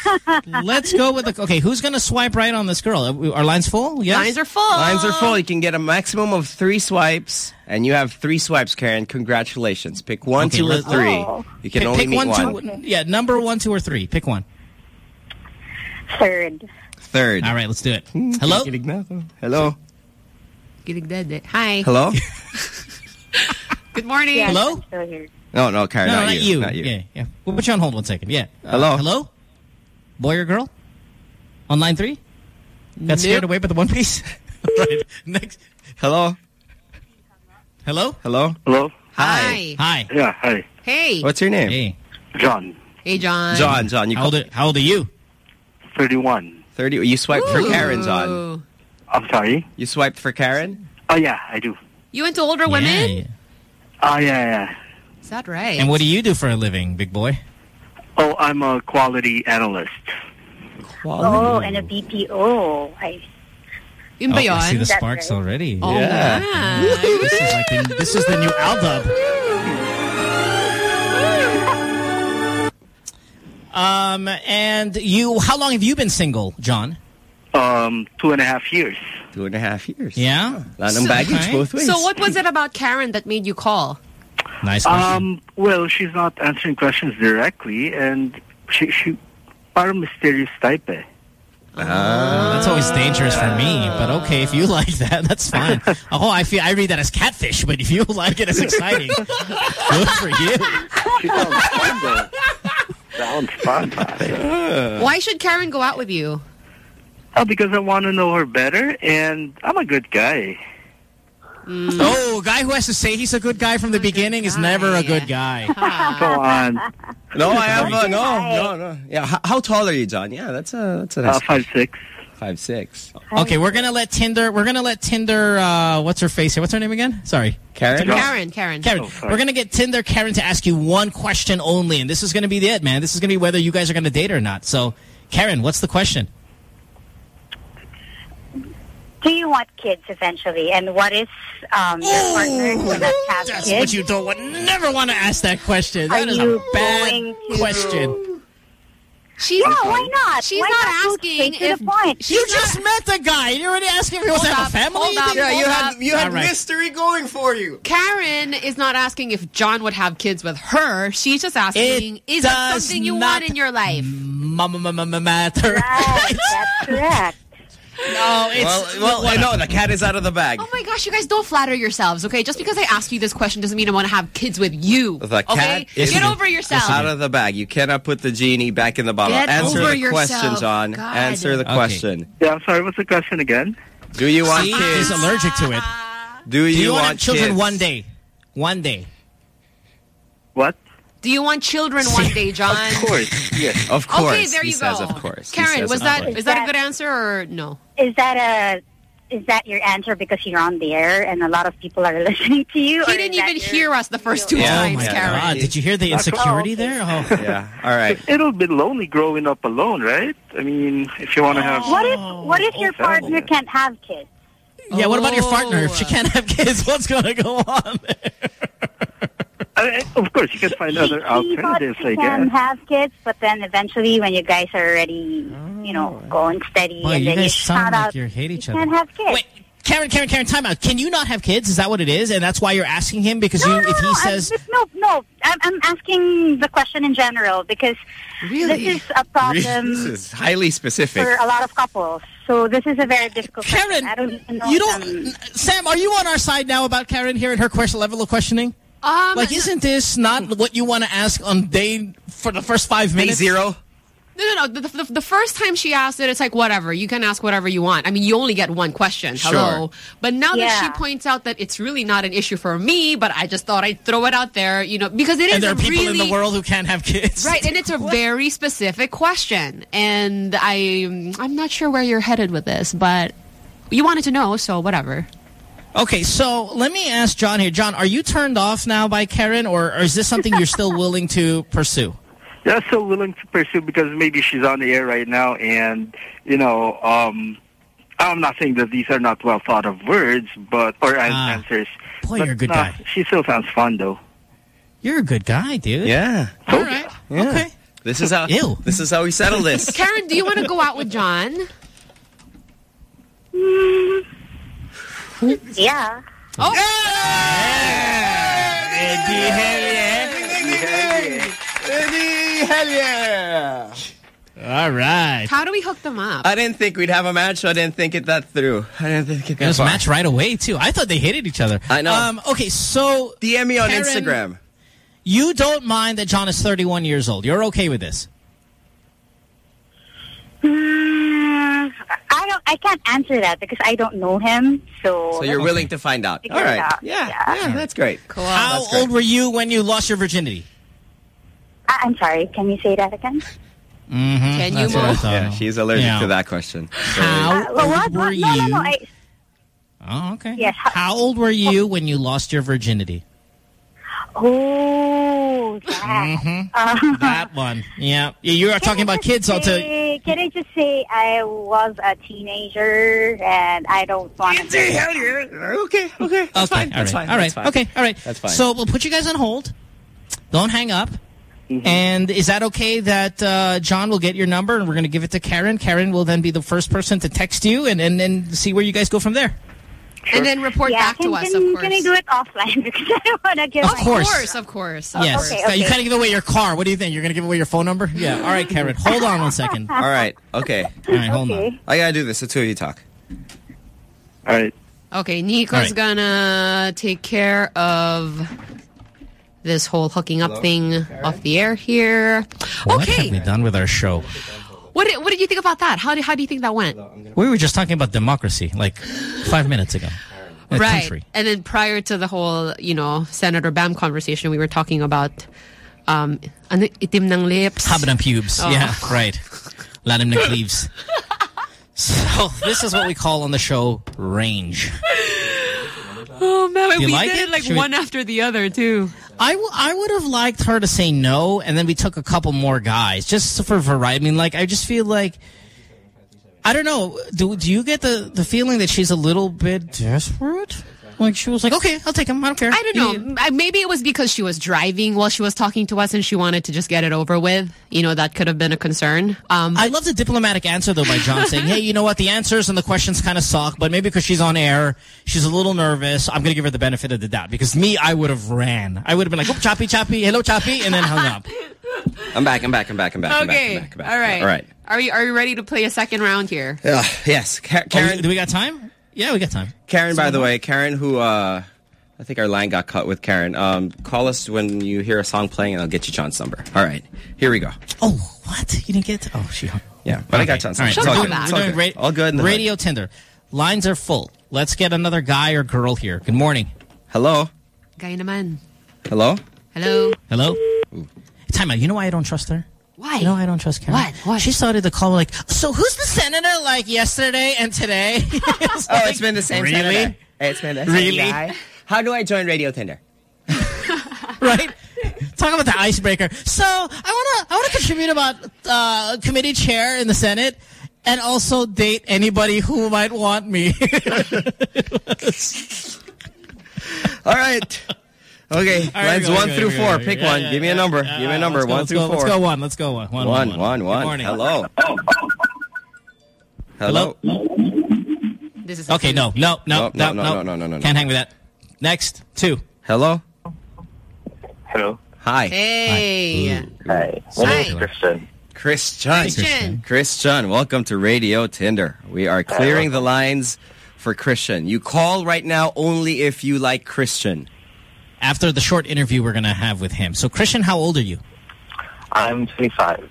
Let's go with the. Okay. Who's going to swipe right on this girl? Uh, Our line's full. Yes. Lines are full. Lines are full. You can get a maximum of three swipes, and you have three swipes, Karen. Congratulations. Pick one, Okay, two, or three. Oh. You can pick, only pick meet one, one. two. Yeah. Number one, two, or three. Pick one. Third. Third. All right. Let's do it. Hello. Hello. Hi. Hello. Good morning. Yes, Hello? I'm still here. No, no, Karen, No, not, not you. you. Not you. Yeah. Yeah. We'll put you on hold one second. Yeah. Uh, Hello? Hello. Boy or girl? On line three. Got scared away by the one piece. right. Next. Hello. Hello. Hello. Hello? Hi. Hi. Yeah, hi. Hey. What's your name? Hey. John, Hey, John. John. John. You How old, are, how old are you? 31. thirty. You swiped for Karen, John. I'm sorry? You swiped for Karen. Oh, yeah, I do. You into older women? Yeah, yeah. Oh, yeah, yeah. Is that right? And what do you do for a living, big boy? Oh, I'm a quality analyst. Oh, and a BPO. I Yun Oh, I see the sparks right. already. Oh, yeah. nice. This is like the, this is the new Aldub. Um, and you, how long have you been single, John? Um, two and a half years. Two and a half years. Yeah. Lot of baggage both ways. So what was it about Karen that made you call? Nice Um, well, she's not answering questions directly, and she, she parang mysterious type eh. Oh, that's always dangerous for me, but okay, if you like that, that's fine. Oh, I feel I read that as catfish, but if you like it it's exciting, good for you. She sounds fun, though. Sounds fun, pare. Why should Karen go out with you? Oh, because I want to know her better, and I'm a good guy. Oh, a guy who has to say he's a good guy from the beginning is never a good guy. Go on. No, I have uh, no, no, no. Yeah, how, how tall are you, John? Yeah, that's a that's a nice Uh, five six. five six. Okay, we're gonna let Tinder. We're gonna let Tinder. Uh, what's her face here? What's her name again? Sorry, Karen. Karen, Karen. Karen. we're gonna get Tinder Karen to ask you one question only, and this is gonna be it, man. This is gonna be whether you guys are gonna date or not. So, Karen, what's the question? Do you want kids eventually? And what is um, your partner does not have That's kids? what you don't want, never want to ask that question. That Are is you a bad question. She's yeah, why not? She's Why not go asking straight to if point. You just met the guy. You're already asking if he wants to have a family. hold up, Yeah, you hold had up. you had All right. mystery going for you. Karen is not asking if John would have kids with her. She's just asking, It is that something you not want in your life? Mama, mama, mama, matter. Right, that's correct. No, it's Well, well, I know the cat is out of the bag. Oh my gosh, you guys don't flatter yourselves, okay? Just because I ask you this question doesn't mean I want to have kids with you. The okay? cat is Get over yourself. out of the bag. You cannot put the genie back in the bottle. Get Answer over the yourself. question, John. God. Answer the Okay. question. Yeah, I'm sorry. What's the question again? Do you want See, kids? he's allergic to it. Do you, Do you want, want children kids? one day? One day. What? Do you want children one day, John? Of course. Yes. Of course. Okay, there he you says, go. of course. Karen, says, was of that course. is that a good answer or no? Is that a is that your answer because you're on the air and a lot of people are listening to you? He didn't even hear us the first two Yeah, oh times, my Karen. God! Did you hear the insecurity there? Oh. Yeah. All right. It'll be lonely growing up alone, right? I mean, if you want to have... What if what if oh. your Oh, family. partner can't have kids? Yeah. What about your partner? If she Oh. can't have kids, what's gonna go on? I, of course, you can find other He thought alternatives, he I can guess. have kids, but then eventually, when you guys are already, you know, oh. going steady, Boy, and you then you guys sound shout like out, you hate each you other. can't have kids. Wait, Karen, Karen, Karen, time out. Can you not have kids? Is that what it is? And that's why you're asking him? Because no, you, no, if he no, I'm says... no, no. I'm, I'm asking the question in general because Really? this is a problem this is highly specific. for a lot of couples. So this is a very difficult Karen, question. I don't you don't... I'm- Sam, are you on our side now about Karen here and her question level of questioning? Um, Like, isn't this not what you want to ask on day for the first five Day minutes? zero. No, no, no. The, the, the first time she asked it, it's like, whatever. You can ask whatever you want. I mean, you only get one question. Hello. But now that she points out that it's really not an issue for me, but I just thought I'd throw it out there, you know, because it is And there are people really... in the world who can't have kids. Right, and it's a very specific question. And I, I'm not sure where you're headed with this, but you wanted to know, so whatever. Okay, so let me ask John here. John, are you turned off now by Karen, or, or is this something you're still willing to pursue? Yeah, still willing to pursue because maybe she's on the air right now, and you know, um, I'm not saying that these are not well thought of words, but or an- Ah. answers. Boy, but, you're a good nah, guy. She still sounds fun though. You're a good guy, dude. Yeah. All right. Yeah. Okay. This is how. Ew. This is how we settle this. Karen, do you want to go out with John? yeah. Oh, Eddie, hell yeah. Eddie, hell yeah. All right. how do we hook them up? I didn't think we'd have a match, so I didn't think it that through. I didn't think it It that was a match right away, too. I thought they hated each other. I know. Um, okay, so DM me on Karen- Instagram. you don't mind that John is 31 years old. You're okay with this? Mm, I don't. I can't answer that because I don't know him. So. So you're willing to find out. Figure All it right. out. Yeah, Yeah. yeah, that's great. Cool. How That's great. old were you when you lost your virginity? I, I'm sorry. Can you say that again? Mm-hmm. Can you That's what I move? Yeah, she's allergic Yeah. to that question. So- How Uh, well, old were what? you? No, no, no. I, Oh, okay. Yes. How old were you when you lost your virginity? Oh, that. Mhm. Uh, That one. Yeah. Yeah, You are talking about kids, I'll tell you. Can I just say I was a teenager and I don't want to... Okay, okay. That's okay, fine, all that's right, fine, all that's right, fine. okay, all right. That's fine. So we'll put you guys on hold. Don't hang up. Mm-hmm. And is that okay that uh, John will get your number and we're going to give it to Karen? Karen will then be the first person to text you and, and, and see where you guys go from there. And then report Yeah, back can, to us, can, of course. Can I do it offline because I don't want to give Of my course. Of course, of course. yes. okay, Uh, You okay. kind of give away your car. What do you think? You're going to give away your phone number? Yeah. All right, Karen. Hold on one second. All right. Okay. All right, hold on. I gotta do this. The two of you talk. All right. Okay, Nico's All right. gonna take care of this whole hooking up thing off the air here. What okay, have we done with our show? What did, what did you think about that? How do, how do you think that went? We were just talking about democracy like five minutes ago. Right, country. and then prior to the whole, you know, Senator Bam conversation, we were talking about um, ano, itim ng lips. Haba ng pubes. Oh. Yeah, right. Lalim ng cleaves. So this is what we call on the show range. Oh man, we like did it? it like Should we- one after the other too. I, w I would have liked her to say no, and then we took a couple more guys just for variety. I mean, like, I just feel like, I don't know. Do, do you get the, the feeling that she's a little bit desperate? Like, she was like, okay, I'll take him. I don't care. I don't know. I- Maybe it was because she was driving while she was talking to us and she wanted to just get it over with. You know, that could have been a concern. Um, I love the diplomatic answer, though, by John saying, hey, you know what? The answers and the questions kind of suck, but maybe because she's on air, she's a little nervous. I'm going to give her the benefit of the doubt. Because me, I would have ran. I would have been like, oh, choppy, choppy, hello, choppy, and then hung up. I'm back. I'm back. I'm back. I'm back. I'm back, okay. I'm back. I'm back. All right. All right. Are you, are you ready to play a second round here? Uh, yes. Ka- Oh, Karen. do we got time? Yeah, we got time. Karen, by the way, Karen, who uh, I think our line got cut with Karen. Um, call us when you hear a song playing, and I'll get you John's number. All right, here we go. Oh, what? You didn't get? Oh, she. Yeah, but I got Okay. John's All number. right. All doing, good. It's all good. ra- All good in the hood. radio Tinder. Lines are full. Let's get another guy or girl here. Good morning. Hello. Gaya naman. Hello. Hello. Hello. Time out. You know why I don't trust her? Why? You know why I don't trust Karen? What? What? She started the call like, so who's the senator like yesterday and today? Oh, it's been the same. Really? senator. It's been the same Really? guy. How do I join Radio Tinder? right? Talk about the icebreaker. So I wanna I wanna contribute about uh, committee chair in the Senate and also date anybody who might want me. All right. Okay, All right, lines go, one here through go, four. go. Pick Yeah, one. yeah, Give me a number. Yeah, Give me a uh, number. go, one through go, four. Let's go one. Let's go one. One, One, one, one, one. Good morning. Hello. Hello. This is Okay, no, no, no, No, no, no, no, no, no, no, Can't hang with that. Next, two. Hello. Hello. Hi. Hey. Hi. My name is Christian. Christian. Christian. Christian, welcome to Radio Tinder. We are clearing the lines for Christian. You call right now only if you like Christian. After the short interview we're gonna have with him. So Christian, how old are you? I'm 25.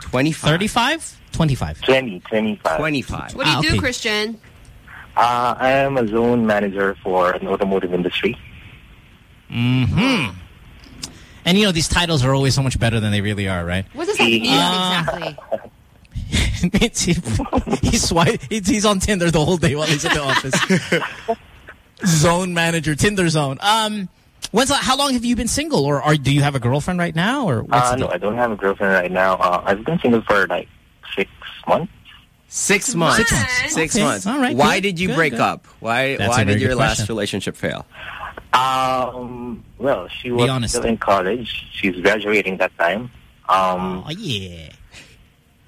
25. 35? 25. 20, 25. 25. What do you Ah, do. Christian? Uh, I am a zone manager for an automotive industry. Mm-hmm. And you know, these titles are always so much better than they really are, right? What does that mean Uh, exactly? It means he, he's, he's, he's on Tinder the whole day while he's at the office. zone manager, Tinder zone. Um, when's how long have you been single, or are, do you have a girlfriend right now, or what's Uh, no. I don't have a girlfriend right now. Uh, I've been single for like six months. Six months. Six months. Six Okay. months. All right, Why good, did you good, break good. up? Why That's Why did your good last question. relationship fail? Um, well, she was still in college. She's graduating that time. Um, Oh, yeah.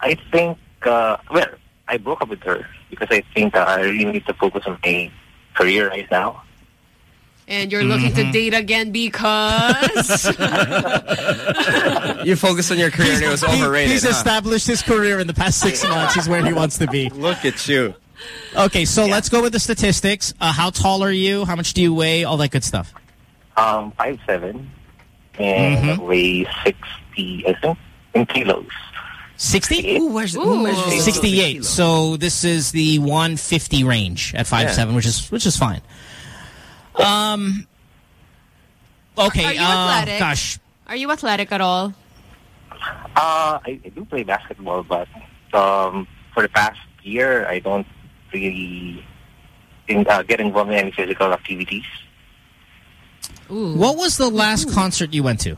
I think, uh, well, I broke up with her because I think uh, I really need to focus on my career right now. And you're looking Mm-hmm. to date again because... You focused on your career and it was overrated. he's huh? established his career in the past six months. He's where he wants to be. Look at you. Okay, so let's go with the statistics. Uh, how tall are you? How much do you weigh? All that good stuff. Um, five seven and Mhm. weigh 60, I think, in kilos. 60? Ooh, where's, Ooh. measures 68. So this is the 150 range at five Yeah. seven, which is which is fine. Um. Okay. Are you uh, athletic? Gosh. Are you athletic at all? Uh, I, I do play basketball, but um, for the past year, I don't really in, uh, get involved in any physical activities. Ooh. What was the last concert you went to?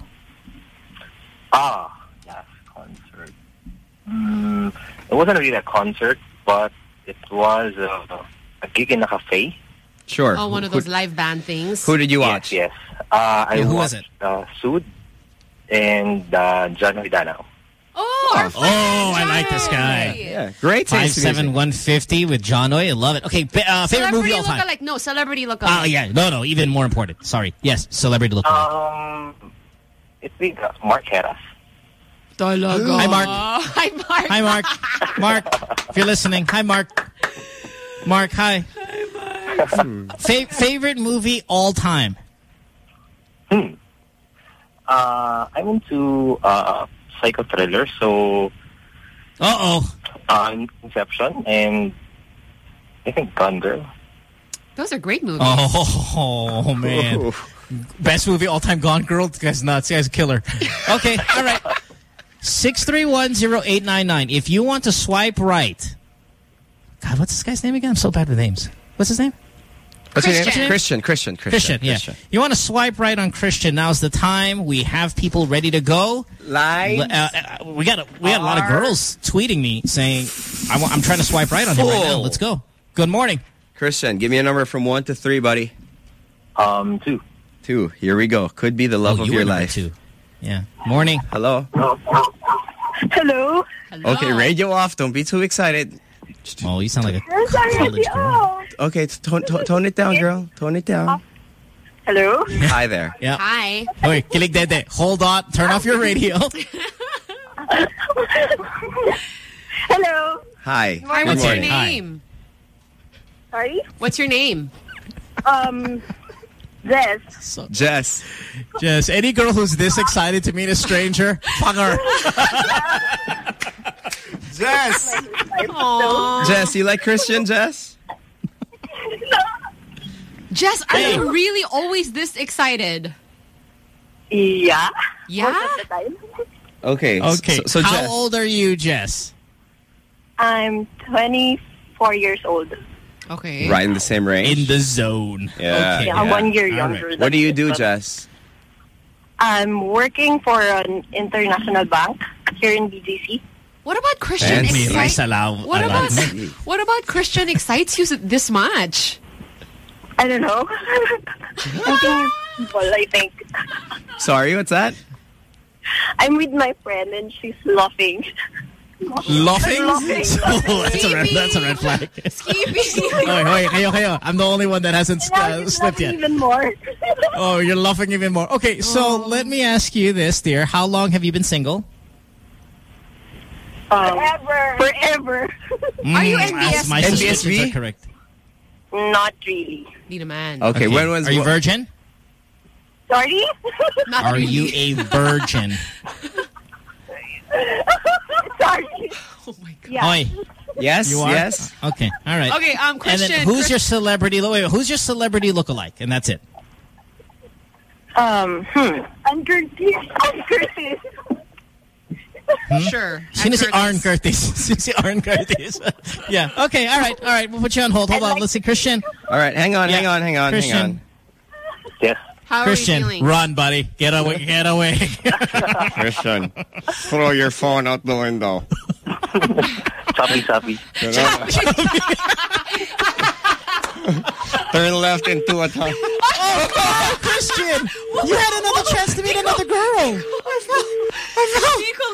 Ah, last concert. Mm, it wasn't really a concert, but it was uh, a gig in a cafe. Sure. Oh, one of those live band things. Who did you watch? Yes. Uh, I Yeah, who was watched uh, Sud and uh, John Danao. Oh, our Oh, I like this guy. Yeah, great Five taste in seven music. one fifty with Johnoy. I love it. Okay, uh, favorite movie Celebrity all time. look-alike. No, celebrity look-alike. Oh yeah, no, no, even more important. Sorry. Yes, celebrity look. Um, it's big. Uh, Mark Herras. Talaga. Hi, Mark. Hi, Mark. Hi, Mark. Mark, if you're listening, hi, Mark. Mark, hi. Fa favorite movie all time. Hmm. Uh, I'm into uh, psycho thriller, so Uh oh. uh, Inception and I think Gone Girl. Those are great movies. Oh, man. Best movie all time, Gone Girl. This guy's nuts. This guy's a killer. Okay, all right. Six three one zero eight nine nine. If you want to swipe right. God, what's this guy's name again? I'm so bad with names. What's his name? What's? Christian. Christian. Christian. Christian, Christian. yeah. You want to swipe right on Christian. Now's the time. We have people ready to go. Live. Uh, uh, we got a, we got a lot of girls tweeting me saying, I am trying to swipe right on him right now. Let's go. Good morning. Christian, give me a number from one to three, buddy. Um, two. Two. Here we go. Could be the love Oh, of you your were number life. two. Yeah. Morning. Hello. Hello. Hello. Okay, radio off. Don't be too excited. Oh, you sound like a college girl. Okay, tone, tone, tone it down, girl. Tone it down. Hello. Hi there. Yeah. Hi. Okay, kilig dede. Hold on. Turn off your radio. Hello. Hi. Hi, what's your morning. name? Sorry. What's your name? Um, this. Jess. Jess, any girl who's this excited to meet a stranger, fuck her. Jess. Aww. Jess, you like Christian, Jess? Jess, are Hey. you really always this excited? Yeah. Yeah? Most of the time. Okay. Okay. So, so How Jess. old are you, Jess? I'm 24 years old. Okay. Right in the same range? In the zone. Yeah. Okay. Yeah, one year younger. right. than What do you do, Jess? I'm working for an international bank here in BGC. What about Christian Fancy. excite- Rice alaw- What about what about Christian excites you this much? I don't know. I'm being I think. Sorry, what's that? I'm with my friend and she's laughing. Laughing? Laughing. Oh, that's a red, that's a red flag. Skippy. Oy, oy, kayo, kayo. I'm the only one that hasn't Now uh, she's slipped yet. even more. Oh, you're laughing even more. Okay, so Oh. let me ask you this, dear. How long have you been single? Um, forever. Forever. Are you Mm, NBS? My suspicions NBSB? are correct. Not really. Need a man. Okay, when was... Are you virgin? Sorry? Not Are really. you a virgin? Sorry. Oh my god. Yeah. Oi, Yes, you are? yes. Okay, all right. Okay, um, And Christian. then who's Chris- your celebrity? Wait, wait, who's your celebrity lookalike? And that's it. Um, hmm. I'm Curtis. I'm Curtis. Sure. Sino si Curtis. Anne Curtis? Sino si Anne Curtis? yeah. Okay, all right, all right. We'll put you on hold. Hold on. Let's see. Christian. All right, hang on, Yeah. hang on, hang on, Christian. hang on. Yes. How Christian, are you run, buddy. Get away. Get away. Christian, throw your phone out the window. Sappy, sappy. Turn left into a tunnel. oh, no, Christian. You had another chance to meet another girl. Nico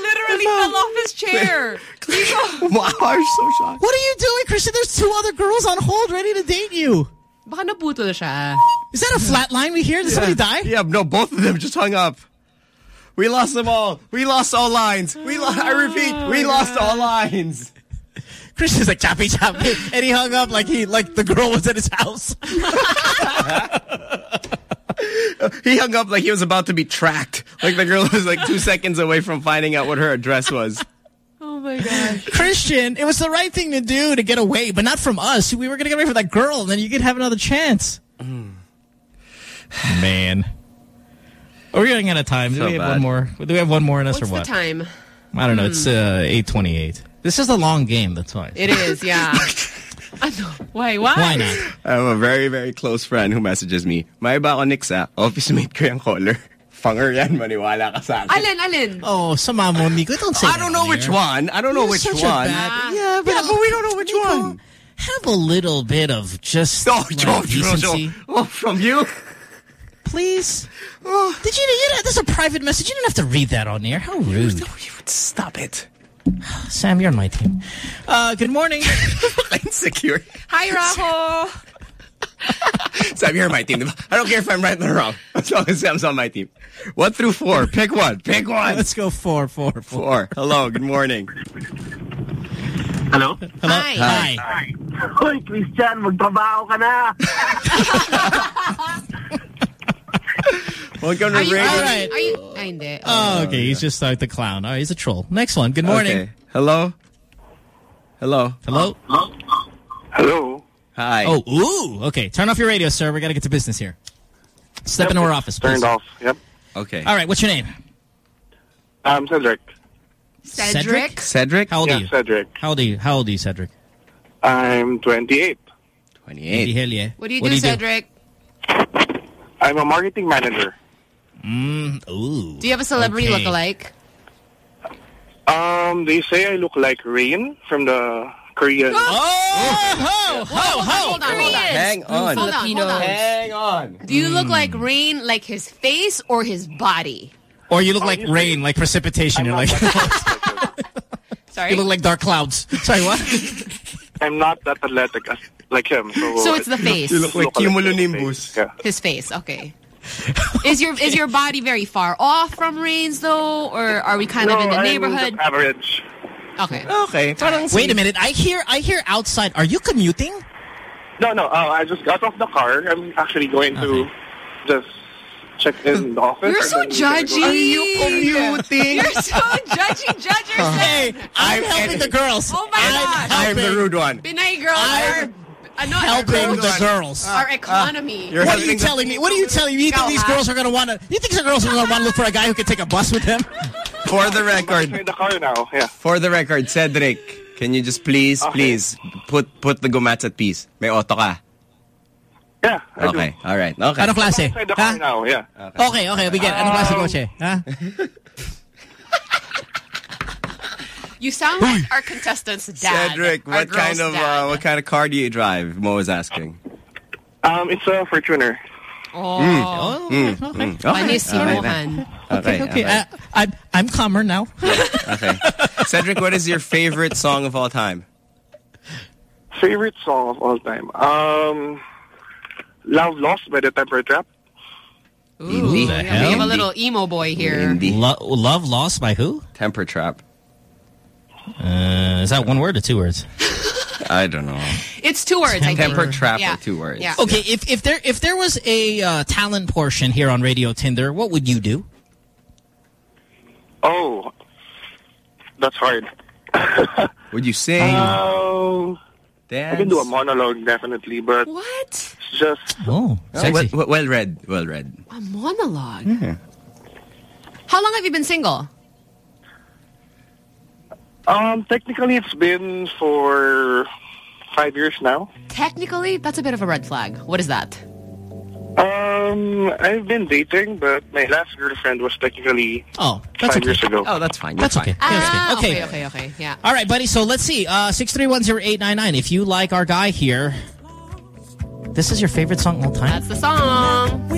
literally fell off his chair. Nico. Wow, I'm so shocked. What are you doing, Christian? There's two other girls on hold ready to date you. Baka naputol siya. Is that a flat line we hear? Did somebody die? Yeah, no, both of them just hung up. We lost them all. We lost all lines. We lo I repeat, we oh, lost all lines. Christian's like choppy choppy, and he hung up like he like the girl was at his house. He hung up like he was about to be tracked. Like the girl was like two seconds away from finding out what her address was. Oh my god. Christian, it was the right thing to do to get away, but not from us. We were gonna get away from that girl, and then you could have another chance. Man. Are we running out of time? Do So we have bad. one more? Do we have one more in us What's or what? the time? I don't know. It's uh, 828. This is a long game, that's why. It is, yeah. Why? Why? Why not? I have a very, very close friend who messages me, may ba ako Nix? Office mate ko yung caller. Fanger yan, maniwala ka sa akin. Alin, alin? Oh, sama mo, Nico. Don't say I don't know which one. I don't know which such a one. bad- yeah, but, but we don't know which one. Have a little bit of just Oh, like, Joe, Joe, decency. Joe. Oh, from you? Please. Oh. Did you, you know, that's a private message. You didn't have to read that on air. How rude. You, you would Stop it. Sam, you're on my team. Uh, good morning. Insecure. Hi, Raho. Sam, you're on my team. I don't care if I'm right or wrong. As long as Sam's on my team. One through four. Pick one. Pick one. Let's go four, four, four. Four. Hello. Good morning. Hello? Hello? Hi. Hi. Hoy, Christian, magtrabaho ka na. Huwag kang Are you, ring. are, you, are you, ay, hindi. Oh, okay. He's just like the clown. Oh, he's a troll. Next one. Good morning. Okay. Hello? Hello? Hello? Hello? Hi. Oh, ooh. Okay. Turn off your radio, sir. We got to get to business here. Step into our office, please. Turned off. Yep. Okay. All right. What's your name? I'm Cedric. Cedric? Cedric? How old Yeah, are you? Cedric. How old are you? How old are you, Cedric? I'm 28. 28. Hell yeah. What do you do, Cedric? I'm a marketing manager. Mm, ooh. Do you have a celebrity Okay. lookalike? Um, they say I look like Rain from the Korean. Oh, oh, ho, ho, Hold on, hold on, hold on. Hang on. Hold on, hold on. Hang on. Do you look like hmm. Rain, like his face or his body? Or you look oh, like rain, like precipitation. You're like, Sorry? you look like dark clouds. Sorry, what? I'm not that athletic as like him. So, So it's the face. You look like cumulonimbus. Yeah. His face, okay. is your is your body very far off from Rain's though, or are we kind no, of in the I'm neighborhood? average. Okay. Okay. Parang Wait a minute. I hear I hear outside. Are you commuting? No, no. Uh, I just got off the car. I'm actually going to just check in the office. You're so then we're judgy. Are you commuting? You're so judgy, judger. Hey, I'm helping the girls. Oh my gosh. I'm the rude one. Pinay girls are no, helping the girls. our uh, uh, economy. You're What are you telling me? What are you telling me? You think these girls are going to want to? You think the girls are going to want to look for a guy who can take a bus with them? For the record, in the car now. Yeah. for the record, Cedric, can you just please, Okay. please put put the gumats at peace? May auto ka. Yeah. I do. Okay. All right. Okay. Anong klase? Inside the car now. Yeah. Okay, okay, we get it. Anong klase kotse? Ha? You sound like our contestant's dad. Cedric, what kind of uh, what kind of car do you drive? Mo is asking. Um, it's a Fortuner. Oh, Oh, Mm, okay. mm. Okay. Panisimuhan. Okay. Okay, okay. okay. Uh, I'm, I'm calmer now. okay. Cedric, what is your favorite song of all time? Favorite song of all time. Um, Love Lost by the Temper Trap. Ooh, Hindi. yeah, we have a little emo boy here. Lo love lost by who? Temper Trap. Uh, is that one word or two words? I don't know. It's two words. I think. Temper Trap Yeah. two words. Yeah. Okay, if if there if there was a uh, talent portion here on Radio Tinder, what would you do? Oh, that's hard. Would you sing? Um, dance? I can do a monologue definitely, but What? just Oh, Oh, sexy. well, well read. Well read. A monologue. Yeah. How long have you been single? Um technically it's been for five years now. Technically, that's a bit of a red flag. What is that? Um, I've been dating, but my last girlfriend was technically Oh, that's five okay. years ago. Oh, that's fine. That's You're okay. fine. That's Ah, okay. okay, okay, okay. Yeah. All right, buddy. So let's see. Uh, six three one zero eight nine nine. If you like our guy here, this is your favorite song of all time. That's the song.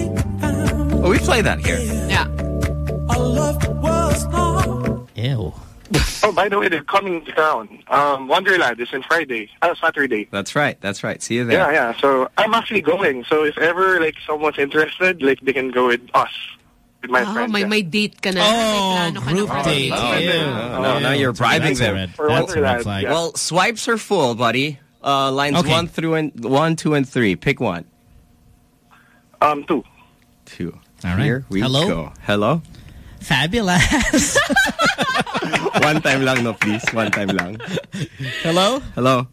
Oh, we play that here. Yeah. Ew. Oh, by the way, they're coming to town. Um, Wonderland is in Friday, uh, Saturday. That's right. That's right. See you there. Yeah, yeah. So I'm actually going. So if ever like someone's interested, like they can go with us, with my oh, friends. may, yeah. may date ka na. Oh, ka group na for date. dates. Oh, Ew. no, no, now you're bribing them. red- For That's a red Wonderland, flag. yeah. Well, swipes are full, buddy. Uh, lines Okay. one through and one, two, and three. Pick one. Um, two. Two. All right. Here we Hello? go. Hello. Fabulous. one time lang, no, please. One time lang. Hello. Hello.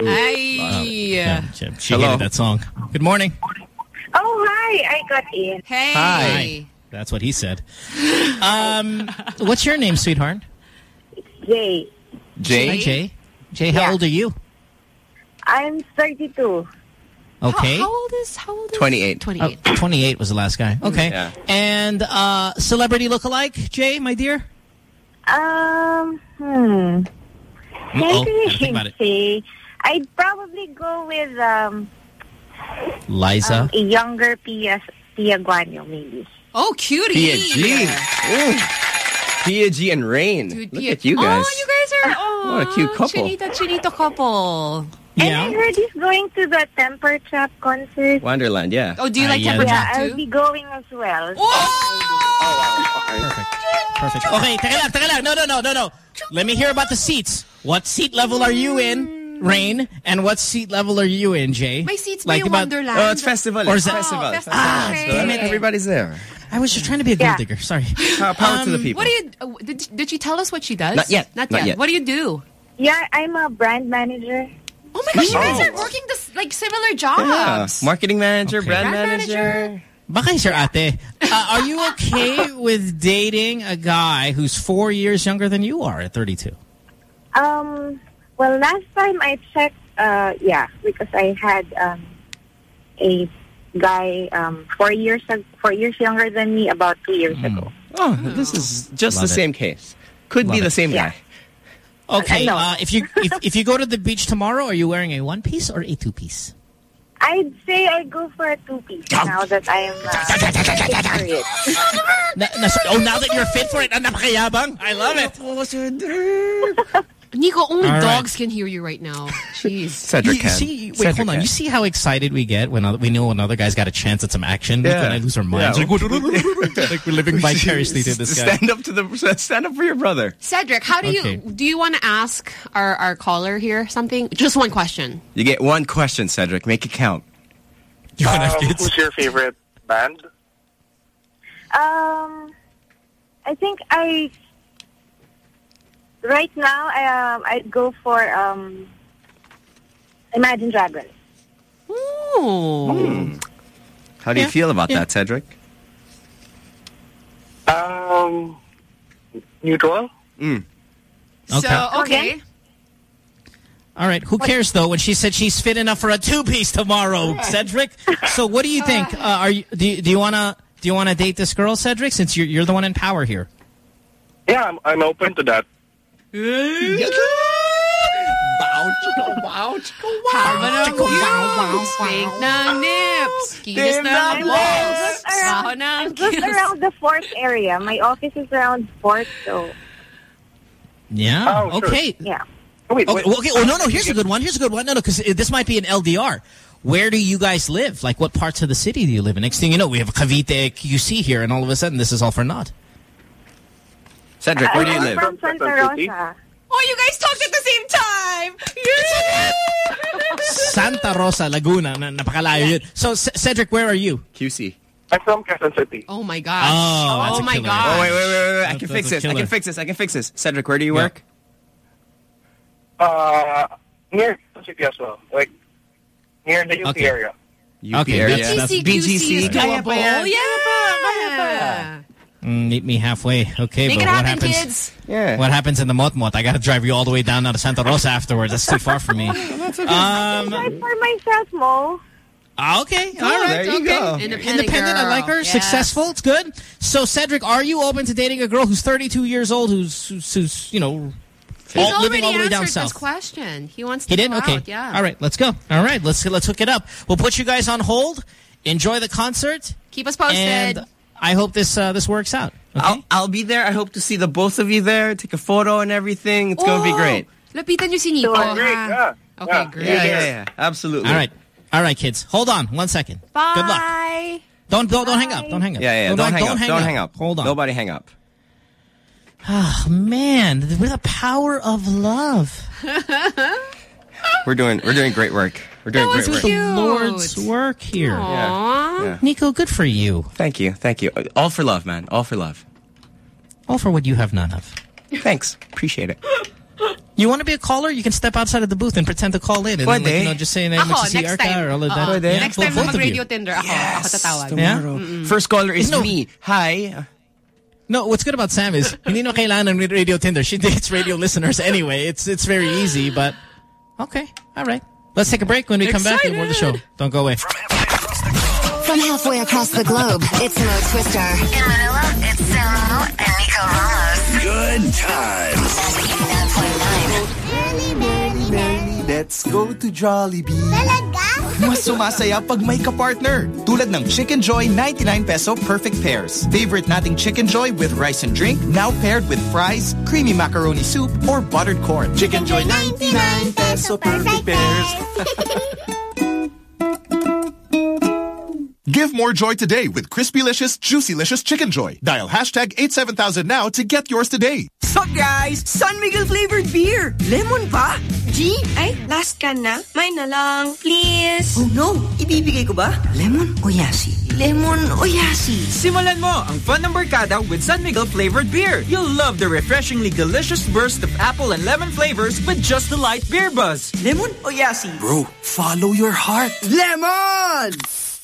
Ay. Yeah, she she Hello. hated that song. Good morning. Oh, hi. I got in. Hey. Hi. That's what he said. Um, what's your name, sweetheart? Jay. Jay. Hi, Jay. Jay, how Yeah. old are you? I'm 32. Okay. How, how old is how old is 28. 28. Oh, 28 was the last guy. Okay. Yeah. And uh, celebrity lookalike, Jay, my dear? Um, hmm. Uh-oh, Can't think about it. say. I'd probably go with um, Liza. um, a younger Pia, Pia Guanio, maybe. Oh, cutie. Pia G. Ooh. Pia G and Rain. Dude, Look Pia- at you guys. Oh, you guys are oh, What a cute couple. Chinita, chinito couple. And I heard he's going to the Temper Trap concert. Wonderland, yeah. Oh, do you like yeah, Temper Yeah, I'll be going as well. Oh, Perfect. Perfect. Okay, teka lang, teka lang. No, no, no, no, no. Let me hear about the seats. What seat level are you in, Rain? And what seat level are you in, Jay? My seat's Like by about- Wonderland. Oh, it's festival. Or It's is it- festival. Oh, festival. festival. So Okay. everybody's there. I was just trying to be a gold Yeah. digger. Sorry. Power, power to the people. What do you? Uh, did, did she tell us what she does? Not yet. Not, Not yet. yet. What do you do? Yeah, I'm a brand manager. Oh my gosh, you guys are working this like similar Yeah. jobs. Marketing manager, Okay. brand, Brand manager. Baka sir ate, uh, are you okay with dating a guy who's four years younger than you are at 32? Um, well, last time I checked, uh, yeah, because I had um, a guy um, four years four years younger than me about two years ago. Oh, this is just Love the it. same case. Could be Love the it. same Yeah. Guy. Okay, uh, if you if, if you go to the beach tomorrow, are you wearing a one piece or a two piece? I'd say I go for a two piece now that I am uh, fit for it. Na, na, oh, now that you're fit for it, napakayabang. I love it. Nico, only All right. dogs can hear you right now. Jeez. Cedric You can. see, wait, Cedric hold on. can. You see how excited we get when other, we know another guy's got a chance at some action? Like Yeah. when I lose our minds. Yeah. Like, like we're living vicariously to this guy. Stand up to the stand up for your brother. Cedric, how do Okay. you do you want to ask our, our caller here something? Just one question. You get one question, Cedric. Make it count. You want to have Um, kids? who's your favorite band? Um, I think I right now I um I'd go for um Imagine Dragons. Ooh. How do you feel about yeah. that, Cedric? Um, neutral. Mm. Okay. So okay. All right. Who cares though? When she said she's fit enough for a two piece tomorrow, Cedric. So what do you think? Uh, are you do you, do you wanna do you wanna date this girl, Cedric? Since you're you're the one in power here. Yeah, I'm, I'm open to that. Haba ng views. Fake ng nips. Kinis ng balls. Baho ng Just around the fourth area. My office is around fourth, so Yeah. Oh, sure. okay. yeah. Oh, wait, Okay, wait. well, okay. Oh no, no. Here's a good one. Here's a good one. No, no, because this might be an LDR. Where do you guys live? Like, what parts of the city do you live in? Next thing you know, we have a Cavite QC here, and all of a sudden, this is all for naught. Cedric, where do you I'm live? from Santa Rosa. Oh, you guys talked at the same time. Yeah. Santa Rosa, Laguna. Na, napakalayo yun. So, C Cedric, where are you? QC. I'm from Quezon City. Oh my gosh. Oh, that's a my killer. gosh. Oh, wait, wait, wait, wait. I That's- can fix this. I can fix this. I can fix this. Cedric, where do you Yeah. work? Uh, near Quezon City as well. Like, near the UP Okay. area. UP Okay, area. that's- that's- BGC is Kaya pa doable. yan. Yeah. Mm, meet me halfway. Okay, Make but it what happens? kids. Yeah. What happens in the Motmot? I got to drive you all the way down now to Santa Rosa afterwards. That's too far for me. Um, Drive for myself, Mo. ah, okay, all right, there you okay. go. Independent Independent, I like her. Yes. Successful, it's good. So, Cedric, are you open to dating a girl who's 32 years old, who's who's, who's you know, He's all, living already all the way answered down this south? question. He wants to He did. go Okay. out, Yeah. All right. Let's go. All right. Let's let's hook it up. We'll put you guys on hold. Enjoy the concert, Keep us posted. And I hope this uh, this works out. Okay. I'll, I'll be there. I hope to see the both of you there. Take a photo and everything. It's going to be Oh, great. Lapitan niyo si Nico. Sure. Great, yeah. Okay, Yeah. great. Yeah, yeah, yeah. Absolutely. All right. All right, kids. Hold on one second. Bye. Good luck. Don't don't don't hang up. Don't hang up. Yeah, yeah. Don't, hang, up. hang don't hang up. Hold on. Nobody hang up. Oh man, with the power of love. We're doing we're doing great work. We're doing That great was work. The Lord's work here. Aw. Yeah. Nico, good for you. Thank you. Thank you. Uh, all for love, man. All for love. All for what you have none of. Thanks. Appreciate it. You want to be a caller? You can step outside of the booth and pretend to call in. And then, like, you know, just say na Ako, magsisi next ka time. or all of that. Oo. Pwede. Next Both- time na both of you. mag-radio Tinder, ako, ako tatawag. Yeah? First caller is No. me. Hi. No, what's good about Sam is hindi na kailangan ng radio Tinder. She dates radio listeners anyway. It's it's very easy, but okay. All right. Let's take a break. When we come back, more of the show. Don't go away. From halfway across the globe, it's Mo Twister. In Manila, it's Samo and Nico Ramos. Good times. Let's go to Jollibee. Mas sumasaya pag may ka-partner. Tulad ng Chickenjoy 99 peso perfect pairs. Favorite nating Chickenjoy with rice and drink, now paired with fries, creamy macaroni soup, or buttered corn. Chickenjoy 99 peso perfect pairs. Give more joy today with Crispylicious, Juicylicious Chickenjoy. Dial hashtag 87000 now to get yours today. So guys, San Miguel flavored beer. Lemon pa? G? Ay, last can na. Mine na lang, please. Oh no, ibibigay ko ba? Lemon o yasi? Lemon o yasi? Simulan mo ang fun ng barkada with San Miguel flavored beer. You'll love the refreshingly delicious burst of apple and lemon flavors with just the light beer buzz. Lemon o yasi? Bro, follow your heart. Lemon!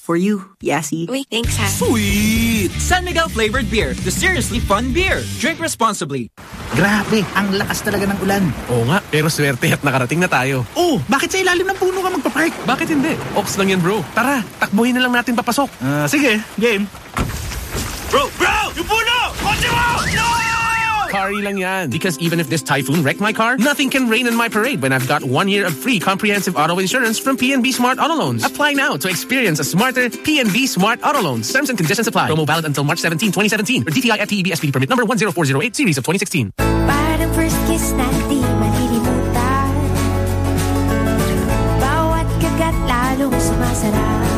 For you, Yasi. Wait, thanks ha. Sweet! San Miguel flavored beer, the seriously fun beer. Drink responsibly. Grabe, ang lakas talaga ng ulan. Oo nga, pero swerte at nakarating na tayo. Oh, bakit sa ilalim ng puno ka magpapark? Bakit hindi? Ox lang yan bro. Tara, takbuhin na lang natin papasok. Ah, sige, game. Bro, bro! Yung puno! Kotse mo! No! Lang yan. Because even if this typhoon wrecked my car, nothing can rain in my parade when I've got one year of free comprehensive auto insurance from PNB Smart Auto Loans. Apply now to experience a smarter PNB Smart Auto Loans. Terms and conditions apply. Promo valid until March 17, 2017. Or DTI FTEB SPD permit number 10408 series of 2016. Parang first kiss na di malilimutan Bawat kagat lalong sumasarap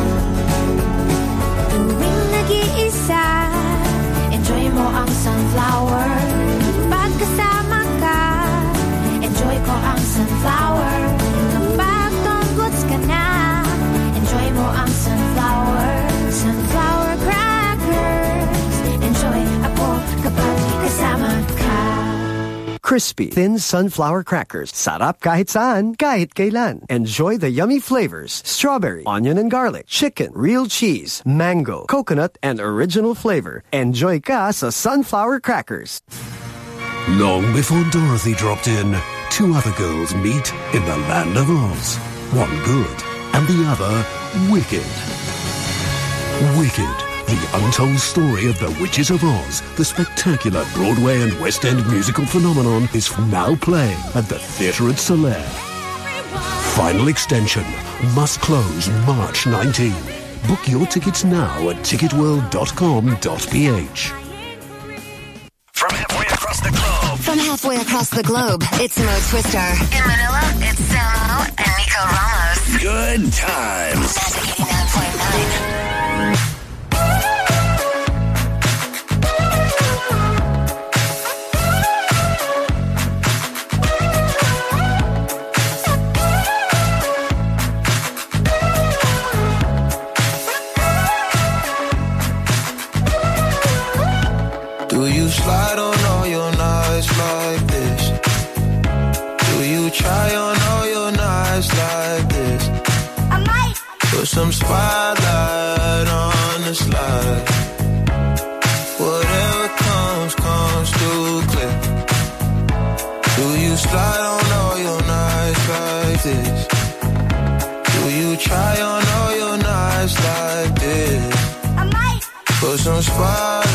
Crispy, thin sunflower crackers. Sarap kahit saan, kahit kailan. Enjoy the yummy flavors. Strawberry, onion and garlic, chicken, real cheese, mango, coconut, and original flavor. Enjoy ka sa sunflower crackers. Long before Dorothy dropped in, two other girls meet in the land of Oz. One good and the other wicked. Wicked, the untold story of The Witches of Oz, the spectacular Broadway and West End musical phenomenon, is now playing at the Theatre at Solaire. Final extension must close March 19. Book your tickets now at ticketworld.com.ph. From halfway across the globe. From halfway across the globe, it's Mo Twister. In Manila, it's Samo and Nico Ramos. Good times. That's 89.9. Slide on all your knives like this. Do you try on all your knives like this? I might put some spotlight on the slide. Whatever comes, comes to clear. Do you slide on all your knives like this? Do you try on all your knives like this? I might put some spotlight.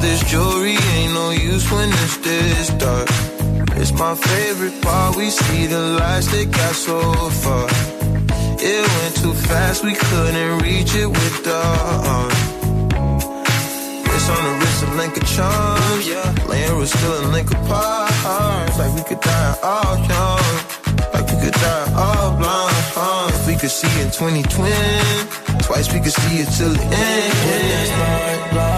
This jewelry ain't no use when it's this dark. It's my favorite part. We see the lights that got so far. It went too fast, we couldn't reach it with the arm. It's on the wrist of link of charms. Yeah, laying was still a link apart. Like we could die all young. Like we could die all blind. huh? If we could see in 2020, twice we could see it till the end. Spotlight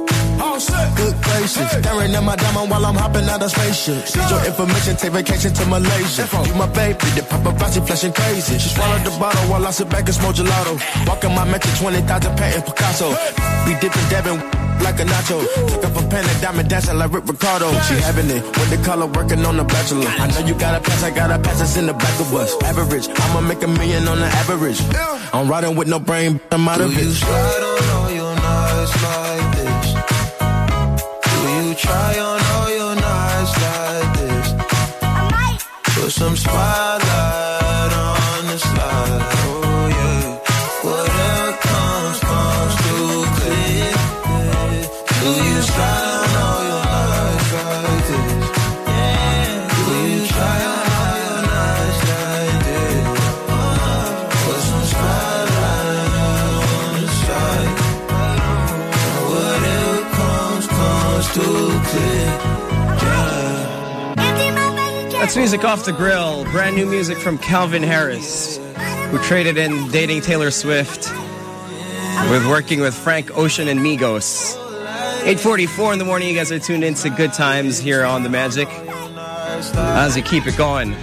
Good gracious. Staring at my diamond while I'm hopping out of spaceship. Need your information, take vacation to Malaysia. You my baby, the paparazzi flashing crazy. She swallowed the bottle while I sit back and smoke gelato. Walking my metro 20,000 patent Picasso. Be dipping, dabbing like a nacho. Took up a pen and diamond dancing like Rick Ricardo. She having it with the color working on the bachelor. I know you got a pass, I got a pass, it's in the back of us. Average, I'ma make a million on the average. I'm riding with no brain, I'm out of it. Try on all your nights like this? Put some spotlight That's music off the grill. Brand new music from Calvin Harris, who traded in dating Taylor Swift with working with Frank Ocean and Migos. 8:44 in the morning. You guys are tuned into Good Times here on the Magic. As we keep it going.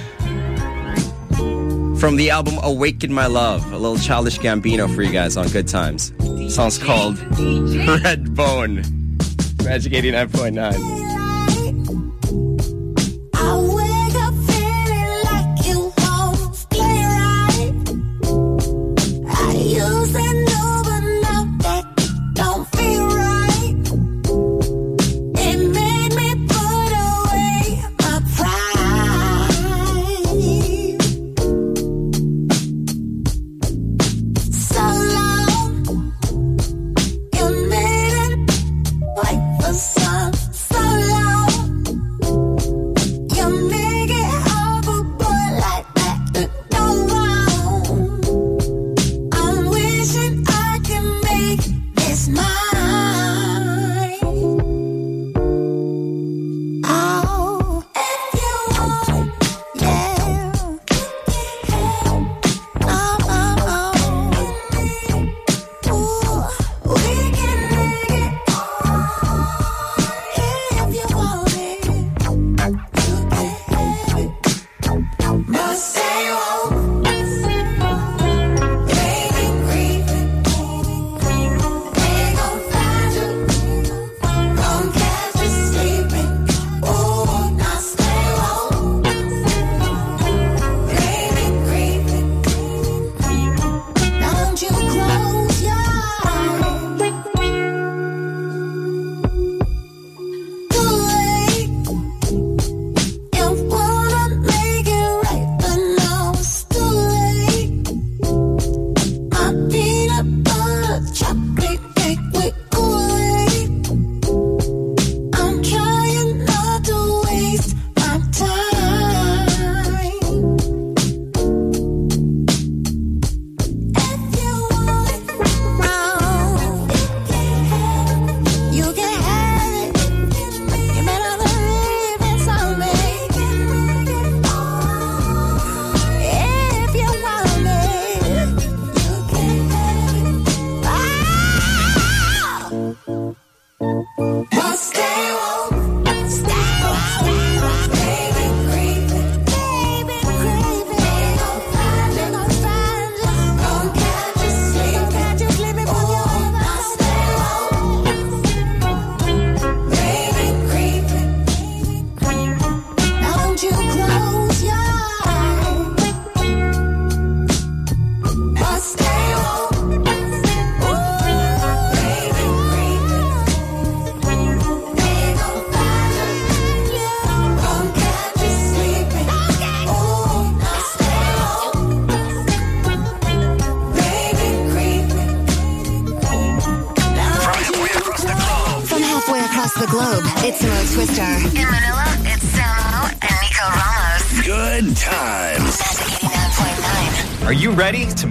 From the album Awaken My Love, a little childish Gambino for you guys on Good Times. Song's called Red Bone. Magic 89.9.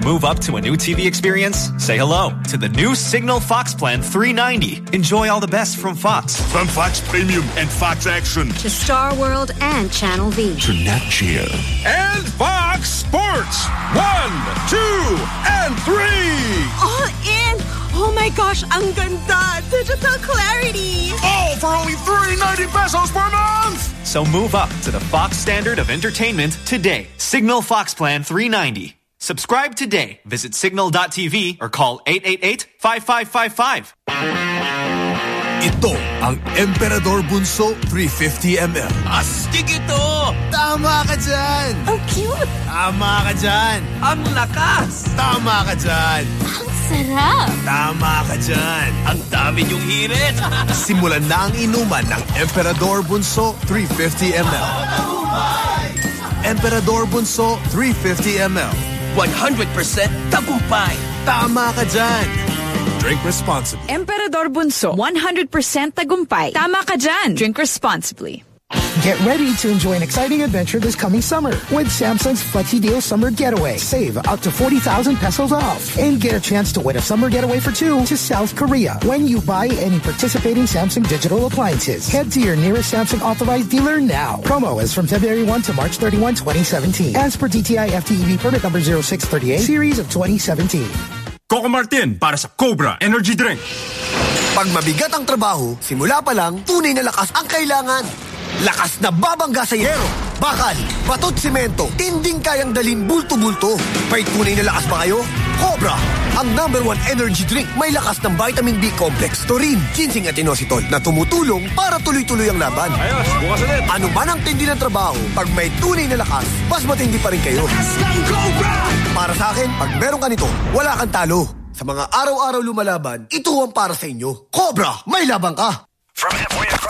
move up to a new TV experience? Say hello to the new Cignal Fox Plan 390. Enjoy all the best from Fox. From Fox Premium and Fox Action To Star World and Channel V. to Nat Geo. And Fox Sports. One, two, and three. Oh, all in! Oh my gosh, ang ganda! Digital clarity! All for only 390 pesos per month! So move up to the Fox standard of entertainment today. Cignal Fox Plan 390. Subscribe today. Visit cignal.tv or call 888-5555. Ito ang Emperador Bunso 350ml. Astig ito! Tama ka dyan! Ang cute! Tama ka dyan! Ang lakas! Tama ka dyan! Ang sarap! Tama ka dyan! Ang dami niyong hirit! Simulan na ang inuman ng Emperador Bunso 350ml. Emperador Bunso 350ml. 100% tagumpay! Tama ka dyan! Drink responsibly. Emperador Bunso, 100% tagumpay. Tama ka dyan. Drink responsibly. Get ready to enjoy an exciting adventure this coming summer with Samsung's Flexi Deal Summer Getaway. Save up to 40,000 pesos off and get a chance to win a summer getaway for two to South Korea when you buy any participating Samsung digital appliances. Head to your nearest Samsung authorized dealer now. Promo is from February 1 to March 31, 2017. As per DTI FTEB permit number 0638, series of 2017. Coco Martin para sa Cobra Energy Drink. Pag mabigat ang trabaho, simula pa lang, tunay na lakas ang kailangan. Lakas na babangga sa yero, bakal, batot simento, tinding kayang dalin bulto-bulto. May tunay na lakas ba kayo? Cobra, ang number one energy drink may lakas ng vitamin B complex, taurine, ginseng at inositol na tumutulong para tuloy-tuloy ang laban. Ayos, bukas ulit. Ano man ang tindi ng trabaho, pag may tunay na lakas, mas matindi pa rin kayo. Para sa akin, pag meron ka nito, wala kang talo. Sa mga araw-araw lumalaban, ito ang para sa inyo. Cobra, may labang ka! From halfway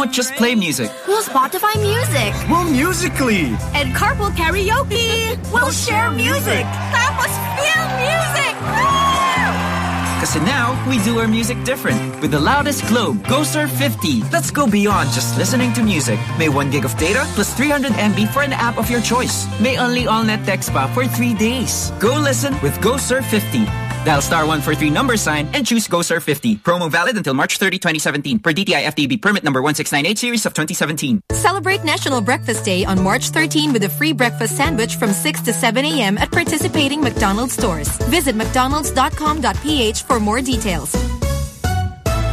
won't just play music. We'll Spotify music. We'll musically. And carpool karaoke. We'll share music. Tapos feel music. Because now, we do our music different. With the loudest globe, GoSurf 50. Let's go beyond just listening to music. May 1 gig of data plus 300 MB for an app of your choice. May only all-net text pa for 3 days. Go listen with GoSurf 50. Dial star 143 number sign and choose GoSurf 50. Promo valid until March 30, 2017 per DTI FDB permit number 1698 series of 2017. Celebrate National Breakfast Day on March 13 with a free breakfast sandwich from 6 to 7 a.m. at participating McDonald's stores. Visit mcdonalds.com.ph for more details.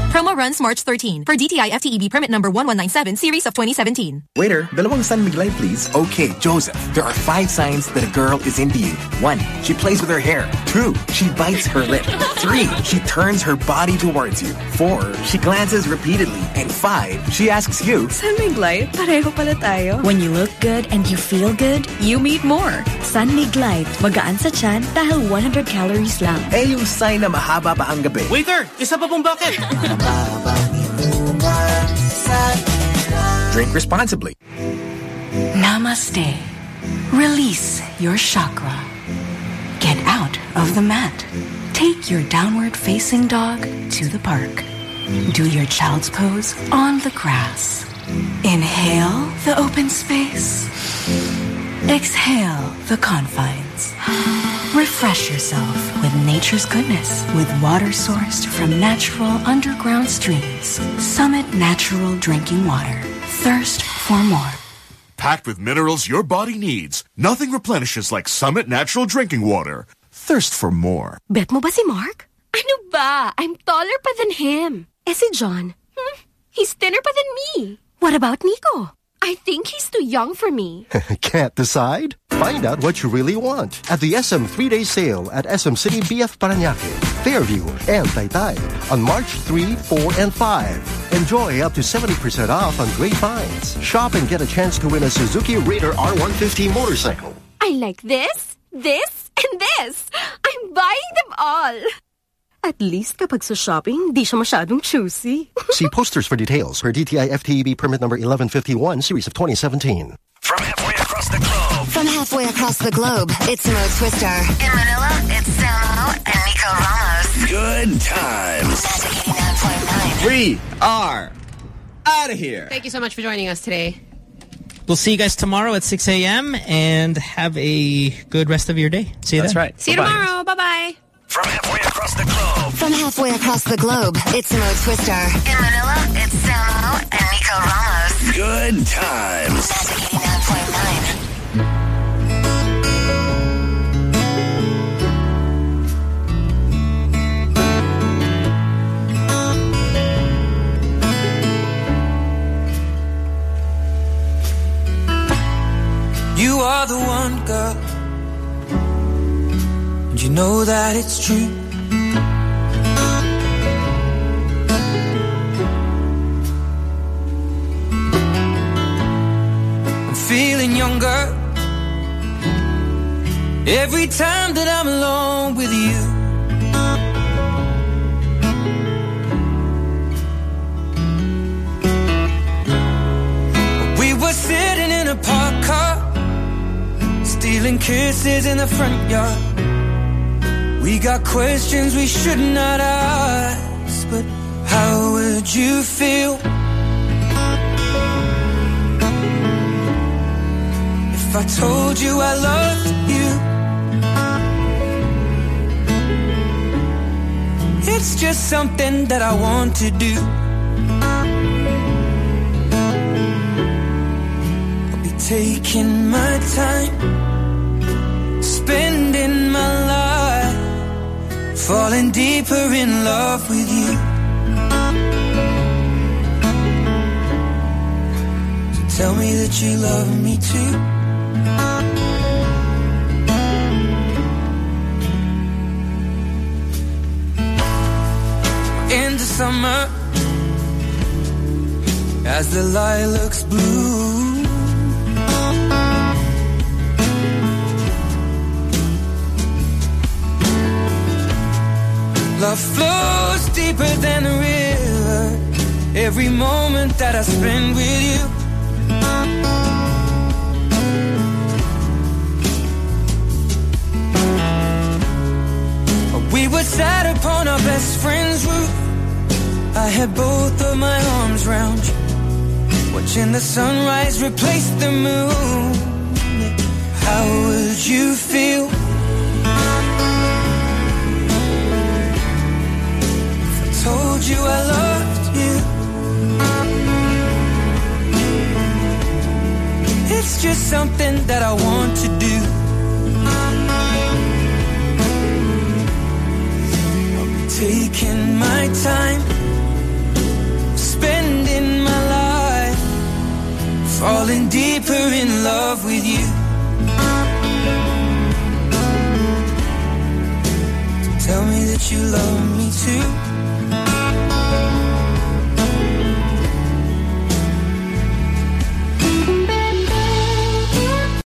Promo runs March 13 for DTI FTEB permit number 1197 series of 2017. Waiter, dalawang San Mig Light, please. Okay, Joseph. There are five signs that a girl is into you. One, she plays with her hair. Two, she bites her lip. Three, she turns her body towards you. Four, she glances repeatedly. And five, she asks you. San Mig Light, pareho pala tayo. When you look good and you feel good, you meet more. San Mig Light, magaan sa chan dahil 100 calories lang. Eh, yung sign na mahaba pa ang gabi. Waiter, isa pa pong bucket. Drink responsibly. Namaste. Release your chakra. Get out of the mat. Take your downward facing dog to the park. Do your child's pose on the grass. Inhale the open space. Exhale the confines. Refresh yourself with nature's goodness with water sourced from natural underground streams. Summit Natural Drinking Water. Thirst for more. Packed with minerals your body needs. Nothing replenishes like Summit Natural Drinking Water. Thirst for more. Bet mo ba si Mark? Ano ba? I'm taller pa than him. Eh si John? Hmm, he's thinner pa than me. What about Nico? I think he's too young for me. Can't decide? Find out what you really want at the SM three-day sale at SM City BF Paranaque, Fairview, and Taytay on March 3, 4, and 5. Enjoy up to 70% off on great finds. Shop and get a chance to win a Suzuki Raider R150 motorcycle. I like this, this, and this. I'm buying them all. At least kapag sa shopping, di siya masyadong choosy. See posters for details per DTI FTEB permit number 1151 series of 2017. From halfway across the globe. From halfway across the globe, it's Mo Twister. In Manila, it's Samo and Nico Ramos. Good times. We are out of here. Thank you so much for joining us today. We'll see you guys tomorrow at 6 a.m. and have a good rest of your day. See you That's then. right. See you tomorrow. Bye-bye. From halfway across the globe. From halfway across the globe, it's Mo Twister. In Manila, it's Samo and Nico Ramos. Good times. You are the one, girl. And you know that it's true. I'm feeling younger every time that I'm alone with you. We were sitting in a park car, stealing kisses in the front yard. We got questions we should not ask, but how would you feel if I told you I loved you? It's just something that I want to do. I'll be taking my time, spending my life, falling deeper in love with you. So tell me that you love me too. In the summer, as the lilacs bloom, Love flows deeper than a river. Every moment that I spend with you. We were sat upon our best friend's roof. I had both of my arms round you. Watching the sunrise replace the moon. How would you feel? Told you I loved you. It's just something that I want to do. Taking my time, spending my life, falling deeper in love with you. Tell me that you love me too.